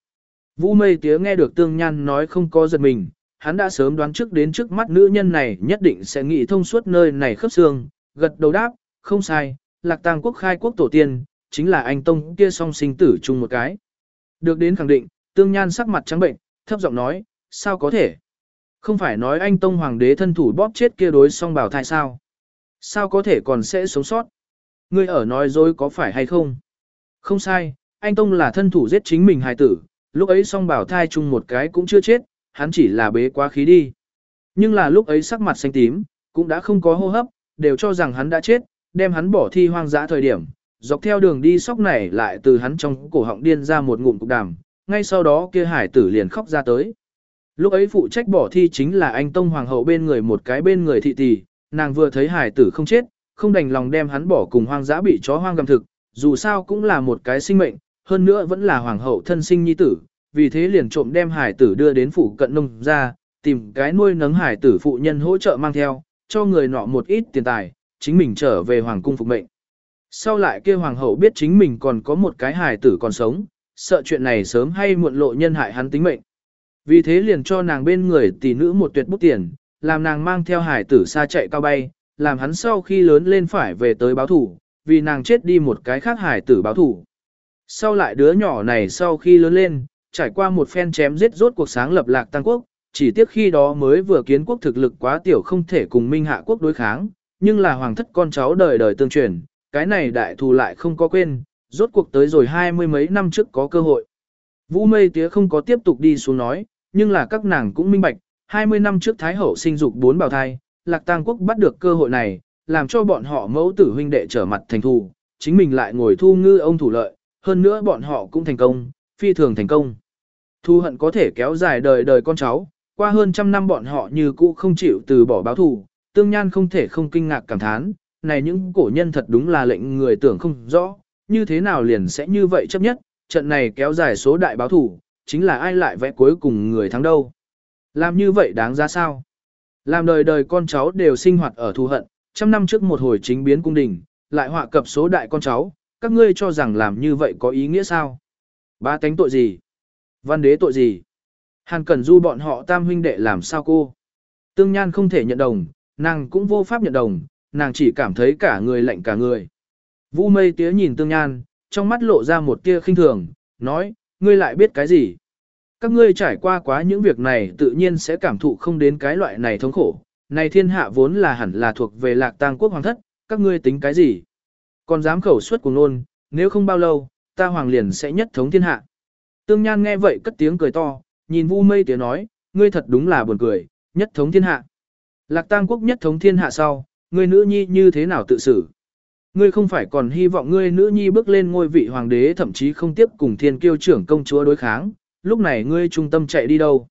Vũ mây tía nghe được tương nhan nói không có giật mình, hắn đã sớm đoán trước đến trước mắt nữ nhân này nhất định sẽ nghĩ thông suốt nơi này khớp xương, gật đầu đáp, không sai, lạc Tang quốc khai quốc tổ tiên, chính là anh Tông kia song sinh tử chung một cái. Được đến khẳng định, tương nhan sắc mặt trắng bệnh, thấp giọng nói, sao có thể? Không phải nói anh Tông hoàng đế thân thủ bóp chết kia đối song bảo thai sao? Sao có thể còn sẽ sống sót? Ngươi ở nói dối có phải hay không? Không sai, anh Tông là thân thủ giết chính mình hài tử, lúc ấy song bảo thai chung một cái cũng chưa chết, hắn chỉ là bế quá khí đi. Nhưng là lúc ấy sắc mặt xanh tím, cũng đã không có hô hấp, đều cho rằng hắn đã chết, đem hắn bỏ thi hoang dã thời điểm, dọc theo đường đi sóc này lại từ hắn trong cổ họng điên ra một ngụm cục đàm, ngay sau đó kia hải tử liền khóc ra tới. Lúc ấy phụ trách bỏ thi chính là anh Tông Hoàng hậu bên người một cái bên người thị tỷ, nàng vừa thấy hải tử không chết, không đành lòng đem hắn bỏ cùng hoang dã bị chó hoang gầm thực, dù sao cũng là một cái sinh mệnh, hơn nữa vẫn là hoàng hậu thân sinh nhi tử, vì thế liền trộm đem hải tử đưa đến phủ cận nông ra, tìm cái nuôi nấng hải tử phụ nhân hỗ trợ mang theo, cho người nọ một ít tiền tài, chính mình trở về hoàng cung phục mệnh. Sau lại kia hoàng hậu biết chính mình còn có một cái hải tử còn sống, sợ chuyện này sớm hay muộn lộ nhân hại hắn tính mệnh. Vì thế liền cho nàng bên người tỷ nữ một tuyệt bút tiền, làm nàng mang theo hải tử xa chạy cao bay, làm hắn sau khi lớn lên phải về tới báo thủ, vì nàng chết đi một cái khác hải tử báo thủ. Sau lại đứa nhỏ này sau khi lớn lên, trải qua một phen chém giết rốt cuộc sáng lập lạc tăng quốc, chỉ tiếc khi đó mới vừa kiến quốc thực lực quá tiểu không thể cùng minh hạ quốc đối kháng, nhưng là hoàng thất con cháu đời đời tương truyền, cái này đại thù lại không có quên, rốt cuộc tới rồi hai mươi mấy năm trước có cơ hội. Vũ mây tía không có tiếp tục đi xuống nói, nhưng là các nàng cũng minh bạch, 20 năm trước Thái Hậu sinh dục bốn bào thai, Lạc Tăng Quốc bắt được cơ hội này, làm cho bọn họ mẫu tử huynh đệ trở mặt thành thù, chính mình lại ngồi thu ngư ông thủ lợi, hơn nữa bọn họ cũng thành công, phi thường thành công. Thu hận có thể kéo dài đời đời con cháu, qua hơn trăm năm bọn họ như cũ không chịu từ bỏ báo thù, tương nhan không thể không kinh ngạc cảm thán, này những cổ nhân thật đúng là lệnh người tưởng không rõ, như thế nào liền sẽ như vậy chấp nhất, trận này kéo dài số đại báo thù, chính là ai lại vẽ cuối cùng người thắng đâu. Làm như vậy đáng giá sao? Làm đời đời con cháu đều sinh hoạt ở thù hận, trăm năm trước một hồi chính biến cung đình, lại họa cập số đại con cháu, các ngươi cho rằng làm như vậy có ý nghĩa sao? Ba tánh tội gì? Văn đế tội gì? Hàn Cẩn Du bọn họ tam huynh đệ làm sao cô? Tương Nhan không thể nhận đồng, nàng cũng vô pháp nhận đồng, nàng chỉ cảm thấy cả người lạnh cả người. Vũ mây tía nhìn Tương Nhan, trong mắt lộ ra một tia khinh thường, nói, ngươi lại biết cái gì? Các ngươi trải qua quá những việc này tự nhiên sẽ cảm thụ không đến cái loại này thống khổ. Này thiên hạ vốn là hẳn là thuộc về lạc tang quốc hoàng thất, các ngươi tính cái gì? Còn dám khẩu suất cùng nôn, nếu không bao lâu, ta hoàng liền sẽ nhất thống thiên hạ. Tương Nhan nghe vậy cất tiếng cười to, nhìn Vu Mây tiếng nói, ngươi thật đúng là buồn cười, nhất thống thiên hạ. Lạc Tang quốc nhất thống thiên hạ sau, ngươi nữ nhi như thế nào tự xử? Ngươi không phải còn hy vọng ngươi nữ nhi bước lên ngôi vị hoàng đế thậm chí không tiếp cùng thiên kiêu trưởng công chúa đối kháng, lúc này ngươi trung tâm chạy đi đâu?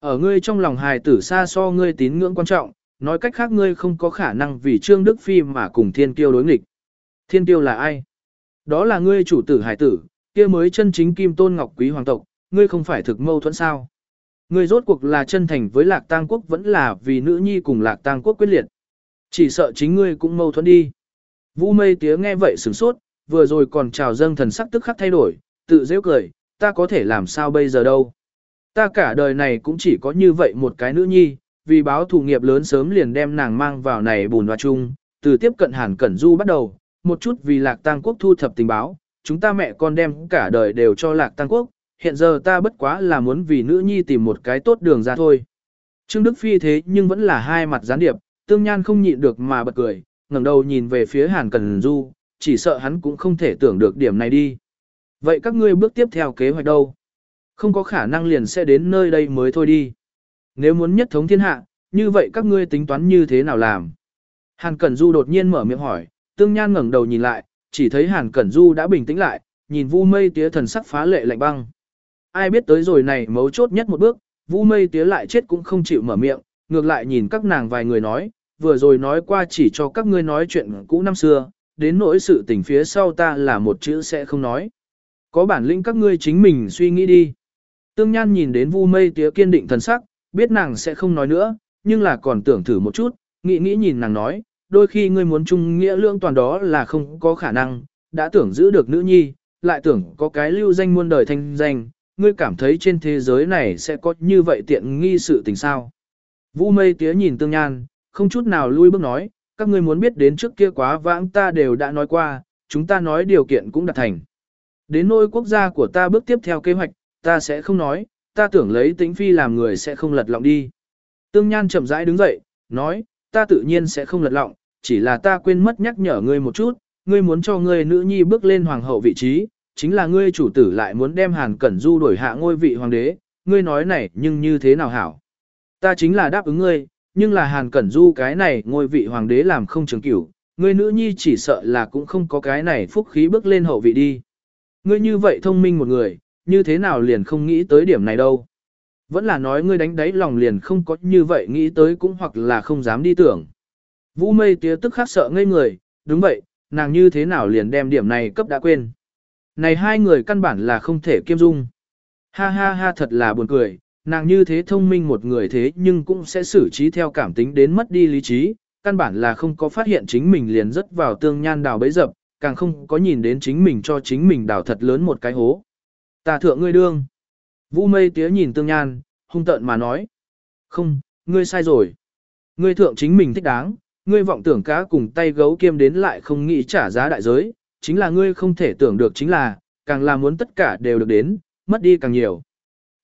Ở ngươi trong lòng hài tử xa so ngươi tín ngưỡng quan trọng, nói cách khác ngươi không có khả năng vì Trương Đức Phi mà cùng thiên kiêu đối nghịch. Thiên kiêu là ai? Đó là ngươi chủ tử hài tử, kia mới chân chính kim tôn ngọc quý hoàng tộc, ngươi không phải thực mâu thuẫn sao? Ngươi rốt cuộc là chân thành với lạc tang quốc vẫn là vì nữ nhi cùng lạc tang quốc quyết liệt. Chỉ sợ chính ngươi cũng mâu thuẫn đi. Vũ mây tía nghe vậy sửng sốt, vừa rồi còn chào dâng thần sắc tức khắc thay đổi, tự dễ cười, ta có thể làm sao bây giờ đâu. Ta cả đời này cũng chỉ có như vậy một cái nữ nhi, vì báo thù nghiệp lớn sớm liền đem nàng mang vào này bùn hoa chung, từ tiếp cận Hàn Cẩn Du bắt đầu, một chút vì Lạc Tăng Quốc thu thập tình báo, chúng ta mẹ con đem cả đời đều cho Lạc Tăng Quốc, hiện giờ ta bất quá là muốn vì nữ nhi tìm một cái tốt đường ra thôi. Trương Đức Phi thế nhưng vẫn là hai mặt gián điệp, tương nhan không nhịn được mà bật cười, ngẩng đầu nhìn về phía Hàn Cẩn Du, chỉ sợ hắn cũng không thể tưởng được điểm này đi. Vậy các ngươi bước tiếp theo kế hoạch đâu? Không có khả năng liền sẽ đến nơi đây mới thôi đi. Nếu muốn nhất thống thiên hạ, như vậy các ngươi tính toán như thế nào làm? Hàn Cẩn Du đột nhiên mở miệng hỏi, tương nhan ngẩng đầu nhìn lại, chỉ thấy Hàn Cẩn Du đã bình tĩnh lại, nhìn Vu Mây Tía thần sắc phá lệ lạnh băng. Ai biết tới rồi này mấu chốt nhất một bước, Vu Mây Tía lại chết cũng không chịu mở miệng, ngược lại nhìn các nàng vài người nói, vừa rồi nói qua chỉ cho các ngươi nói chuyện cũ năm xưa, đến nỗi sự tình phía sau ta là một chữ sẽ không nói. Có bản lĩnh các ngươi chính mình suy nghĩ đi. Tương Nhan nhìn đến Vu Mây Tía kiên định thần sắc, biết nàng sẽ không nói nữa, nhưng là còn tưởng thử một chút, nghĩ nghĩ nhìn nàng nói, đôi khi ngươi muốn chung nghĩa lương toàn đó là không có khả năng, đã tưởng giữ được nữ nhi, lại tưởng có cái lưu danh muôn đời thanh danh, ngươi cảm thấy trên thế giới này sẽ có như vậy tiện nghi sự tình sao. Vu Mây Tía nhìn Tương Nhan, không chút nào lui bước nói, các ngươi muốn biết đến trước kia quá vãng ta đều đã nói qua, chúng ta nói điều kiện cũng đạt thành. Đến nỗi quốc gia của ta bước tiếp theo kế hoạch, ta sẽ không nói, ta tưởng lấy tính phi làm người sẽ không lật lọng đi. Tương Nhan chậm rãi đứng dậy, nói, ta tự nhiên sẽ không lật lọng, chỉ là ta quên mất nhắc nhở ngươi một chút, ngươi muốn cho ngươi nữ nhi bước lên hoàng hậu vị trí, chính là ngươi chủ tử lại muốn đem Hàn Cẩn Du đổi hạ ngôi vị hoàng đế, ngươi nói này nhưng như thế nào hảo. Ta chính là đáp ứng ngươi, nhưng là Hàn Cẩn Du cái này ngôi vị hoàng đế làm không trường cửu, ngươi nữ nhi chỉ sợ là cũng không có cái này phúc khí bước lên hậu vị đi. Ngươi như vậy thông minh một người, như thế nào liền không nghĩ tới điểm này đâu. Vẫn là nói ngươi đánh đáy lòng liền không có như vậy nghĩ tới cũng hoặc là không dám đi tưởng. Vũ mây tía tức khắc sợ ngây người, đúng vậy, nàng như thế nào liền đem điểm này cấp đã quên. Này hai người căn bản là không thể kiêm dung. Ha ha ha thật là buồn cười, nàng như thế thông minh một người thế nhưng cũng sẽ xử trí theo cảm tính đến mất đi lý trí, căn bản là không có phát hiện chính mình liền rất vào tương nhan đào bấy dập, càng không có nhìn đến chính mình cho chính mình đào thật lớn một cái hố. Ta thượng ngươi đương. Vũ mây tía nhìn tương nhan, hung tợn mà nói. Không, ngươi sai rồi. Ngươi thượng chính mình thích đáng, ngươi vọng tưởng cá cùng tay gấu kiêm đến lại không nghĩ trả giá đại giới, chính là ngươi không thể tưởng được chính là, càng là muốn tất cả đều được đến, mất đi càng nhiều.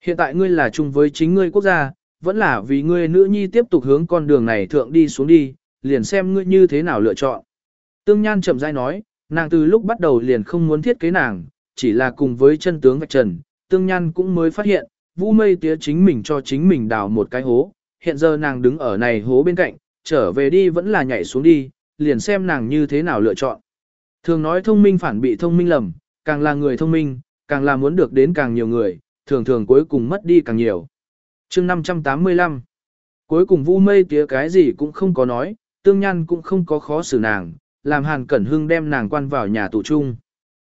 Hiện tại ngươi là chung với chính ngươi quốc gia, vẫn là vì ngươi nữ nhi tiếp tục hướng con đường này thượng đi xuống đi, liền xem ngươi như thế nào lựa chọn. Tương Nhan chậm rãi nói, nàng từ lúc bắt đầu liền không muốn thiết kế nàng, chỉ là cùng với chân tướng vạch trần, Tương Nhan cũng mới phát hiện, Vũ Mây tía chính mình cho chính mình đào một cái hố, hiện giờ nàng đứng ở này hố bên cạnh, trở về đi vẫn là nhảy xuống đi, liền xem nàng như thế nào lựa chọn. Thường nói thông minh phản bị thông minh lầm, càng là người thông minh, càng là muốn được đến càng nhiều người, thường thường cuối cùng mất đi càng nhiều. chương 585 Cuối cùng Vu Mây tía cái gì cũng không có nói, Tương Nhan cũng không có khó xử nàng, làm Hàn Cẩn Hưng đem nàng quan vào nhà tù chung.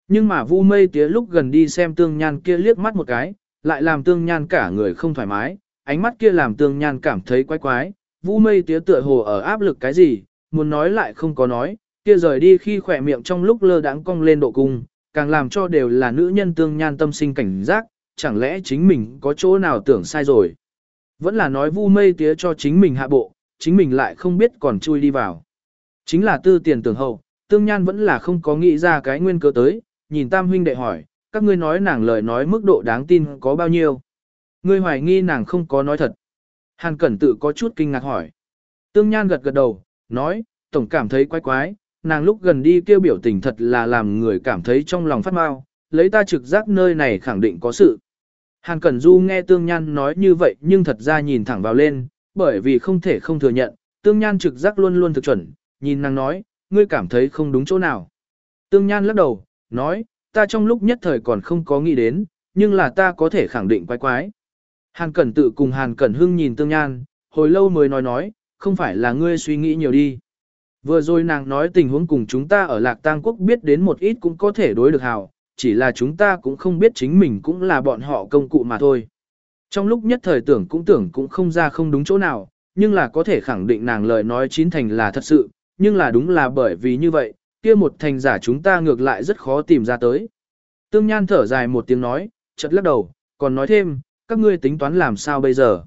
Nhưng mà Vu Mây tía lúc gần đi xem Tương Nhan kia liếc mắt một cái, lại làm Tương Nhan cả người không thoải mái, ánh mắt kia làm Tương Nhan cảm thấy quái quái, Vu Mây tía tựa hồ ở áp lực cái gì, muốn nói lại không có nói, kia rời đi khi khỏe miệng trong lúc lơ đãng cong lên độ cung, càng làm cho đều là nữ nhân Tương Nhan tâm sinh cảnh giác, chẳng lẽ chính mình có chỗ nào tưởng sai rồi. Vẫn là nói vu mây tía cho chính mình hạ bộ, chính mình lại không biết còn chui đi vào. Chính là tư tiền tưởng hậu, tương nhan vẫn là không có nghĩ ra cái nguyên cớ tới, nhìn tam huynh đệ hỏi, các ngươi nói nàng lời nói mức độ đáng tin có bao nhiêu. Ngươi hoài nghi nàng không có nói thật. Hàn cẩn tự có chút kinh ngạc hỏi. Tương nhan gật gật đầu, nói, tổng cảm thấy quái quái, nàng lúc gần đi kêu biểu tình thật là làm người cảm thấy trong lòng phát mau, lấy ta trực giác nơi này khẳng định có sự. Hàn Cẩn Du nghe Tương Nhan nói như vậy nhưng thật ra nhìn thẳng vào lên, bởi vì không thể không thừa nhận, Tương Nhan trực giác luôn luôn thực chuẩn, nhìn nàng nói, ngươi cảm thấy không đúng chỗ nào. Tương Nhan lắc đầu, nói, ta trong lúc nhất thời còn không có nghĩ đến, nhưng là ta có thể khẳng định quái quái. Hàn Cẩn tự cùng Hàn Cẩn Hưng nhìn Tương Nhan, hồi lâu mới nói nói, không phải là ngươi suy nghĩ nhiều đi. Vừa rồi nàng nói tình huống cùng chúng ta ở Lạc Tang Quốc biết đến một ít cũng có thể đối được hảo, chỉ là chúng ta cũng không biết chính mình cũng là bọn họ công cụ mà thôi. Trong lúc nhất thời tưởng cũng tưởng cũng không ra không đúng chỗ nào, nhưng là có thể khẳng định nàng lời nói chín thành là thật sự, nhưng là đúng là bởi vì như vậy, kia một thành giả chúng ta ngược lại rất khó tìm ra tới. Tương Nhan thở dài một tiếng nói, chợt lắc đầu, còn nói thêm, các ngươi tính toán làm sao bây giờ.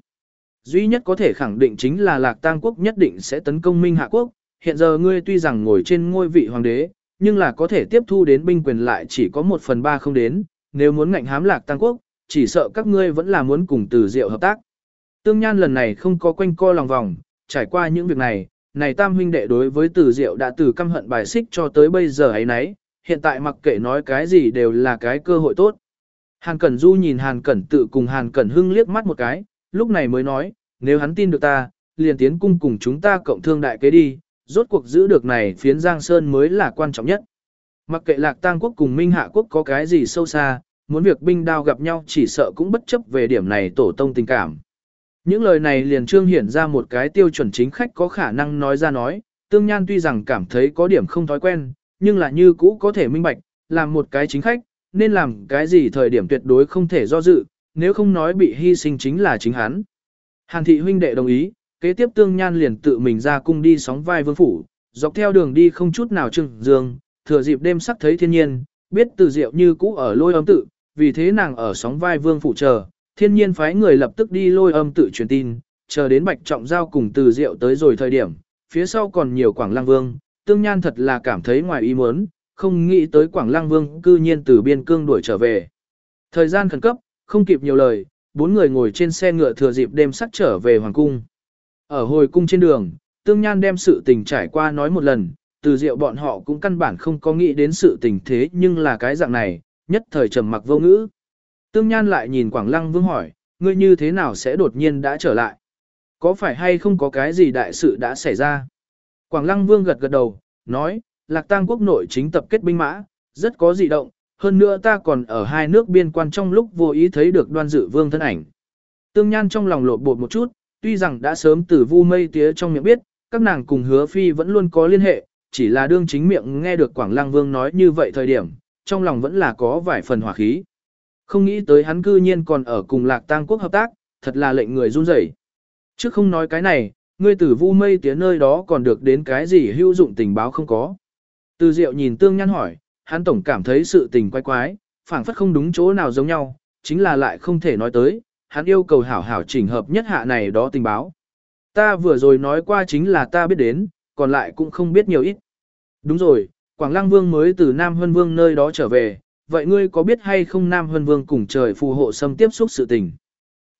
Duy nhất có thể khẳng định chính là Lạc Tang quốc nhất định sẽ tấn công Minh Hạ quốc, hiện giờ ngươi tuy rằng ngồi trên ngôi vị hoàng đế, nhưng là có thể tiếp thu đến binh quyền lại chỉ có một phần ba không đến, nếu muốn ngạnh hám Lạc Tang quốc, chỉ sợ các ngươi vẫn là muốn cùng từ diệu hợp tác. Tương Nhan lần này không có quanh co lòng vòng, trải qua những việc này, này tam huynh đệ đối với từ diệu đã từ căm hận bài xích cho tới bây giờ ấy nấy, hiện tại mặc kệ nói cái gì đều là cái cơ hội tốt. Hàn Cẩn Du nhìn Hàn Cẩn tự cùng Hàn Cẩn Hưng liếc mắt một cái, lúc này mới nói, nếu hắn tin được ta, liền tiến cung cùng chúng ta cộng thương đại kế đi, rốt cuộc giữ được này phiến Giang Sơn mới là quan trọng nhất. Mặc kệ Lạc Tang quốc cùng Minh Hạ quốc có cái gì sâu xa, muốn việc binh đao gặp nhau chỉ sợ cũng bất chấp về điểm này tổ tông tình cảm. Những lời này liền trương hiển ra một cái tiêu chuẩn chính khách có khả năng nói ra nói, tương nhan tuy rằng cảm thấy có điểm không thói quen, nhưng là như cũ có thể minh bạch, làm một cái chính khách, nên làm cái gì thời điểm tuyệt đối không thể do dự, nếu không nói bị hy sinh chính là chính hắn. Hàn thị huynh đệ đồng ý, kế tiếp tương nhan liền tự mình ra cung đi sóng vai vương phủ, dọc theo đường đi không chút nào trưng dương, thừa dịp đêm sắc thấy thiên nhiên, biết từ diệu như cũ ở lôi âm tự, vì thế nàng ở sóng vai vương phủ chờ, thiên nhiên phái người lập tức đi lôi âm tự truyền tin, chờ đến bạch trọng giao cùng từ diệu tới rồi thời điểm, phía sau còn nhiều quảng lang vương, tương nhan thật là cảm thấy ngoài ý muốn, không nghĩ tới quảng lang vương cư nhiên từ biên cương đuổi trở về. Thời gian khẩn cấp, không kịp nhiều lời, bốn người ngồi trên xe ngựa thừa dịp đêm sắc trở về hoàng cung. Ở hồi cung trên đường, tương nhan đem sự tình trải qua nói một lần, từ diệu bọn họ cũng căn bản không có nghĩ đến sự tình thế nhưng là cái dạng này, nhất thời trầm mặc vô ngữ. Tương Nhan lại nhìn Quảng Lăng Vương hỏi, ngươi như thế nào sẽ đột nhiên đã trở lại? Có phải hay không có cái gì đại sự đã xảy ra? Quảng Lăng Vương gật gật đầu, nói, Lạc Tang quốc nội chính tập kết binh mã, rất có dị động, hơn nữa ta còn ở hai nước biên quan trong lúc vô ý thấy được đoan dự vương thân ảnh. Tương Nhan trong lòng lột bột một chút, tuy rằng đã sớm từ vu mây tía trong miệng biết, các nàng cùng hứa phi vẫn luôn có liên hệ, chỉ là đương chính miệng nghe được Quảng Lăng Vương nói như vậy thời điểm, trong lòng vẫn là có vài phần hỏa khí. Không nghĩ tới hắn cư nhiên còn ở cùng lạc tang quốc hợp tác, thật là lệnh người run rẩy. Chứ không nói cái này, ngươi tử vu mây tía nơi đó còn được đến cái gì hữu dụng tình báo không có. Từ diệu nhìn tương nhăn hỏi, hắn tổng cảm thấy sự tình quái quái, phảng phất không đúng chỗ nào giống nhau, chính là lại không thể nói tới, hắn yêu cầu hảo hảo chỉnh hợp nhất hạ này đó tình báo. Ta vừa rồi nói qua chính là ta biết đến, còn lại cũng không biết nhiều ít. Đúng rồi, Quảng Lăng Vương mới từ Nam Hân Vương nơi đó trở về, vậy ngươi có biết hay không Nam Hân Vương cùng trời phù hộ xâm tiếp xúc sự tình?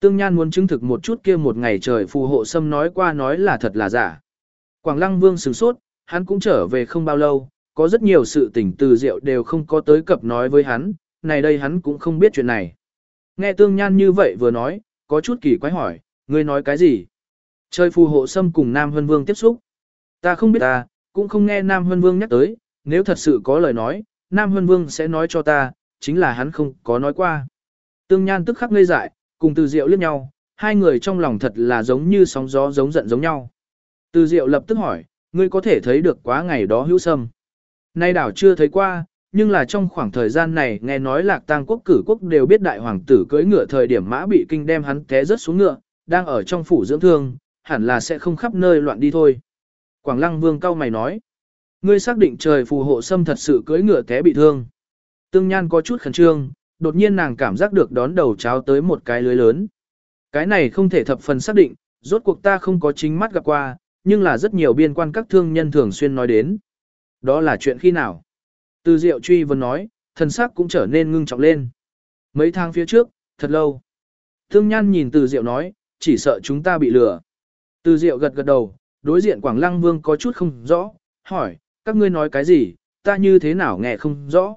Tương Nhan muốn chứng thực một chút kia một ngày trời phù hộ xâm nói qua nói là thật là giả. Quảng Lăng Vương sửng sốt, hắn cũng trở về không bao lâu, có rất nhiều sự tình từ diệu đều không có tới cập nói với hắn, này đây hắn cũng không biết chuyện này. Nghe Tương Nhan như vậy vừa nói, có chút kỳ quái hỏi, ngươi nói cái gì? Trời phù hộ xâm cùng Nam Hân Vương tiếp xúc. Ta không biết ta, cũng không nghe Nam Hân Vương nhắc tới, nếu thật sự có lời nói, Nam Hân Vương sẽ nói cho ta, chính là hắn không có nói qua. Tương Nhan tức khắc ngây dại, cùng Từ Diệu liếc nhau, hai người trong lòng thật là giống như sóng gió giống giận giống nhau. Từ Diệu lập tức hỏi, ngươi có thể thấy được quá ngày đó hữu sâm. Nay đảo chưa thấy qua, nhưng là trong khoảng thời gian này nghe nói lạc tang quốc cử quốc đều biết đại hoàng tử cưỡi ngựa thời điểm mã bị kinh đem hắn té rớt xuống ngựa, đang ở trong phủ dưỡng thương, hẳn là sẽ không khắp nơi loạn đi thôi. Quảng Lăng Vương cao mày nói. Ngươi xác định trời phù hộ sâm thật sự cưỡi ngựa té bị thương. Tương Nhan có chút khẩn trương, đột nhiên nàng cảm giác được đón đầu cháo tới một cái lưới lớn. Cái này không thể thập phần xác định, rốt cuộc ta không có chính mắt gặp qua, nhưng là rất nhiều biên quan các thương nhân thường xuyên nói đến. Đó là chuyện khi nào? Từ Diệu truy vấn nói, thần sắc cũng trở nên ngưng trọng lên. Mấy tháng phía trước, thật lâu. Tương Nhan nhìn Từ Diệu nói, chỉ sợ chúng ta bị lừa. Từ Diệu gật gật đầu, đối diện Quảng Lăng Vương có chút không rõ, hỏi, các ngươi nói cái gì, ta như thế nào nghe không rõ.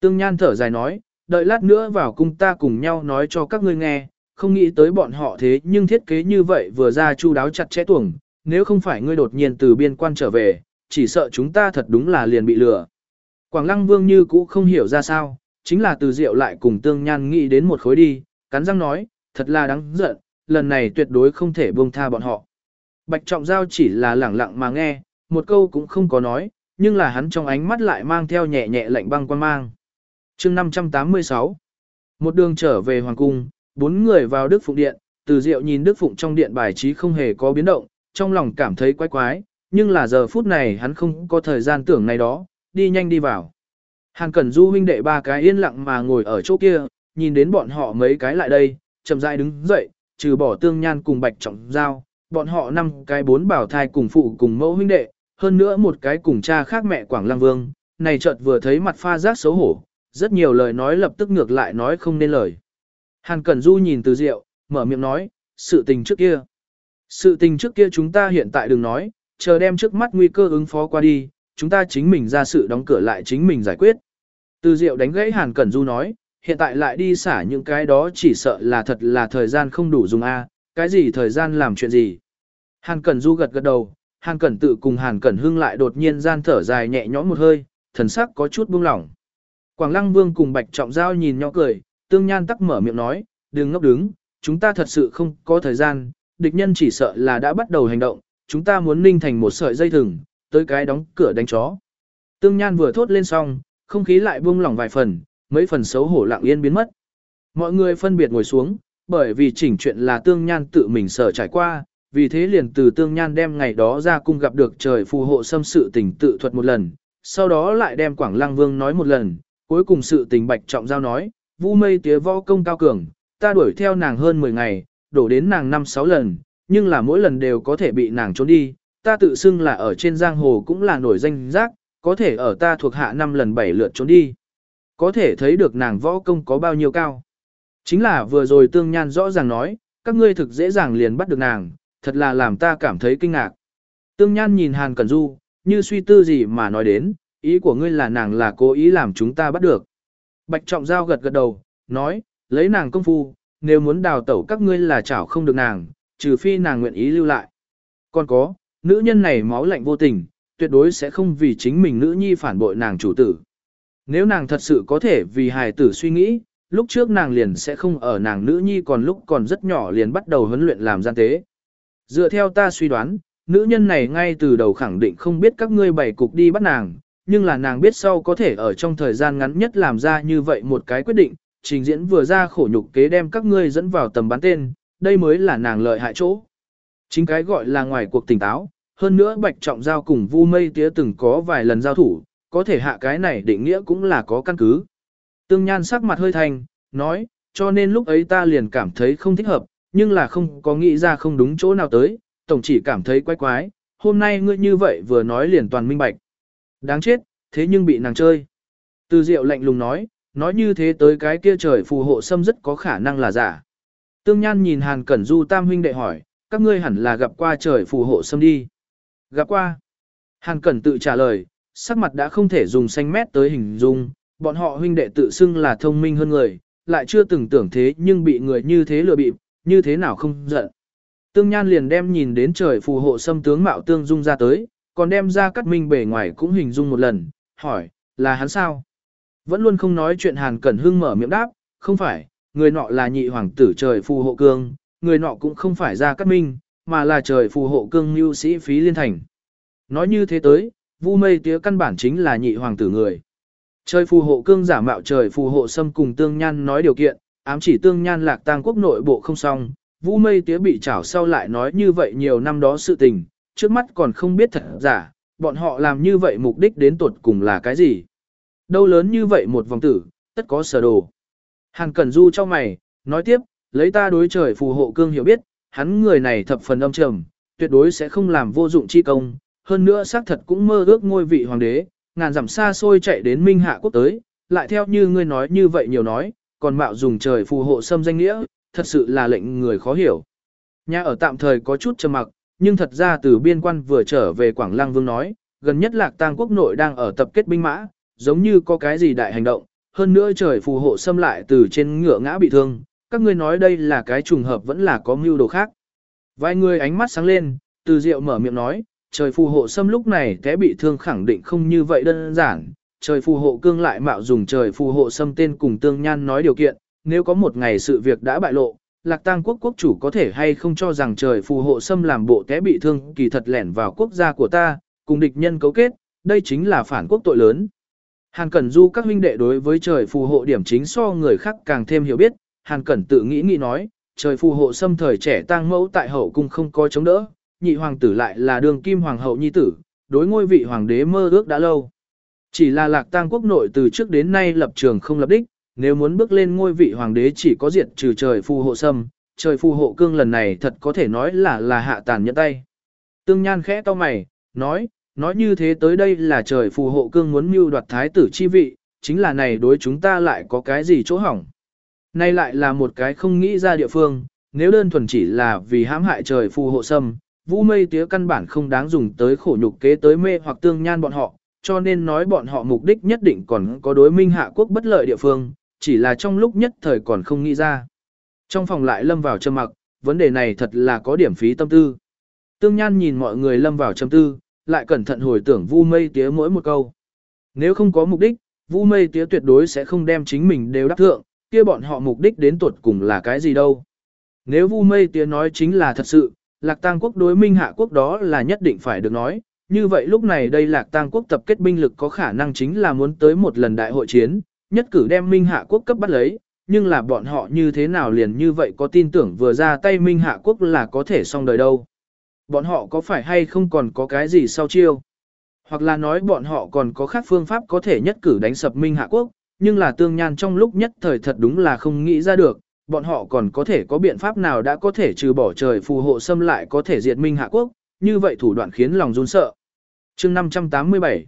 Tương Nhan thở dài nói, đợi lát nữa vào cung ta cùng nhau nói cho các ngươi nghe, không nghĩ tới bọn họ thế nhưng thiết kế như vậy vừa ra chu đáo chặt chẽ tuồng, nếu không phải ngươi đột nhiên từ biên quan trở về, chỉ sợ chúng ta thật đúng là liền bị lừa. Quảng Lăng Vương như cũ không hiểu ra sao, chính là từ diệu lại cùng tương nhan nghĩ đến một khối đi, cắn răng nói, thật là đáng giận, lần này tuyệt đối không thể buông tha bọn họ. Bạch Trọng Giao chỉ là lẳng lặng mà nghe, một câu cũng không có nói, nhưng là hắn trong ánh mắt lại mang theo nhẹ nhẹ lạnh băng quan mang. chương 586 Một đường trở về Hoàng Cung, bốn người vào Đức Phụng Điện, từ diệu nhìn Đức Phụng trong điện bài trí không hề có biến động, trong lòng cảm thấy quái quái, nhưng là giờ phút này hắn không có thời gian tưởng này đó, đi nhanh đi vào. Hàn Cẩn Du huynh đệ ba cái yên lặng mà ngồi ở chỗ kia, nhìn đến bọn họ mấy cái lại đây, chậm rãi đứng dậy, trừ bỏ tương nhan cùng bạch trọng giao, bọn họ năm cái bốn bảo thai cùng phụ cùng mẫu huynh đệ, hơn nữa một cái cùng cha khác mẹ Quảng Lăng Vương, này chợt vừa thấy mặt pha giác xấu hổ, rất nhiều lời nói lập tức ngược lại nói không nên lời. Hàn Cẩn Du nhìn từ rượu, mở miệng nói, sự tình trước kia. Sự tình trước kia chúng ta hiện tại đừng nói, chờ đem trước mắt nguy cơ ứng phó qua đi, chúng ta chính mình ra sự đóng cửa lại chính mình giải quyết. Từ Diệu đánh gãy Hàn Cẩn Du nói, hiện tại lại đi xả những cái đó chỉ sợ là thật là thời gian không đủ dùng a, cái gì thời gian làm chuyện gì. Hàn Cẩn Du gật gật đầu, Hàn Cẩn tự cùng Hàn Cẩn Hưng lại đột nhiên gian thở dài nhẹ nhõm một hơi, thần sắc có chút buông lỏng. Quảng Lăng Vương cùng Bạch Trọng Giao nhìn nhau cười, Tương Nhan tắc mở miệng nói, đừng ngốc đứng, chúng ta thật sự không có thời gian, địch nhân chỉ sợ là đã bắt đầu hành động, chúng ta muốn ninh thành một sợi dây thừng, tới cái đóng cửa đánh chó. Tương Nhan vừa thốt lên xong, không khí lại buông lỏng vài phần, mấy phần xấu hổ lặng yên biến mất. Mọi người phân biệt ngồi xuống, bởi vì chỉnh chuyện là Tương Nhan tự mình sở trải qua, vì thế liền từ Tương Nhan đem ngày đó ra cung gặp được trời phù hộ xâm sự tình tự thuật một lần, sau đó lại đem Quảng Lăng Vương nói một lần, cuối cùng sự tình Bạch Trọng Giao nói, Vu Mây tía võ công cao cường, ta đuổi theo nàng hơn 10 ngày, đổ đến nàng 5-6 lần, nhưng là mỗi lần đều có thể bị nàng trốn đi, ta tự xưng là ở trên giang hồ cũng là nổi danh giác, có thể ở ta thuộc hạ 5 lần 7 lượt trốn đi. Có thể thấy được nàng võ công có bao nhiêu cao. Chính là vừa rồi tương nhan rõ ràng nói, các ngươi thực dễ dàng liền bắt được nàng, thật là làm ta cảm thấy kinh ngạc. Tương nhan nhìn Hàn Cẩn Du, như suy tư gì mà nói đến, ý của ngươi là nàng là cố ý làm chúng ta bắt được. Bạch Trọng Giao gật gật đầu, nói, lấy nàng công phu, nếu muốn đào tẩu các ngươi là chảo không được nàng, trừ phi nàng nguyện ý lưu lại. Còn có, nữ nhân này máu lạnh vô tình, tuyệt đối sẽ không vì chính mình nữ nhi phản bội nàng chủ tử. Nếu nàng thật sự có thể vì hài tử suy nghĩ, lúc trước nàng liền sẽ không ở nàng nữ nhi còn lúc còn rất nhỏ liền bắt đầu huấn luyện làm gian tế. Dựa theo ta suy đoán, nữ nhân này ngay từ đầu khẳng định không biết các ngươi bày cục đi bắt nàng, nhưng là nàng biết sau có thể ở trong thời gian ngắn nhất làm ra như vậy một cái quyết định, trình diễn vừa ra khổ nhục kế đem các ngươi dẫn vào tầm bắn tên, đây mới là nàng lợi hại chỗ. Chính cái gọi là ngoài cuộc tỉnh táo, hơn nữa Bạch Trọng Giao cùng Vu Mây Tía từng có vài lần giao thủ, có thể hạ cái này định nghĩa cũng là có căn cứ. Tương Nhan sắc mặt hơi thành, nói, cho nên lúc ấy ta liền cảm thấy không thích hợp, nhưng là không có nghĩ ra không đúng chỗ nào tới, tổng chỉ cảm thấy quái quái, hôm nay ngươi như vậy vừa nói liền toàn minh bạch. Đáng chết, thế nhưng bị nàng chơi. Từ Diệu lạnh lùng nói, nói như thế tới cái kia trời phù hộ xâm rất có khả năng là giả. Tương Nhan nhìn Hàn Cẩn Du tam huynh đệ hỏi, các ngươi hẳn là gặp qua trời phù hộ xâm đi. Gặp qua. Hàn Cẩn tự trả lời, sắc mặt đã không thể dùng xanh mét tới hình dung, bọn họ huynh đệ tự xưng là thông minh hơn người, lại chưa từng tưởng thế nhưng bị người như thế lừa bịp, như thế nào không giận. Tương Nhan liền đem nhìn đến trời phù hộ xâm tướng mạo tương dung ra tới, còn đem ra cắt minh bề ngoài cũng hình dung một lần, hỏi, là hắn sao? Vẫn luôn không nói chuyện Hàn Cẩn Hưng mở miệng đáp, không phải, người nọ là nhị hoàng tử trời phù hộ cương, người nọ cũng không phải ra cắt minh, mà là trời phù hộ cương lưu sĩ phí liên thành. Nói như thế tới, vu mây tía căn bản chính là nhị hoàng tử người. Trời phù hộ cương giả mạo trời phù hộ xâm cùng tương nhan nói điều kiện, ám chỉ tương nhan lạc tang quốc nội bộ không xong, vũ mây tía bị trảo sau lại nói như vậy nhiều năm đó sự tình, trước mắt còn không biết thật giả, bọn họ làm như vậy mục đích đến tuột cùng là cái gì. Đâu lớn như vậy một vòng tử, tất có sở đồ. Hàn Cẩn Du cho mày, nói tiếp, lấy ta đối trời phù hộ cương hiểu biết, hắn người này thập phần âm trầm, tuyệt đối sẽ không làm vô dụng chi công, hơn nữa xác thật cũng mơ ước ngôi vị hoàng đế, ngàn dặm xa xôi chạy đến Minh Hạ quốc tới, lại theo như ngươi nói như vậy nhiều nói, còn mạo dùng trời phù hộ xâm danh nghĩa, thật sự là lệnh người khó hiểu. Nhà ở tạm thời có chút trầm mặc, nhưng thật ra từ biên quan vừa trở về Quảng Lăng Vương nói, gần nhất Lạc Tang quốc nội đang ở tập kết binh mã, giống như có cái gì đại hành động, hơn nữa trời phù hộ xâm lại từ trên ngựa ngã bị thương, các ngươi nói đây là cái trùng hợp vẫn là có mưu đồ khác. Vài người ánh mắt sáng lên, từ diệu mở miệng nói, trời phù hộ xâm lúc này té bị thương khẳng định không như vậy đơn giản, trời phù hộ cương lại mạo dùng trời phù hộ xâm tên cùng tương nhan nói điều kiện, nếu có một ngày sự việc đã bại lộ, lạc tang quốc quốc chủ có thể hay không cho rằng trời phù hộ xâm làm bộ té bị thương kỳ thật lẻn vào quốc gia của ta, cùng địch nhân cấu kết, đây chính là phản quốc tội lớn. Hàn Cẩn Du các huynh đệ đối với trời phù hộ điểm chính so người khác càng thêm hiểu biết, Hàn Cẩn tự nghĩ nghĩ nói, trời phù hộ xâm thời trẻ tang mẫu tại hậu cung không có chống đỡ, nhị hoàng tử lại là đường kim hoàng hậu nhi tử, đối ngôi vị hoàng đế mơ ước đã lâu. Chỉ là lạc tang quốc nội từ trước đến nay lập trường không lập đích, nếu muốn bước lên ngôi vị hoàng đế chỉ có diệt trừ trời phù hộ sâm trời phù hộ cương lần này thật có thể nói là là hạ tàn nhẫn tay. Tương Nhan khẽ to mày, nói, nói như thế tới đây là trời phù hộ cương muốn mưu đoạt thái tử chi vị, chính là này đối chúng ta lại có cái gì chỗ hỏng. Nay lại là một cái không nghĩ ra địa phương, nếu đơn thuần chỉ là vì hãm hại trời phù hộ sâm vũ mây tía căn bản không đáng dùng tới khổ nhục kế tới mê hoặc tương nhan bọn họ, cho nên nói bọn họ mục đích nhất định còn có đối minh hạ quốc bất lợi địa phương, chỉ là trong lúc nhất thời còn không nghĩ ra. Trong phòng lại lâm vào trầm mặc, vấn đề này thật là có điểm phí tâm tư. Tương Nhan nhìn mọi người lâm vào trầm tư, lại cẩn thận hồi tưởng Vu Mây Tía mỗi một câu. Nếu không có mục đích, Vu Mây Tía tuyệt đối sẽ không đem chính mình đều đáp thượng, kia bọn họ mục đích đến tuột cùng là cái gì đâu. Nếu Vu Mây Tía nói chính là thật sự, Lạc Tang quốc đối Minh Hạ quốc đó là nhất định phải được nói, như vậy lúc này đây Lạc Tang quốc tập kết binh lực có khả năng chính là muốn tới một lần đại hội chiến, nhất cử đem Minh Hạ quốc cấp bắt lấy, nhưng là bọn họ như thế nào liền như vậy có tin tưởng vừa ra tay Minh Hạ quốc là có thể xong đời đâu. Bọn họ có phải hay không còn có cái gì sau chiêu? Hoặc là nói bọn họ còn có khác phương pháp có thể nhất cử đánh sập Minh Hạ quốc, nhưng là tương nhan trong lúc nhất thời thật đúng là không nghĩ ra được, bọn họ còn có thể có biện pháp nào đã có thể trừ bỏ trời phù hộ xâm lại có thể diệt Minh Hạ quốc, như vậy thủ đoạn khiến lòng run sợ chương 587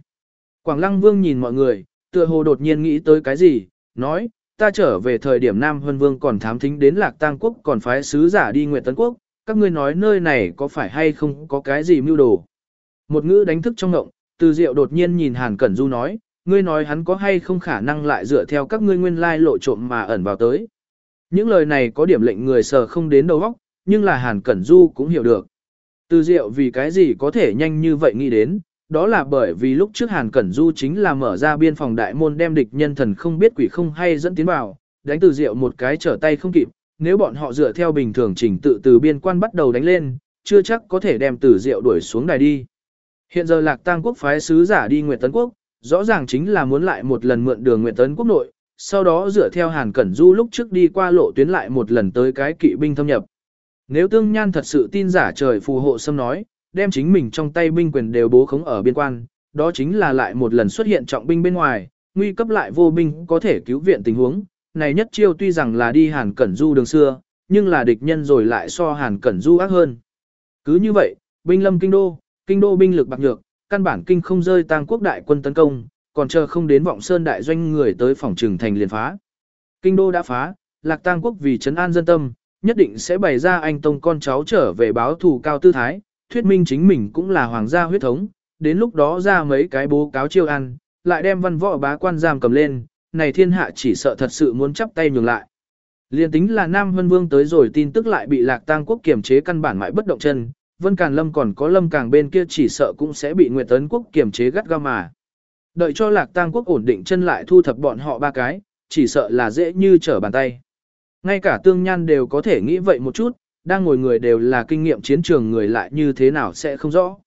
Quảng Lăng Vương nhìn mọi người, tựa hồ đột nhiên nghĩ tới cái gì, nói, ta trở về thời điểm Nam Hân Vương còn thám thính đến Lạc Tang Quốc còn phái sứ giả đi Nguyệt Tấn Quốc, các ngươi nói nơi này có phải hay không có cái gì mưu đồ. Một ngữ đánh thức trong ngộng, từ diệu đột nhiên nhìn Hàn Cẩn Du nói, ngươi nói hắn có hay không khả năng lại dựa theo các ngươi nguyên lai lộ trộm mà ẩn vào tới. Những lời này có điểm lệnh người sờ không đến đầu óc, nhưng là Hàn Cẩn Du cũng hiểu được. Từ diệu vì cái gì có thể nhanh như vậy nghĩ đến, đó là bởi vì lúc trước Hàn Cẩn Du chính là mở ra biên phòng đại môn đem địch nhân thần không biết quỷ không hay dẫn tiến vào, đánh từ diệu một cái trở tay không kịp, nếu bọn họ dựa theo bình thường trình tự từ biên quan bắt đầu đánh lên, chưa chắc có thể đem từ diệu đuổi xuống đài đi. Hiện giờ Lạc Tang quốc phái sứ giả đi Nguyệt Tấn quốc, rõ ràng chính là muốn lại một lần mượn đường Nguyệt Tấn quốc nội, sau đó dựa theo Hàn Cẩn Du lúc trước đi qua lộ tuyến lại một lần tới cái kỵ binh thâm nhập. Nếu Tương Nhan thật sự tin giả trời phù hộ xâm nói, đem chính mình trong tay binh quyền đều bố khống ở biên quan, đó chính là lại một lần xuất hiện trọng binh bên ngoài, nguy cấp lại vô binh có thể cứu viện tình huống. Này nhất chiêu tuy rằng là đi Hàn Cẩn Du đường xưa, nhưng là địch nhân rồi lại so Hàn Cẩn Du ác hơn. Cứ như vậy, binh lâm kinh đô, kinh đô binh lực bạc nhược, căn bản kinh không rơi tang quốc đại quân tấn công, còn chờ không đến vọng sơn đại doanh người tới phòng trường thành liền phá. Kinh đô đã phá, lạc tang quốc vì trấn an dân tâm, nhất định sẽ bày ra anh tông con cháu trở về báo thù cao tư thái, thuyết minh chính mình cũng là hoàng gia huyết thống, đến lúc đó ra mấy cái bố cáo chiêu ăn, lại đem văn võ bá quan giam cầm lên, này thiên hạ chỉ sợ thật sự muốn chắp tay nhường lại. Liên tính là Nam Vân Vương tới rồi tin tức lại bị Lạc Tang quốc kiểm chế căn bản mãi bất động chân, Vân Càn Lâm còn có Lâm Càng bên kia chỉ sợ cũng sẽ bị Nguyệt Tấn quốc kiểm chế gắt gao mà. Đợi cho Lạc Tang quốc ổn định chân lại thu thập bọn họ ba cái, chỉ sợ là dễ như trở bàn tay. Ngay cả tương nhan đều có thể nghĩ vậy một chút, đang ngồi người đều là kinh nghiệm chiến trường người lại như thế nào sẽ không rõ.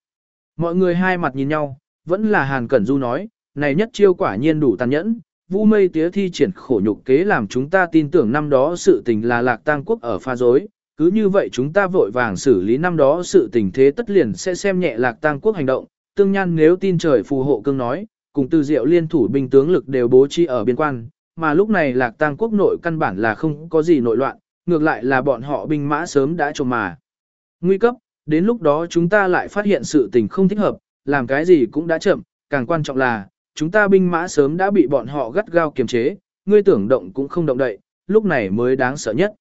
Mọi người hai mặt nhìn nhau, vẫn là Hàn Cẩn Du nói, này nhất chiêu quả nhiên đủ tàn nhẫn, Vu Mây Tía thi triển khổ nhục kế làm chúng ta tin tưởng năm đó sự tình là Lạc Tang quốc ở pha dối, cứ như vậy chúng ta vội vàng xử lý năm đó sự tình thế tất liền sẽ xem nhẹ Lạc Tang quốc hành động, tương nhan nếu tin trời phù hộ cương nói, cùng từ diệu liên thủ binh tướng lực đều bố trí ở biên quan, mà lúc này Lạc Tang quốc nội căn bản là không có gì nội loạn, ngược lại là bọn họ binh mã sớm đã trồng mà. Nguy cấp, đến lúc đó chúng ta lại phát hiện sự tình không thích hợp, làm cái gì cũng đã chậm, càng quan trọng là, chúng ta binh mã sớm đã bị bọn họ gắt gao kiềm chế, ngươi tưởng động cũng không động đậy, lúc này mới đáng sợ nhất.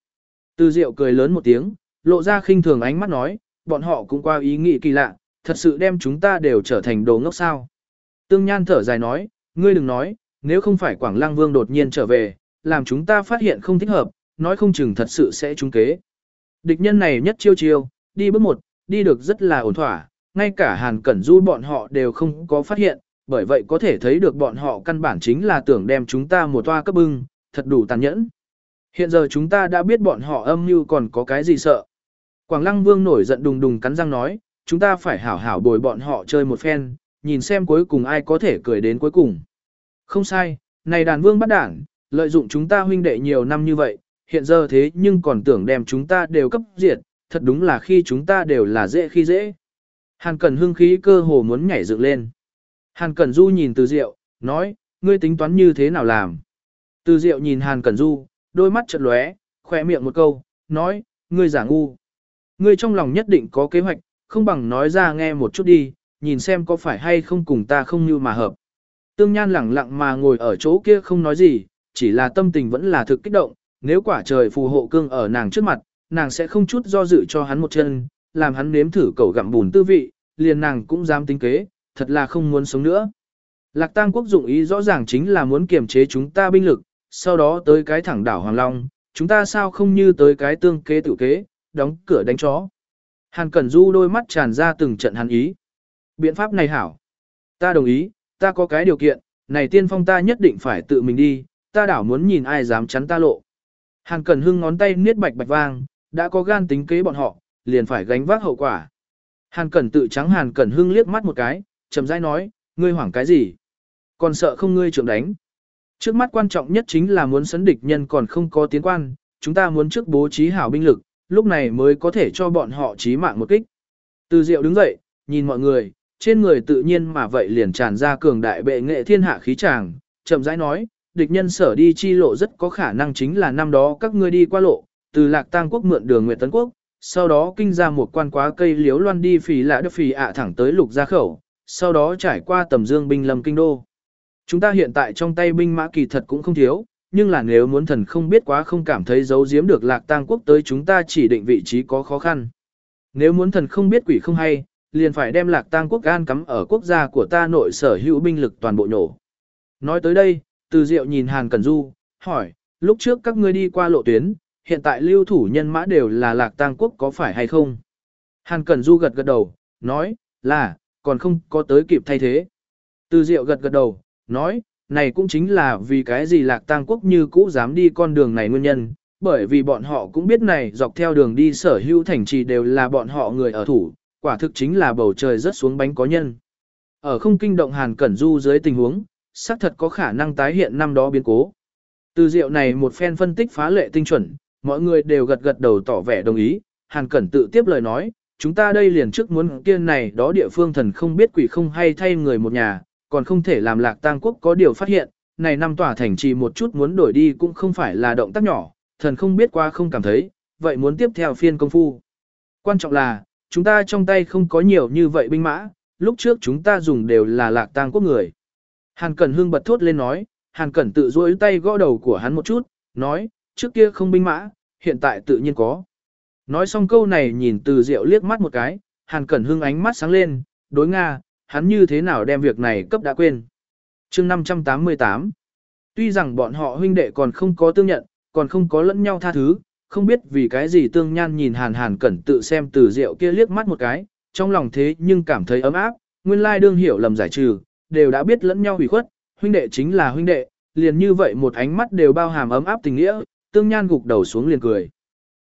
Từ Diệu cười lớn một tiếng, lộ ra khinh thường ánh mắt nói, bọn họ cũng qua ý nghĩ kỳ lạ, thật sự đem chúng ta đều trở thành đồ ngốc sao. Tương Nhan thở dài nói, ngươi đừng nói, nếu không phải Quảng Lăng Vương đột nhiên trở về, làm chúng ta phát hiện không thích hợp, nói không chừng thật sự sẽ trúng kế. Địch nhân này nhất chiêu chiêu, đi bước một, đi được rất là ổn thỏa, ngay cả Hàn Cẩn Du bọn họ đều không có phát hiện, bởi vậy có thể thấy được bọn họ căn bản chính là tưởng đem chúng ta một toa cấp bưng, thật đủ tàn nhẫn. Hiện giờ chúng ta đã biết bọn họ âm mưu còn có cái gì sợ. Quảng Lăng Vương nổi giận đùng đùng cắn răng nói, chúng ta phải hảo hảo bồi bọn họ chơi một phen, nhìn xem cuối cùng ai có thể cười đến cuối cùng. Không sai, này đàn vương bắt đảng, lợi dụng chúng ta huynh đệ nhiều năm như vậy, hiện giờ thế nhưng còn tưởng đem chúng ta đều cấp diệt, thật đúng là khi chúng ta đều là dễ khi dễ. Hàn Cẩn hưng khí cơ hồ muốn nhảy dựng lên. Hàn Cẩn Du nhìn Từ Diệu, nói, ngươi tính toán như thế nào làm? Từ Diệu nhìn Hàn Cẩn Du, đôi mắt chợt lóe, khỏe miệng một câu, nói, ngươi giả ngu. Ngươi trong lòng nhất định có kế hoạch, không bằng nói ra nghe một chút đi, nhìn xem có phải hay không cùng ta không như mà hợp. Tương Nhan lẳng lặng mà ngồi ở chỗ kia không nói gì, chỉ là tâm tình vẫn là thực kích động, nếu quả trời phù hộ cương ở nàng trước mặt, nàng sẽ không chút do dự cho hắn một chân, làm hắn nếm thử cầu gặm bùn tư vị, liền nàng cũng dám tính kế, thật là không muốn sống nữa. Lạc Tang quốc dụng ý rõ ràng chính là muốn kiềm chế chúng ta binh lực, sau đó tới cái thẳng đảo Hoàng Long, chúng ta sao không như tới cái tương kế tự kế, đóng cửa đánh chó. Hàn Cẩn Du đôi mắt tràn ra từng trận hắn ý. Biện pháp này hảo. Ta đồng ý, ta có cái điều kiện, này tiên phong ta nhất định phải tự mình đi, ta đảo muốn nhìn ai dám chắn ta lộ. Hàn Cẩn Hưng ngón tay niết bạch bạch vang, đã có gan tính kế bọn họ, liền phải gánh vác hậu quả. Hàn Cẩn tự trắng Hàn Cẩn Hưng liếc mắt một cái, chậm rãi nói, ngươi hoảng cái gì? Còn sợ không ngươi trưởng đánh. Trước mắt quan trọng nhất chính là muốn sấn địch nhân còn không có tiến quan, chúng ta muốn trước bố trí hảo binh lực, lúc này mới có thể cho bọn họ chí mạng một kích. Từ Diệu đứng dậy, nhìn mọi người, trên người tự nhiên mà vậy liền tràn ra cường đại bệ nghệ thiên hạ khí tràng, chậm rãi nói, địch nhân sở đi chi lộ rất có khả năng chính là năm đó các ngươi đi qua lộ, từ Lạc Tang quốc mượn đường Nguyệt Tấn quốc, sau đó kinh ra một quan quá cây liếu loan đi phì lạ đức phì ạ thẳng tới lục gia khẩu, sau đó trải qua tầm dương binh lâm kinh đô. Chúng ta hiện tại trong tay binh mã kỳ thật cũng không thiếu, nhưng là nếu muốn thần không biết quá không cảm thấy giấu giếm được lạc tang quốc tới chúng ta chỉ định vị trí có khó khăn. Nếu muốn thần không biết quỷ không hay, liền phải đem lạc tang quốc gan cắm ở quốc gia của ta nội sở hữu binh lực toàn bộ nhổ. Nói tới đây, từ diệu nhìn Hàn Cẩn Du, hỏi, lúc trước các ngươi đi qua lộ tuyến, hiện tại lưu thủ nhân mã đều là lạc tang quốc có phải hay không? Hàn Cẩn Du gật gật đầu, nói, là, còn không có tới kịp thay thế. Từ diệu gật gật đầu, nói, này cũng chính là vì cái gì lạc tang quốc như cũ dám đi con đường này nguyên nhân, bởi vì bọn họ cũng biết này dọc theo đường đi sở hữu thành trì đều là bọn họ người ở thủ, quả thực chính là bầu trời rớt xuống bánh có nhân. Ở không kinh động Hàn Cẩn Du dưới tình huống, xác thật có khả năng tái hiện năm đó biến cố. Từ diệu này một phen phân tích phá lệ tinh chuẩn, mọi người đều gật gật đầu tỏ vẻ đồng ý, Hàn Cẩn tự tiếp lời nói, chúng ta đây liền trước muốn kiên này đó địa phương thần không biết quỷ không hay thay người một nhà, còn không thể làm lạc tang quốc có điều phát hiện, này năm tỏa thành trì một chút muốn đổi đi cũng không phải là động tác nhỏ, thần không biết qua không cảm thấy, vậy muốn tiếp theo phiên công phu. Quan trọng là, chúng ta trong tay không có nhiều như vậy binh mã, lúc trước chúng ta dùng đều là lạc tang quốc người. Hàn Cẩn Hương bật thốt lên nói, Hàn Cẩn tự duỗi tay gõ đầu của hắn một chút, nói, trước kia không binh mã, hiện tại tự nhiên có. Nói xong câu này nhìn từ diệu liếc mắt một cái, Hàn Cẩn Hương ánh mắt sáng lên, đối Nga, hắn như thế nào đem việc này cấp đã quên. chương 588 Tuy rằng bọn họ huynh đệ còn không có tương nhận, còn không có lẫn nhau tha thứ, không biết vì cái gì tương nhan nhìn hàn hàn cẩn tự xem từ Diệu kia liếc mắt một cái, trong lòng thế nhưng cảm thấy ấm áp, nguyên lai đương hiểu lầm giải trừ, đều đã biết lẫn nhau hủy khuất, huynh đệ chính là huynh đệ, liền như vậy một ánh mắt đều bao hàm ấm áp tình nghĩa, tương nhan gục đầu xuống liền cười.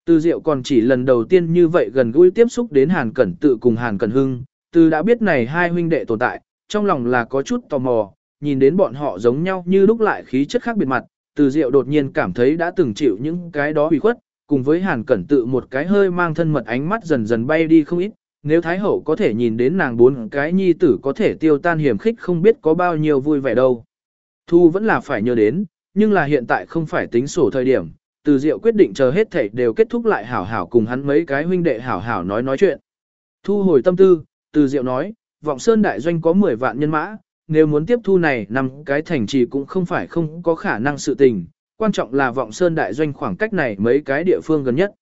Từ Diệu còn chỉ lần đầu tiên như vậy gần gũi tiếp xúc đến Hàn Cẩn tự cùng Hàn Cẩn Hưng, từ đã biết này hai huynh đệ tồn tại, trong lòng là có chút tò mò, nhìn đến bọn họ giống nhau như lúc lại khí chất khác biệt mặt, từ diệu đột nhiên cảm thấy đã từng chịu những cái đó hủy khuất, cùng với hàn cẩn tự một cái hơi mang thân mật ánh mắt dần dần bay đi không ít, nếu Thái Hậu có thể nhìn đến nàng bốn cái nhi tử có thể tiêu tan hiểm khích không biết có bao nhiêu vui vẻ đâu. Thu vẫn là phải nhớ đến, nhưng là hiện tại không phải tính sổ thời điểm, từ diệu quyết định chờ hết thảy đều kết thúc lại hảo hảo cùng hắn mấy cái huynh đệ hảo hảo nói nói chuyện. Thu hồi tâm tư, từ diệu nói, vọng sơn đại doanh có 10 vạn nhân mã, nếu muốn tiếp thu này năm cái thành trì cũng không phải không có khả năng sự tình, quan trọng là vọng sơn đại doanh khoảng cách này mấy cái địa phương gần nhất.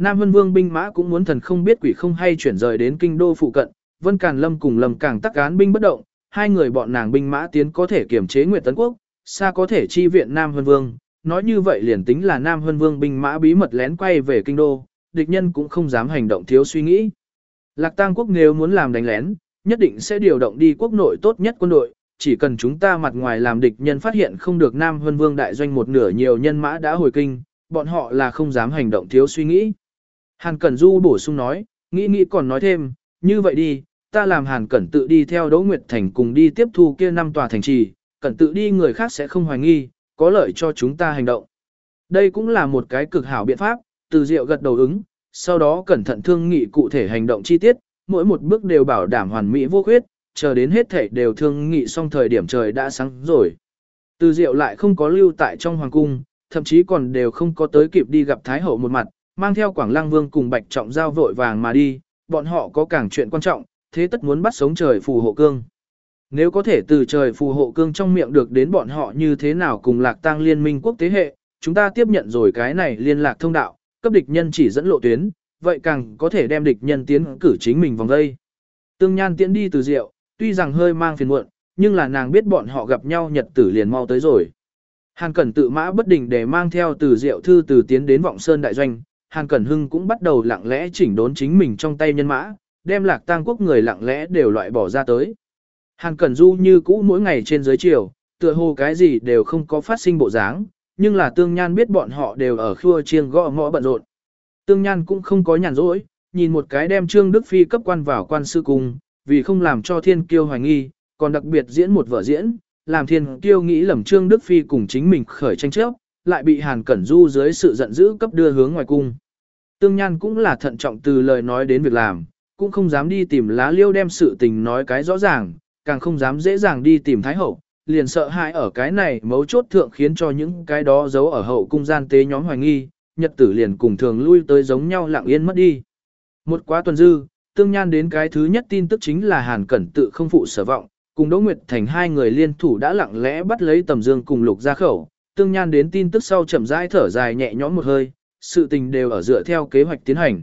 Nam Vân Vương binh mã cũng muốn thần không biết quỷ không hay chuyển rời đến kinh đô phụ cận, Vân Càn Lâm cùng Lâm Càng tắc án binh bất động, hai người bọn nàng binh mã tiến có thể kiểm chế Nguyệt Tấn Quốc, xa có thể chi viện Nam Vân Vương, nói như vậy liền tính là Nam Vân Vương binh mã bí mật lén quay về kinh đô, địch nhân cũng không dám hành động thiếu suy nghĩ. Lạc Tang quốc nếu muốn làm đánh lén, nhất định sẽ điều động đi quốc nội tốt nhất quân đội, chỉ cần chúng ta mặt ngoài làm địch nhân phát hiện không được Nam Vân Vương đại doanh một nửa nhiều nhân mã đã hồi kinh, bọn họ là không dám hành động thiếu suy nghĩ. Hàn Cẩn Du bổ sung nói, nghĩ nghĩ còn nói thêm, như vậy đi, ta làm Hàn Cẩn tự đi theo Đỗ Nguyệt Thành cùng đi tiếp thu kia năm tòa thành trì, Cẩn tự đi người khác sẽ không hoài nghi, có lợi cho chúng ta hành động. Đây cũng là một cái cực hảo biện pháp, từ diệu gật đầu ứng, sau đó cẩn thận thương nghị cụ thể hành động chi tiết, mỗi một bước đều bảo đảm hoàn mỹ vô khuyết, chờ đến hết thể đều thương nghị xong thời điểm trời đã sáng rồi. Từ diệu lại không có lưu tại trong hoàng cung, thậm chí còn đều không có tới kịp đi gặp Thái Hậu một mặt, mang theo Quảng Lăng Vương cùng Bạch Trọng Giao vội vàng mà đi, bọn họ có càng chuyện quan trọng, thế tất muốn bắt sống trời phù hộ cương. Nếu có thể từ trời phù hộ cương trong miệng được đến bọn họ như thế nào cùng lạc tăng liên minh quốc tế hệ, chúng ta tiếp nhận rồi cái này liên lạc thông đạo, cấp địch nhân chỉ dẫn lộ tuyến, vậy càng có thể đem địch nhân tiến cử chính mình vòng đây. Tương Nhan tiến đi từ rượu, tuy rằng hơi mang phiền muộn, nhưng là nàng biết bọn họ gặp nhau nhật tử liền mau tới rồi. Hàn Cẩn tự mã bất định để mang theo từ rượu thư từ tiến đến vọng sơn đại doanh, Hàn Cẩn Hưng cũng bắt đầu lặng lẽ chỉnh đốn chính mình trong tay nhân mã, đem lạc tang quốc người lặng lẽ đều loại bỏ ra tới. Hàn Cẩn Du như cũ mỗi ngày trên dưới chiều, tựa hồ cái gì đều không có phát sinh bộ dáng, nhưng là Tương Nhan biết bọn họ đều ở khua chiêng gõ ngõ bận rộn. Tương Nhan cũng không có nhàn rỗi, nhìn một cái đem Trương Đức Phi cấp quan vào quan sư cung, vì không làm cho thiên kiêu hoài nghi, còn đặc biệt diễn một vở diễn, làm thiên kiêu nghĩ lầm Trương Đức Phi cùng chính mình khởi tranh chấp, lại bị Hàn Cẩn Du dưới sự giận dữ cấp đưa hướng ngoài cung. Tương Nhan cũng là thận trọng từ lời nói đến việc làm, cũng không dám đi tìm lá liêu đem sự tình nói cái rõ ràng, càng không dám dễ dàng đi tìm Thái Hậu, liền sợ hại ở cái này mấu chốt thượng khiến cho những cái đó giấu ở hậu cung gian tế nhóm hoài nghi, nhật tử liền cùng thường lui tới giống nhau lặng yên mất đi. Một quá tuần dư, tương nhan đến cái thứ nhất tin tức chính là Hàn Cẩn tự không phụ sở vọng, cùng Đỗ Nguyệt Thành hai người liên thủ đã lặng lẽ bắt lấy tầm dương cùng lục ra khẩu, tương nhan đến tin tức sau chậm rãi thở dài nhẹ nhõm một hơi, sự tình đều ở dựa theo kế hoạch tiến hành.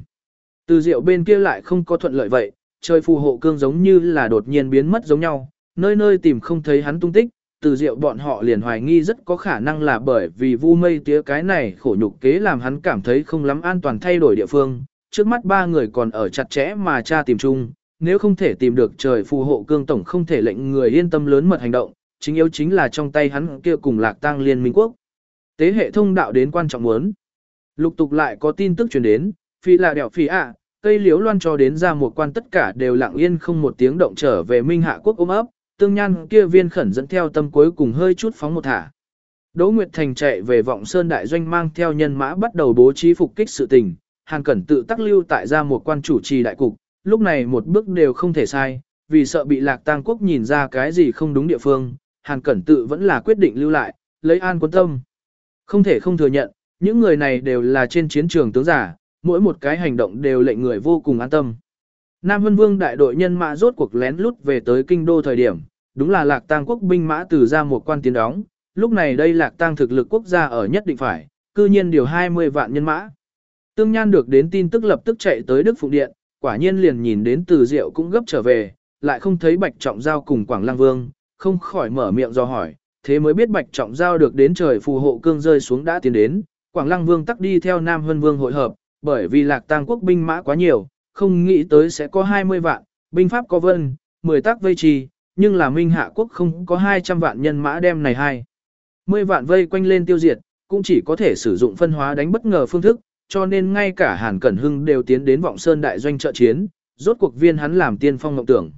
Từ rượu bên kia lại không có thuận lợi vậy, trời phù hộ cương giống như là đột nhiên biến mất giống nhau, nơi nơi tìm không thấy hắn tung tích, từ rượu bọn họ liền hoài nghi rất có khả năng là bởi vì vu mây tía cái này khổ nhục kế làm hắn cảm thấy không lắm an toàn thay đổi địa phương, trước mắt ba người còn ở chặt chẽ mà cha tìm chung, nếu không thể tìm được trời phù hộ cương tổng không thể lệnh người yên tâm lớn mật hành động, chính yếu chính là trong tay hắn kia cùng lạc tang liên minh quốc. Tế hệ thông đạo đến quan trọng muốn. Lục tục lại có tin tức truyền đến, phi là đèo phi ạ, cây liếu loan cho đến ra một quan tất cả đều lặng yên không một tiếng động trở về minh hạ quốc ôm ấp, tương nhan kia viên khẩn dẫn theo tâm cuối cùng hơi chút phóng một thả. Đỗ Nguyệt Thành chạy về vọng sơn đại doanh mang theo nhân mã bắt đầu bố trí phục kích sự tình, hàng Cẩn tự tắc lưu tại ra một quan chủ trì đại cục, lúc này một bước đều không thể sai, vì sợ bị lạc tang quốc nhìn ra cái gì không đúng địa phương, Hàn Cẩn tự vẫn là quyết định lưu lại, lấy an quân tâm. Không thể không thừa nhận, những người này đều là trên chiến trường tướng giả, mỗi một cái hành động đều lệnh người vô cùng an tâm. Nam Vân Vương đại đội nhân mã rốt cuộc lén lút về tới kinh đô thời điểm, đúng là lạc tang quốc binh mã từ ra một quan tiến đóng, lúc này đây lạc tang thực lực quốc gia ở nhất định phải, cư nhiên điều 20 vạn nhân mã. Tương Nhan được đến tin tức lập tức chạy tới Đức Phụng Điện, quả nhiên liền nhìn đến từ diệu cũng gấp trở về, lại không thấy Bạch Trọng Giao cùng Quảng Lăng Vương, không khỏi mở miệng do hỏi, thế mới biết Bạch Trọng Giao được đến trời phù hộ cương rơi xuống đã tiến đến, Quảng Lăng Vương tắc đi theo Nam Hân Vương hội hợp, bởi vì lạc tang quốc binh mã quá nhiều, không nghĩ tới sẽ có 20 vạn, binh pháp có vân, 10 tác vây trì, nhưng là Minh Hạ quốc không có 200 vạn nhân mã đem này hai. 10 vạn vây quanh lên tiêu diệt, cũng chỉ có thể sử dụng phân hóa đánh bất ngờ phương thức, cho nên ngay cả Hàn Cẩn Hưng đều tiến đến vọng sơn đại doanh trợ chiến, rốt cuộc viên hắn làm tiên phong ngọc tưởng.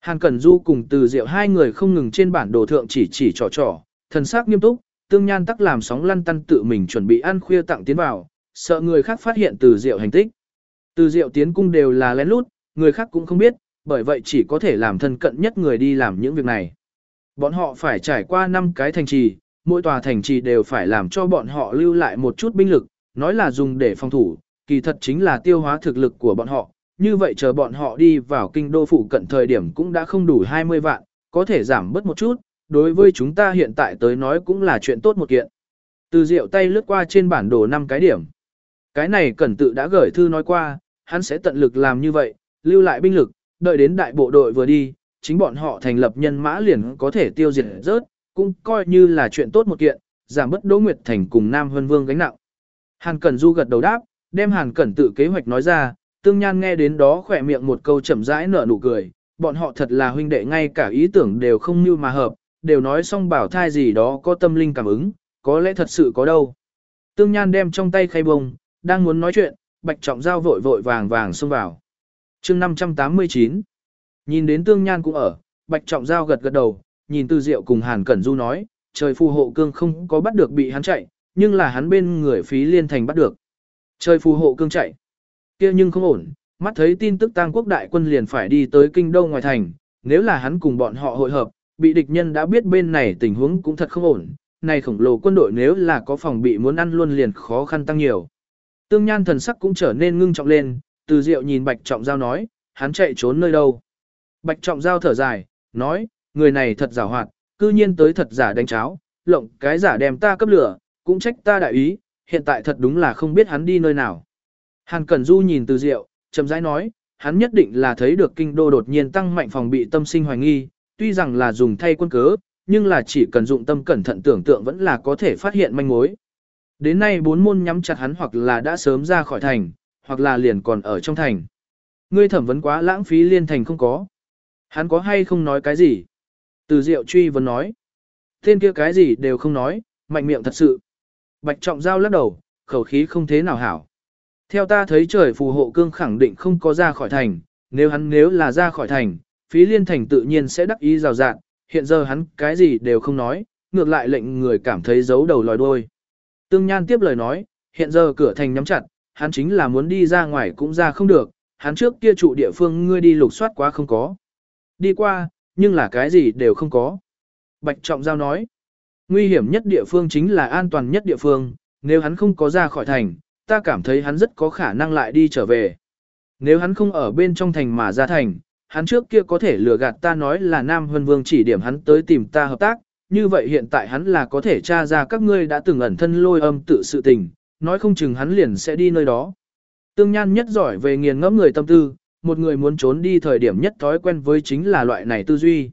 Hàn Cẩn Du cùng từ diệu hai người không ngừng trên bản đồ thượng chỉ chỉ trò trò, thần sắc nghiêm túc, tương nhan tắc làm sóng lăn tăn tự mình chuẩn bị ăn khuya tặng tiến vào, sợ người khác phát hiện từ diệu hành tích. Từ diệu tiến cung đều là lén lút, người khác cũng không biết, bởi vậy chỉ có thể làm thân cận nhất người đi làm những việc này. Bọn họ phải trải qua 5 cái thành trì, mỗi tòa thành trì đều phải làm cho bọn họ lưu lại một chút binh lực, nói là dùng để phòng thủ, kỳ thật chính là tiêu hóa thực lực của bọn họ. Như vậy chờ bọn họ đi vào kinh đô phụ cận thời điểm cũng đã không đủ 20 vạn, có thể giảm bớt một chút, đối với chúng ta hiện tại tới nói cũng là chuyện tốt một kiện. Từ diệu tay lướt qua trên bản đồ 5 cái điểm. Cái này cẩn tự đã gửi thư nói qua, hắn sẽ tận lực làm như vậy, lưu lại binh lực, đợi đến đại bộ đội vừa đi, chính bọn họ thành lập nhân mã liền có thể tiêu diệt rớt, cũng coi như là chuyện tốt một kiện, giảm bớt Đỗ Nguyệt Thành cùng Nam Hân Vương gánh nặng. Hàn Cẩn Du gật đầu đáp, đem Hàn Cẩn tự kế hoạch nói ra, Tương Nhan nghe đến đó khỏe miệng một câu chậm rãi nở nụ cười, bọn họ thật là huynh đệ ngay cả ý tưởng đều không như mà hợp, đều nói xong bảo thai gì đó có tâm linh cảm ứng, có lẽ thật sự có đâu. Tương Nhan đem trong tay khay bông, đang muốn nói chuyện, Bạch Trọng Giao vội vội vàng vàng xông vào. chương 589 Nhìn đến Tương Nhan cũng ở, Bạch Trọng Giao gật gật đầu, nhìn Từ Diệu cùng Hàn Cẩn Du nói, trời phù hộ cương không có bắt được bị hắn chạy, nhưng là hắn bên người phí liên thành bắt được. Trời phù hộ cương chạy kia nhưng không ổn, mắt thấy tin tức tang quốc đại quân liền phải đi tới kinh đô ngoài thành, nếu là hắn cùng bọn họ hội hợp, bị địch nhân đã biết bên này tình huống cũng thật không ổn, này khổng lồ quân đội nếu là có phòng bị muốn ăn luôn liền khó khăn tăng nhiều. Tương Nhan thần sắc cũng trở nên ngưng trọng lên, từ diệu nhìn Bạch Trọng Giao nói, hắn chạy trốn nơi đâu. Bạch Trọng Giao thở dài, nói, người này thật giả hoạt, cư nhiên tới thật giả đánh cháo, lộng cái giả đem ta cấp lửa, cũng trách ta đại ý, hiện tại thật đúng là không biết hắn đi nơi nào. Hàn Cẩn Du nhìn từ diệu, chậm rãi nói, hắn nhất định là thấy được kinh đô đột nhiên tăng mạnh phòng bị tâm sinh hoài nghi, tuy rằng là dùng thay quân cớ, nhưng là chỉ cần dụng tâm cẩn thận tưởng tượng vẫn là có thể phát hiện manh mối. Đến nay bốn môn nhắm chặt hắn hoặc là đã sớm ra khỏi thành, hoặc là liền còn ở trong thành. Ngươi thẩm vấn quá lãng phí liên thành không có. Hắn có hay không nói cái gì? Từ diệu truy vấn nói. Tên kia cái gì đều không nói, mạnh miệng thật sự. Bạch trọng giao lắc đầu, khẩu khí không thế nào hảo. Theo ta thấy trời phù hộ cương khẳng định không có ra khỏi thành, nếu hắn nếu là ra khỏi thành, phí liên thành tự nhiên sẽ đắc ý rào rạng, hiện giờ hắn cái gì đều không nói, ngược lại lệnh người cảm thấy giấu đầu lòi đuôi. Tương Nhan tiếp lời nói, hiện giờ cửa thành nhắm chặt, hắn chính là muốn đi ra ngoài cũng ra không được, hắn trước kia trụ địa phương ngươi đi lục soát quá không có. Đi qua, nhưng là cái gì đều không có. Bạch Trọng Giao nói, nguy hiểm nhất địa phương chính là an toàn nhất địa phương, nếu hắn không có ra khỏi thành, ta cảm thấy hắn rất có khả năng lại đi trở về. Nếu hắn không ở bên trong thành mà ra thành, hắn trước kia có thể lừa gạt ta nói là Nam Hân Vương chỉ điểm hắn tới tìm ta hợp tác, như vậy hiện tại hắn là có thể tra ra các ngươi đã từng ẩn thân lôi âm tự sự tình, nói không chừng hắn liền sẽ đi nơi đó. Tương Nhan nhất giỏi về nghiền ngẫm người tâm tư, một người muốn trốn đi thời điểm nhất thói quen với chính là loại này tư duy.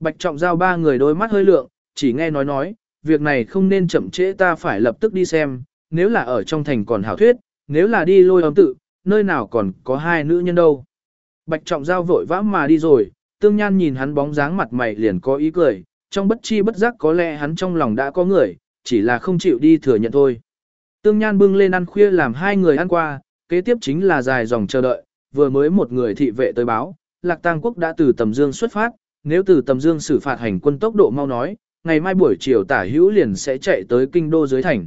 Bạch Trọng Giao ba người đôi mắt hơi lượng, chỉ nghe nói nói, việc này không nên chậm trễ ta phải lập tức đi xem, nếu là ở trong thành còn hảo thuyết, nếu là đi lôi âm tự, nơi nào còn có hai nữ nhân đâu. Bạch Trọng Giao vội vã mà đi rồi, Tương Nhan nhìn hắn bóng dáng mặt mày liền có ý cười, trong bất chi bất giác có lẽ hắn trong lòng đã có người, chỉ là không chịu đi thừa nhận thôi. Tương Nhan bưng lên ăn khuya làm hai người ăn qua, kế tiếp chính là dài dòng chờ đợi, vừa mới một người thị vệ tới báo, Lạc Tang Quốc đã từ Tầm Dương xuất phát, nếu từ Tầm Dương xử phạt hành quân tốc độ mau nói, ngày mai buổi chiều tả hữu liền sẽ chạy tới kinh đô dưới thành.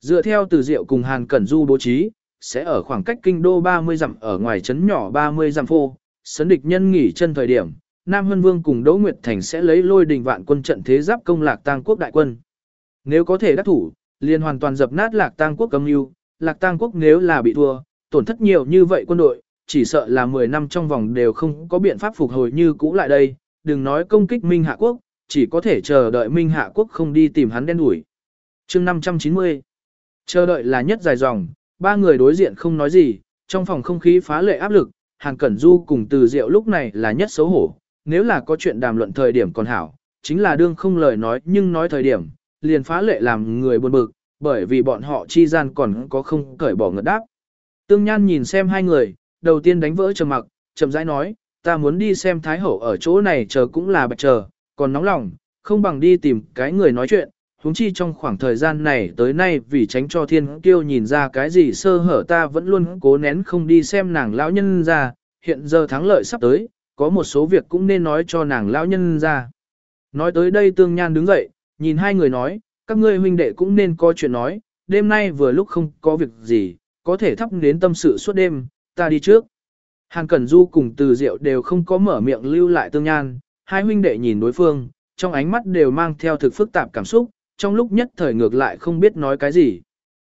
Dựa theo từ diệu cùng Hàn Cẩn Du bố trí, sẽ ở khoảng cách kinh đô 30 dặm ở ngoài trấn nhỏ 30 dặm phô, sấn địch nhân nghỉ chân thời điểm, Nam Hân Vương cùng Đỗ Nguyệt Thành sẽ lấy lôi đình vạn quân trận thế giáp công lạc tang quốc đại quân. Nếu có thể đắc thủ, liền hoàn toàn dập nát lạc tang quốc cầm lưu, lạc tang quốc nếu là bị thua, tổn thất nhiều như vậy quân đội, chỉ sợ là 10 năm trong vòng đều không có biện pháp phục hồi như cũ lại đây, đừng nói công kích Minh Hạ Quốc, chỉ có thể chờ đợi Minh Hạ Quốc không đi tìm hắn đen đuổi. chương 590 Chờ đợi là nhất dài dòng, ba người đối diện không nói gì, trong phòng không khí phá lệ áp lực, Hàn Cẩn Du cùng Từ Diệu lúc này là nhất xấu hổ, nếu là có chuyện đàm luận thời điểm còn hảo, chính là đương không lời nói nhưng nói thời điểm, liền phá lệ làm người buồn bực, bởi vì bọn họ chi gian còn có không cởi bỏ ngật đáp. Tương Nhan nhìn xem hai người, đầu tiên đánh vỡ trầm mặc, chậm rãi nói, ta muốn đi xem Thái Hậu ở chỗ này chờ cũng là bạch chờ, còn nóng lòng, không bằng đi tìm cái người nói chuyện, huống chi trong khoảng thời gian này tới nay vì tránh cho thiên kiêu nhìn ra cái gì sơ hở ta vẫn luôn cố nén không đi xem nàng lão nhân ra, hiện giờ thắng lợi sắp tới, có một số việc cũng nên nói cho nàng lão nhân ra. Nói tới đây tương nhan đứng dậy, nhìn hai người nói, các ngươi huynh đệ cũng nên có chuyện nói, đêm nay vừa lúc không có việc gì, có thể thắp đến tâm sự suốt đêm, ta đi trước. Hàn Cẩn Du cùng Từ Diệu đều không có mở miệng lưu lại tương nhan, hai huynh đệ nhìn đối phương, trong ánh mắt đều mang theo thực phức tạp cảm xúc, trong lúc nhất thời ngược lại không biết nói cái gì.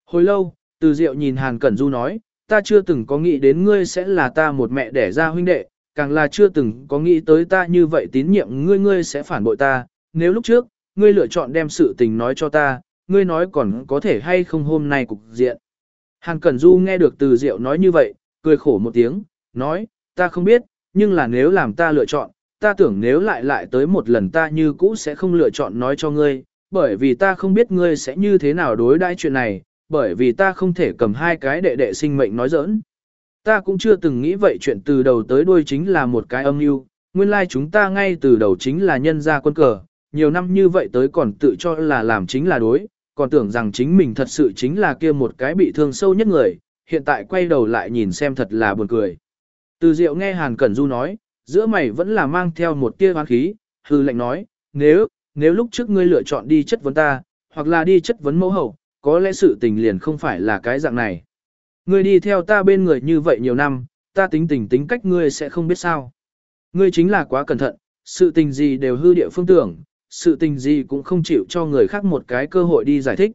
Hồi lâu, từ diệu nhìn Hàn Cẩn Du nói, ta chưa từng có nghĩ đến ngươi sẽ là ta một mẹ đẻ ra huynh đệ, càng là chưa từng có nghĩ tới ta như vậy tín nhiệm ngươi ngươi sẽ phản bội ta, nếu lúc trước, ngươi lựa chọn đem sự tình nói cho ta, ngươi nói còn có thể hay không hôm nay cục diện. Hàn Cẩn Du nghe được từ diệu nói như vậy, cười khổ một tiếng, nói, ta không biết, nhưng là nếu làm ta lựa chọn, ta tưởng nếu lại lại tới một lần ta như cũ sẽ không lựa chọn nói cho ngươi, bởi vì ta không biết ngươi sẽ như thế nào đối đãi chuyện này, bởi vì ta không thể cầm hai cái đệ đệ sinh mệnh nói giỡn. Ta cũng chưa từng nghĩ vậy chuyện từ đầu tới đuôi chính là một cái âm mưu, nguyên lai like chúng ta ngay từ đầu chính là nhân gia quân cờ, nhiều năm như vậy tới còn tự cho là làm chính là đối, còn tưởng rằng chính mình thật sự chính là kia một cái bị thương sâu nhất người, hiện tại quay đầu lại nhìn xem thật là buồn cười. Từ Diệu nghe Hàn Cẩn Du nói, giữa mày vẫn là mang theo một tia hoang khí, hư lệnh nói, nếu, nếu lúc trước ngươi lựa chọn đi chất vấn ta, hoặc là đi chất vấn mẫu hậu, có lẽ sự tình liền không phải là cái dạng này. Ngươi đi theo ta bên người như vậy nhiều năm, ta tính tình tính cách ngươi sẽ không biết sao. Ngươi chính là quá cẩn thận, sự tình gì đều hư địa phương tưởng, sự tình gì cũng không chịu cho người khác một cái cơ hội đi giải thích.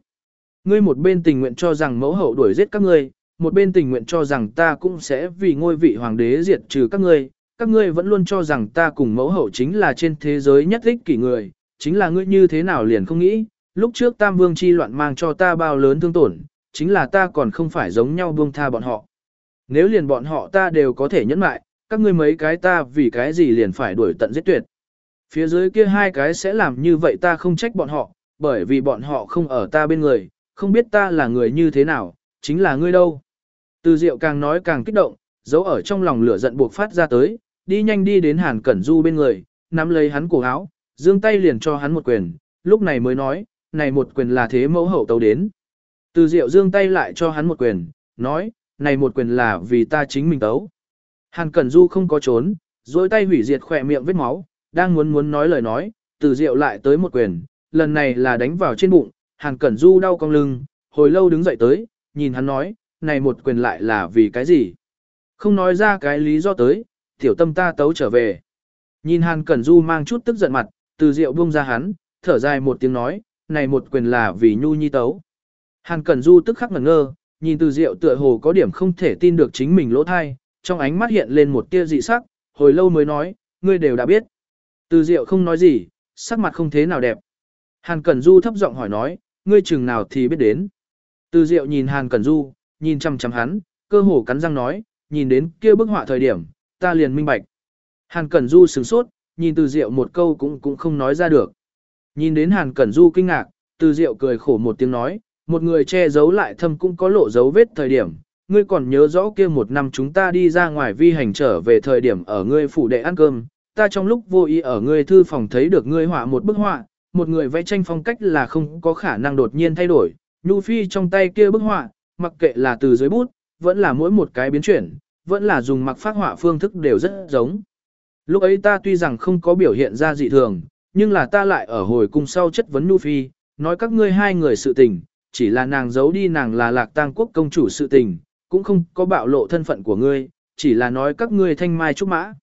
Ngươi một bên tình nguyện cho rằng mẫu hậu đuổi giết các ngươi, một bên tình nguyện cho rằng ta cũng sẽ vì ngôi vị hoàng đế diệt trừ các ngươi, các ngươi vẫn luôn cho rằng ta cùng mẫu hậu chính là trên thế giới nhất ích kỷ người, chính là ngươi như thế nào liền không nghĩ, lúc trước Tam Vương chi loạn mang cho ta bao lớn thương tổn, chính là ta còn không phải giống nhau buông tha bọn họ. Nếu liền bọn họ ta đều có thể nhẫn lại các ngươi mấy cái ta vì cái gì liền phải đuổi tận giết tuyệt. Phía dưới kia hai cái sẽ làm như vậy ta không trách bọn họ, bởi vì bọn họ không ở ta bên người, không biết ta là người như thế nào, chính là ngươi đâu. Từ Diệu càng nói càng kích động, giấu ở trong lòng lửa giận buộc phát ra tới, đi nhanh đi đến Hàn Cẩn Du bên người, nắm lấy hắn cổ áo, Dương tay liền cho hắn một quyền, lúc này mới nói, này một quyền là thế mẫu hậu tấu đến. Từ Diệu Dương tay lại cho hắn một quyền, nói, này một quyền là vì ta chính mình tấu. Hàn Cẩn Du không có trốn, dối tay hủy diệt khỏe miệng vết máu, đang muốn muốn nói lời nói, từ Diệu lại tới một quyền, lần này là đánh vào trên bụng, Hàn Cẩn Du đau cong lưng, hồi lâu đứng dậy tới, nhìn hắn nói, này một quyền lại là vì cái gì? Không nói ra cái lý do tới, tiểu tâm ta tấu trở về. Nhìn Hàn Cẩn Du mang chút tức giận mặt, từ Diệu buông ra hắn, thở dài một tiếng nói, này một quyền là vì Nhu Nhi tấu. Hàn Cẩn Du tức khắc ngẩn ngơ, nhìn từ Diệu tựa hồ có điểm không thể tin được chính mình lỗ thai, trong ánh mắt hiện lên một tia dị sắc, hồi lâu mới nói, ngươi đều đã biết. Từ Diệu không nói gì, sắc mặt không thế nào đẹp. Hàn Cẩn Du thấp giọng hỏi nói, ngươi chừng nào thì biết đến. Từ Diệu nhìn Hàn Cẩn Du, nhìn chăm chăm hắn, cơ hồ cắn răng nói, nhìn đến kia bức họa thời điểm, ta liền minh bạch. Hàn Cẩn Du sửng sốt, nhìn Từ Diệu một câu cũng cũng không nói ra được. Nhìn đến Hàn Cẩn Du kinh ngạc, Từ Diệu cười khổ một tiếng nói, một người che giấu lại thâm cũng có lộ dấu vết thời điểm. Ngươi còn nhớ rõ kia một năm chúng ta đi ra ngoài vi hành trở về thời điểm ở ngươi phủ đệ ăn cơm, ta trong lúc vô ý ở ngươi thư phòng thấy được ngươi họa một bức họa, một người vẽ tranh phong cách là không có khả năng đột nhiên thay đổi. Nhu Phi trong tay kia bức họa, mặc kệ là từ dưới bút, vẫn là mỗi một cái biến chuyển, vẫn là dùng mặc phát họa phương thức đều rất giống. Lúc ấy ta tuy rằng không có biểu hiện ra dị thường, nhưng là ta lại ở hồi cung sau chất vấn Nhu Phi, nói các ngươi hai người sự tình, chỉ là nàng giấu đi nàng là lạc tang quốc công chủ sự tình, cũng không có bạo lộ thân phận của ngươi, chỉ là nói các ngươi thanh mai trúc mã.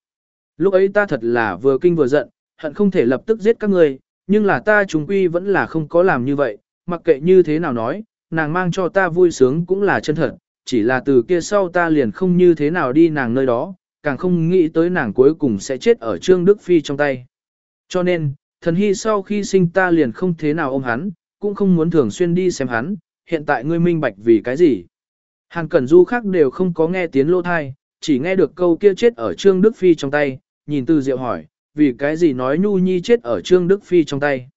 Lúc ấy ta thật là vừa kinh vừa giận, hận không thể lập tức giết các ngươi, nhưng là ta chúng quy vẫn là không có làm như vậy, mặc kệ như thế nào nói, nàng mang cho ta vui sướng cũng là chân thật, chỉ là từ kia sau ta liền không như thế nào đi nàng nơi đó, càng không nghĩ tới nàng cuối cùng sẽ chết ở Trương Đức Phi trong tay. Cho nên, thần hy sau khi sinh ta liền không thế nào ôm hắn, cũng không muốn thường xuyên đi xem hắn, hiện tại ngươi minh bạch vì cái gì. Hàng Cẩn Du khác đều không có nghe tiếng lô thai, chỉ nghe được câu kia chết ở Trương Đức Phi trong tay, nhìn Từ Diệu hỏi, vì cái gì nói Nhu Nhi chết ở Trương Đức Phi trong tay.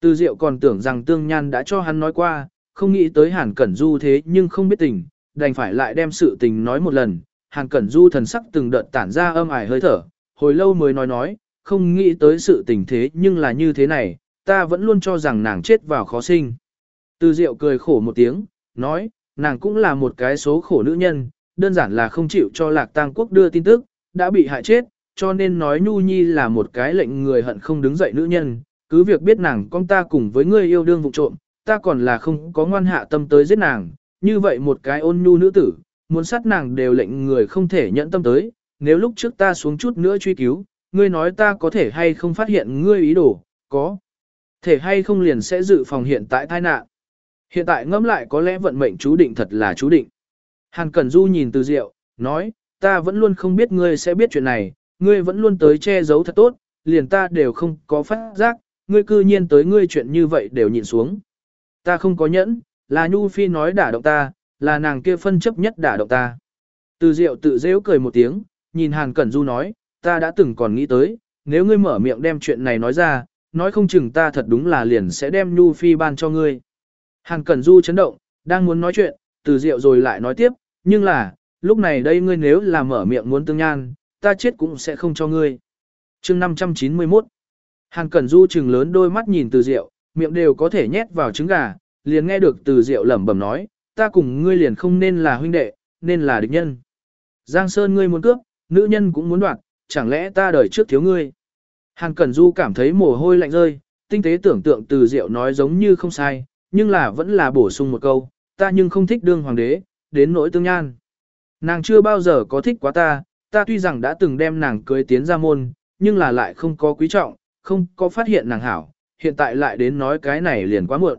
Từ Diệu còn tưởng rằng Tương Nhan đã cho hắn nói qua, không nghĩ tới Hàn Cẩn Du thế nhưng không biết tình, đành phải lại đem sự tình nói một lần. Hàn Cẩn Du thần sắc từng đợt tản ra âm ải hơi thở, hồi lâu mới nói nói, không nghĩ tới sự tình thế nhưng là như thế này, ta vẫn luôn cho rằng nàng chết vào khó sinh. Từ Diệu cười khổ một tiếng, nói, nàng cũng là một cái số khổ nữ nhân, đơn giản là không chịu cho Lạc Tang Quốc đưa tin tức, đã bị hại chết, cho nên nói Nhu Nhi là một cái lệnh người hận không đứng dậy nữ nhân, cứ việc biết nàng con ta cùng với người yêu đương vụ trộm, ta còn là không có ngoan hạ tâm tới giết nàng, như vậy một cái ôn nhu nữ tử, muốn sát nàng đều lệnh người không thể nhận tâm tới, nếu lúc trước ta xuống chút nữa truy cứu, ngươi nói ta có thể hay không phát hiện ngươi ý đồ, có. Thể hay không liền sẽ dự phòng hiện tại tai nạn. Hiện tại ngẫm lại có lẽ vận mệnh chú định thật là chú định. Hàn Cẩn Du nhìn từ diệu, nói, ta vẫn luôn không biết ngươi sẽ biết chuyện này, ngươi vẫn luôn tới che giấu thật tốt, liền ta đều không có phát giác, ngươi cư nhiên tới ngươi chuyện như vậy đều nhìn xuống. Ta không có nhẫn, là Nhu Phi nói đả động ta, là nàng kia phân chấp nhất đả động ta. Từ Diệu tự dễ cười một tiếng, nhìn Hàn Cẩn Du nói, ta đã từng còn nghĩ tới, nếu ngươi mở miệng đem chuyện này nói ra, nói không chừng ta thật đúng là liền sẽ đem Nhu Phi ban cho ngươi. Hàn Cẩn Du chấn động, đang muốn nói chuyện, từ Diệu rồi lại nói tiếp, nhưng là, lúc này đây ngươi nếu là mở miệng muốn tương nhan, ta chết cũng sẽ không cho ngươi. chương 591 Hàn Cẩn Du chừng lớn đôi mắt nhìn từ Diệu, miệng đều có thể nhét vào trứng gà, liền nghe được từ Diệu lẩm bẩm nói, ta cùng ngươi liền không nên là huynh đệ, nên là địch nhân. Giang Sơn ngươi muốn cướp, nữ nhân cũng muốn đoạt, chẳng lẽ ta đời trước thiếu ngươi. Hàn Cẩn Du cảm thấy mồ hôi lạnh rơi, tinh tế tưởng tượng từ Diệu nói giống như không sai, nhưng là vẫn là bổ sung một câu, ta nhưng không thích đương hoàng đế, đến nỗi tương nhan. Nàng chưa bao giờ có thích quá ta, ta tuy rằng đã từng đem nàng cưới tiến ra môn, nhưng là lại không có quý trọng, không có phát hiện nàng hảo, hiện tại lại đến nói cái này liền quá muộn.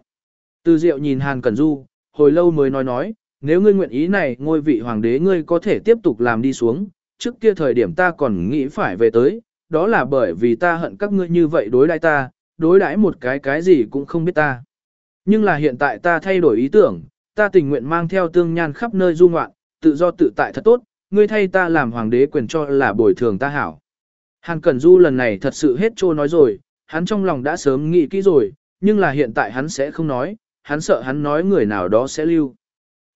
Từ Diệu nhìn Hàn Cẩn Du, hồi lâu mới nói nói, nếu ngươi nguyện ý này ngôi vị hoàng đế ngươi có thể tiếp tục làm đi xuống, trước kia thời điểm ta còn nghĩ phải về tới, đó là bởi vì ta hận các ngươi như vậy đối đãi ta, đối đãi một cái cái gì cũng không biết ta. Nhưng là hiện tại ta thay đổi ý tưởng, ta tình nguyện mang theo tương nhan khắp nơi du ngoạn, tự do tự tại thật tốt, ngươi thay ta làm hoàng đế quyền cho là bồi thường ta hảo. Hàn Cẩn Du lần này thật sự hết trô nói rồi, hắn trong lòng đã sớm nghĩ kỹ rồi, nhưng là hiện tại hắn sẽ không nói, hắn sợ hắn nói người nào đó sẽ lưu.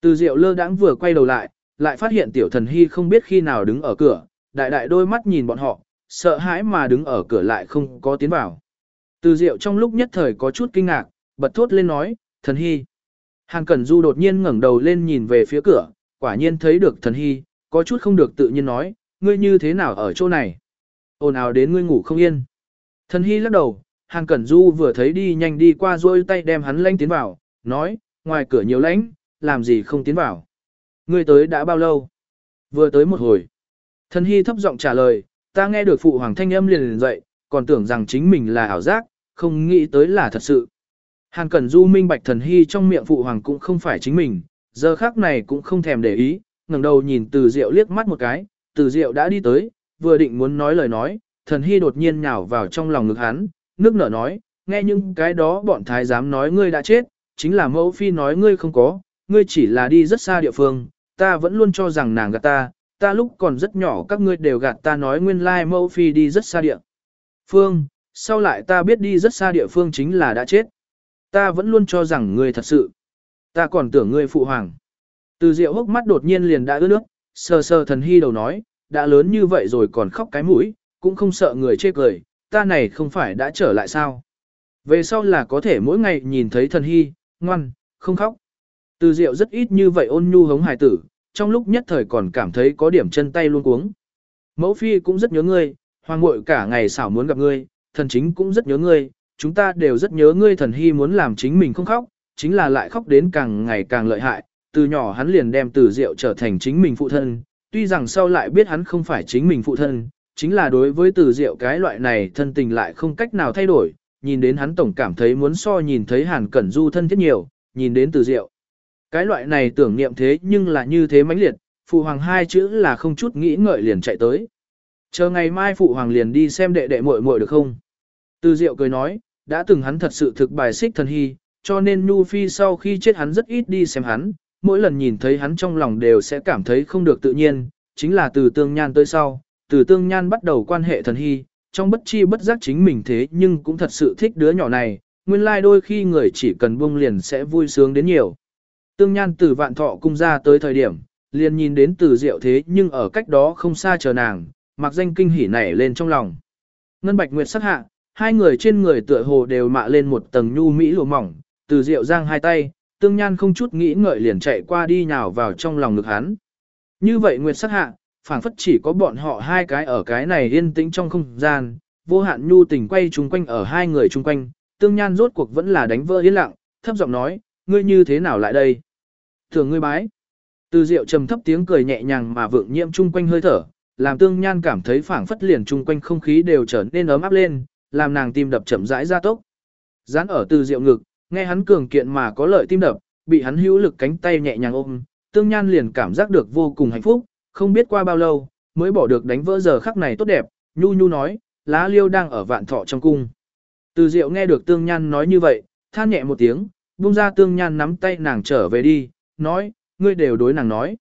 Từ diệu lơ đãng vừa quay đầu lại, lại phát hiện tiểu thần hy không biết khi nào đứng ở cửa, đại đại đôi mắt nhìn bọn họ, sợ hãi mà đứng ở cửa lại không có tiến vào. Từ diệu trong lúc nhất thời có chút kinh ngạc, bật thốt lên nói, thần hy. Hàng Cẩn Du đột nhiên ngẩng đầu lên nhìn về phía cửa, quả nhiên thấy được thần hy, có chút không được tự nhiên nói, ngươi như thế nào ở chỗ này? ồn ào đến ngươi ngủ không yên. Thần hy lắc đầu, Hàng Cẩn Du vừa thấy đi nhanh đi qua rôi tay đem hắn lanh tiến vào, nói, ngoài cửa nhiều lãnh, làm gì không tiến vào. Ngươi tới đã bao lâu? Vừa tới một hồi. Thần hy thấp giọng trả lời, ta nghe được phụ hoàng thanh âm liền liền dậy, còn tưởng rằng chính mình là ảo giác, không nghĩ tới là thật sự. Hàng Cẩn Du minh bạch thần hy trong miệng phụ hoàng cũng không phải chính mình, giờ khác này cũng không thèm để ý, ngẩng đầu nhìn từ diệu liếc mắt một cái, từ diệu đã đi tới, vừa định muốn nói lời nói, thần hy đột nhiên nhào vào trong lòng ngực hắn, nước nở nói, nghe những cái đó bọn thái giám nói ngươi đã chết, chính là mẫu phi nói ngươi không có, ngươi chỉ là đi rất xa địa phương, ta vẫn luôn cho rằng nàng gạt ta, ta lúc còn rất nhỏ các ngươi đều gạt ta nói nguyên lai mẫu phi đi rất xa địa phương, sau lại ta biết đi rất xa địa phương chính là đã chết. Ta vẫn luôn cho rằng ngươi thật sự, ta còn tưởng ngươi phụ hoàng. Từ rượu hốc mắt đột nhiên liền đã ướt nước, sờ sờ thần hy đầu nói, đã lớn như vậy rồi còn khóc cái mũi, cũng không sợ người chê cười, ta này không phải đã trở lại sao. Về sau là có thể mỗi ngày nhìn thấy thần hy, ngoan, không khóc. Từ diệu rất ít như vậy ôn nhu hống hài tử, trong lúc nhất thời còn cảm thấy có điểm chân tay luôn cuống. Mẫu phi cũng rất nhớ ngươi, hoàng muội cả ngày xảo muốn gặp ngươi, thần chính cũng rất nhớ ngươi, chúng ta đều rất nhớ ngươi thần hy muốn làm chính mình không khóc, chính là lại khóc đến càng ngày càng lợi hại, từ nhỏ hắn liền đem từ diệu trở thành chính mình phụ thân, tuy rằng sau lại biết hắn không phải chính mình phụ thân, chính là đối với từ diệu cái loại này thân tình lại không cách nào thay đổi, nhìn đến hắn tổng cảm thấy muốn so nhìn thấy hàn cẩn du thân thiết nhiều, nhìn đến từ diệu. Cái loại này tưởng niệm thế nhưng là như thế mãnh liệt, phụ hoàng hai chữ là không chút nghĩ ngợi liền chạy tới. Chờ ngày mai phụ hoàng liền đi xem đệ đệ muội muội được không? Từ diệu cười nói, đã từng hắn thật sự thực bài xích thần hy, cho nên Nhu Phi sau khi chết hắn rất ít đi xem hắn, mỗi lần nhìn thấy hắn trong lòng đều sẽ cảm thấy không được tự nhiên, chính là từ tương nhan tới sau, từ tương nhan bắt đầu quan hệ thần hy, trong bất chi bất giác chính mình thế nhưng cũng thật sự thích đứa nhỏ này, nguyên lai like đôi khi người chỉ cần buông liền sẽ vui sướng đến nhiều. Tương nhan từ vạn thọ cung ra tới thời điểm, liền nhìn đến từ diệu thế nhưng ở cách đó không xa chờ nàng, mặc danh kinh hỉ nảy lên trong lòng. Ngân Bạch Nguyệt sắc hạ, hai người trên người tựa hồ đều mạ lên một tầng nhu mỹ lụa mỏng, từ diệu giang hai tay, tương nhan không chút nghĩ ngợi liền chạy qua đi nhào vào trong lòng ngực hắn. Như vậy Nguyệt sắc hạ, phảng phất chỉ có bọn họ hai cái ở cái này yên tĩnh trong không gian, vô hạn nhu tình quay chung quanh ở hai người chung quanh, tương nhan rốt cuộc vẫn là đánh vỡ yên lặng, thấp giọng nói, ngươi như thế nào lại đây? Thường ngươi bái. Từ diệu trầm thấp tiếng cười nhẹ nhàng mà vượng nhiễm chung quanh hơi thở, làm tương nhan cảm thấy phảng phất liền chung quanh không khí đều trở nên ấm áp lên, làm nàng tim đập chậm rãi ra tốc. Dán ở từ diệu ngực, nghe hắn cường kiện mà có lợi tim đập, bị hắn hữu lực cánh tay nhẹ nhàng ôm, tương nhan liền cảm giác được vô cùng hạnh phúc, không biết qua bao lâu, mới bỏ được đánh vỡ giờ khắc này tốt đẹp, nhu nhu nói, lá liêu đang ở vạn thọ trong cung. Từ diệu nghe được tương nhan nói như vậy, than nhẹ một tiếng, buông ra tương nhan nắm tay nàng trở về đi, nói, ngươi đều đối nàng nói.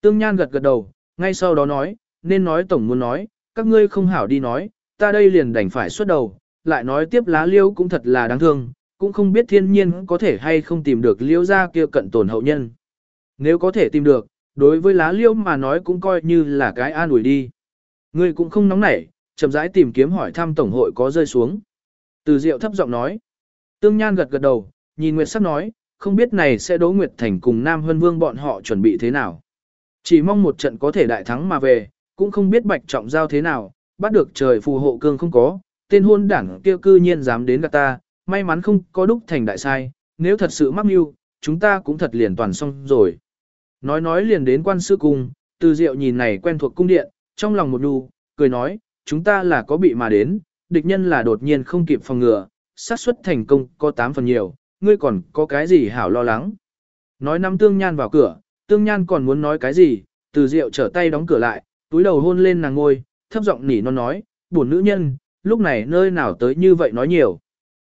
Tương nhan gật gật đầu, ngay sau đó nói, nên nói tổng muốn nói, các ngươi không hảo đi nói, ta đây liền đành phải xuất đầu, lại nói tiếp lá liêu cũng thật là đáng thương, cũng không biết thiên nhiên có thể hay không tìm được liêu ra kia cận tổn hậu nhân. Nếu có thể tìm được, đối với lá liêu mà nói cũng coi như là cái an ủi đi. Ngươi cũng không nóng nảy, chậm rãi tìm kiếm hỏi thăm tổng hội có rơi xuống. Từ Diệu thấp giọng nói. Tương Nhan gật gật đầu, nhìn Nguyệt Sắc nói, không biết này sẽ Đỗ Nguyệt Thành cùng Nam Hân Vương bọn họ chuẩn bị thế nào. Chỉ mong một trận có thể đại thắng mà về, cũng không biết Bạch Trọng Giao thế nào, bắt được trời phù hộ cương không có, tên hôn đảng kia cư nhiên dám đến gặp ta, may mắn không có đúc thành đại sai, nếu thật sự mắc mưu, chúng ta cũng thật liền toàn xong rồi. Nói nói liền đến quan sư cung, từ diệu nhìn này quen thuộc cung điện, trong lòng một đu, cười nói, chúng ta là có bị mà đến, địch nhân là đột nhiên không kịp phòng ngừa, xác suất thành công có 8 phần nhiều, ngươi còn có cái gì hảo lo lắng. Nói năm tương nhan vào cửa, tương nhan còn muốn nói cái gì, từ diệu trở tay đóng cửa lại, túi đầu hôn lên nàng ngôi, thấp giọng nỉ non nói, buồn nữ nhân, lúc này nơi nào tới như vậy nói nhiều.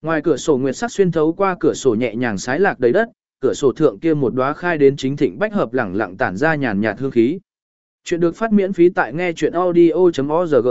Ngoài cửa sổ nguyệt sắc xuyên thấu qua cửa sổ nhẹ nhàng sái lạc đầy đất, cửa sổ thượng kia một đóa khai đến chính thịnh bách hợp lẳng lặng tản ra nhàn nhạt hương khí. Chuyện được phát miễn phí tại nghe chuyện audio.org.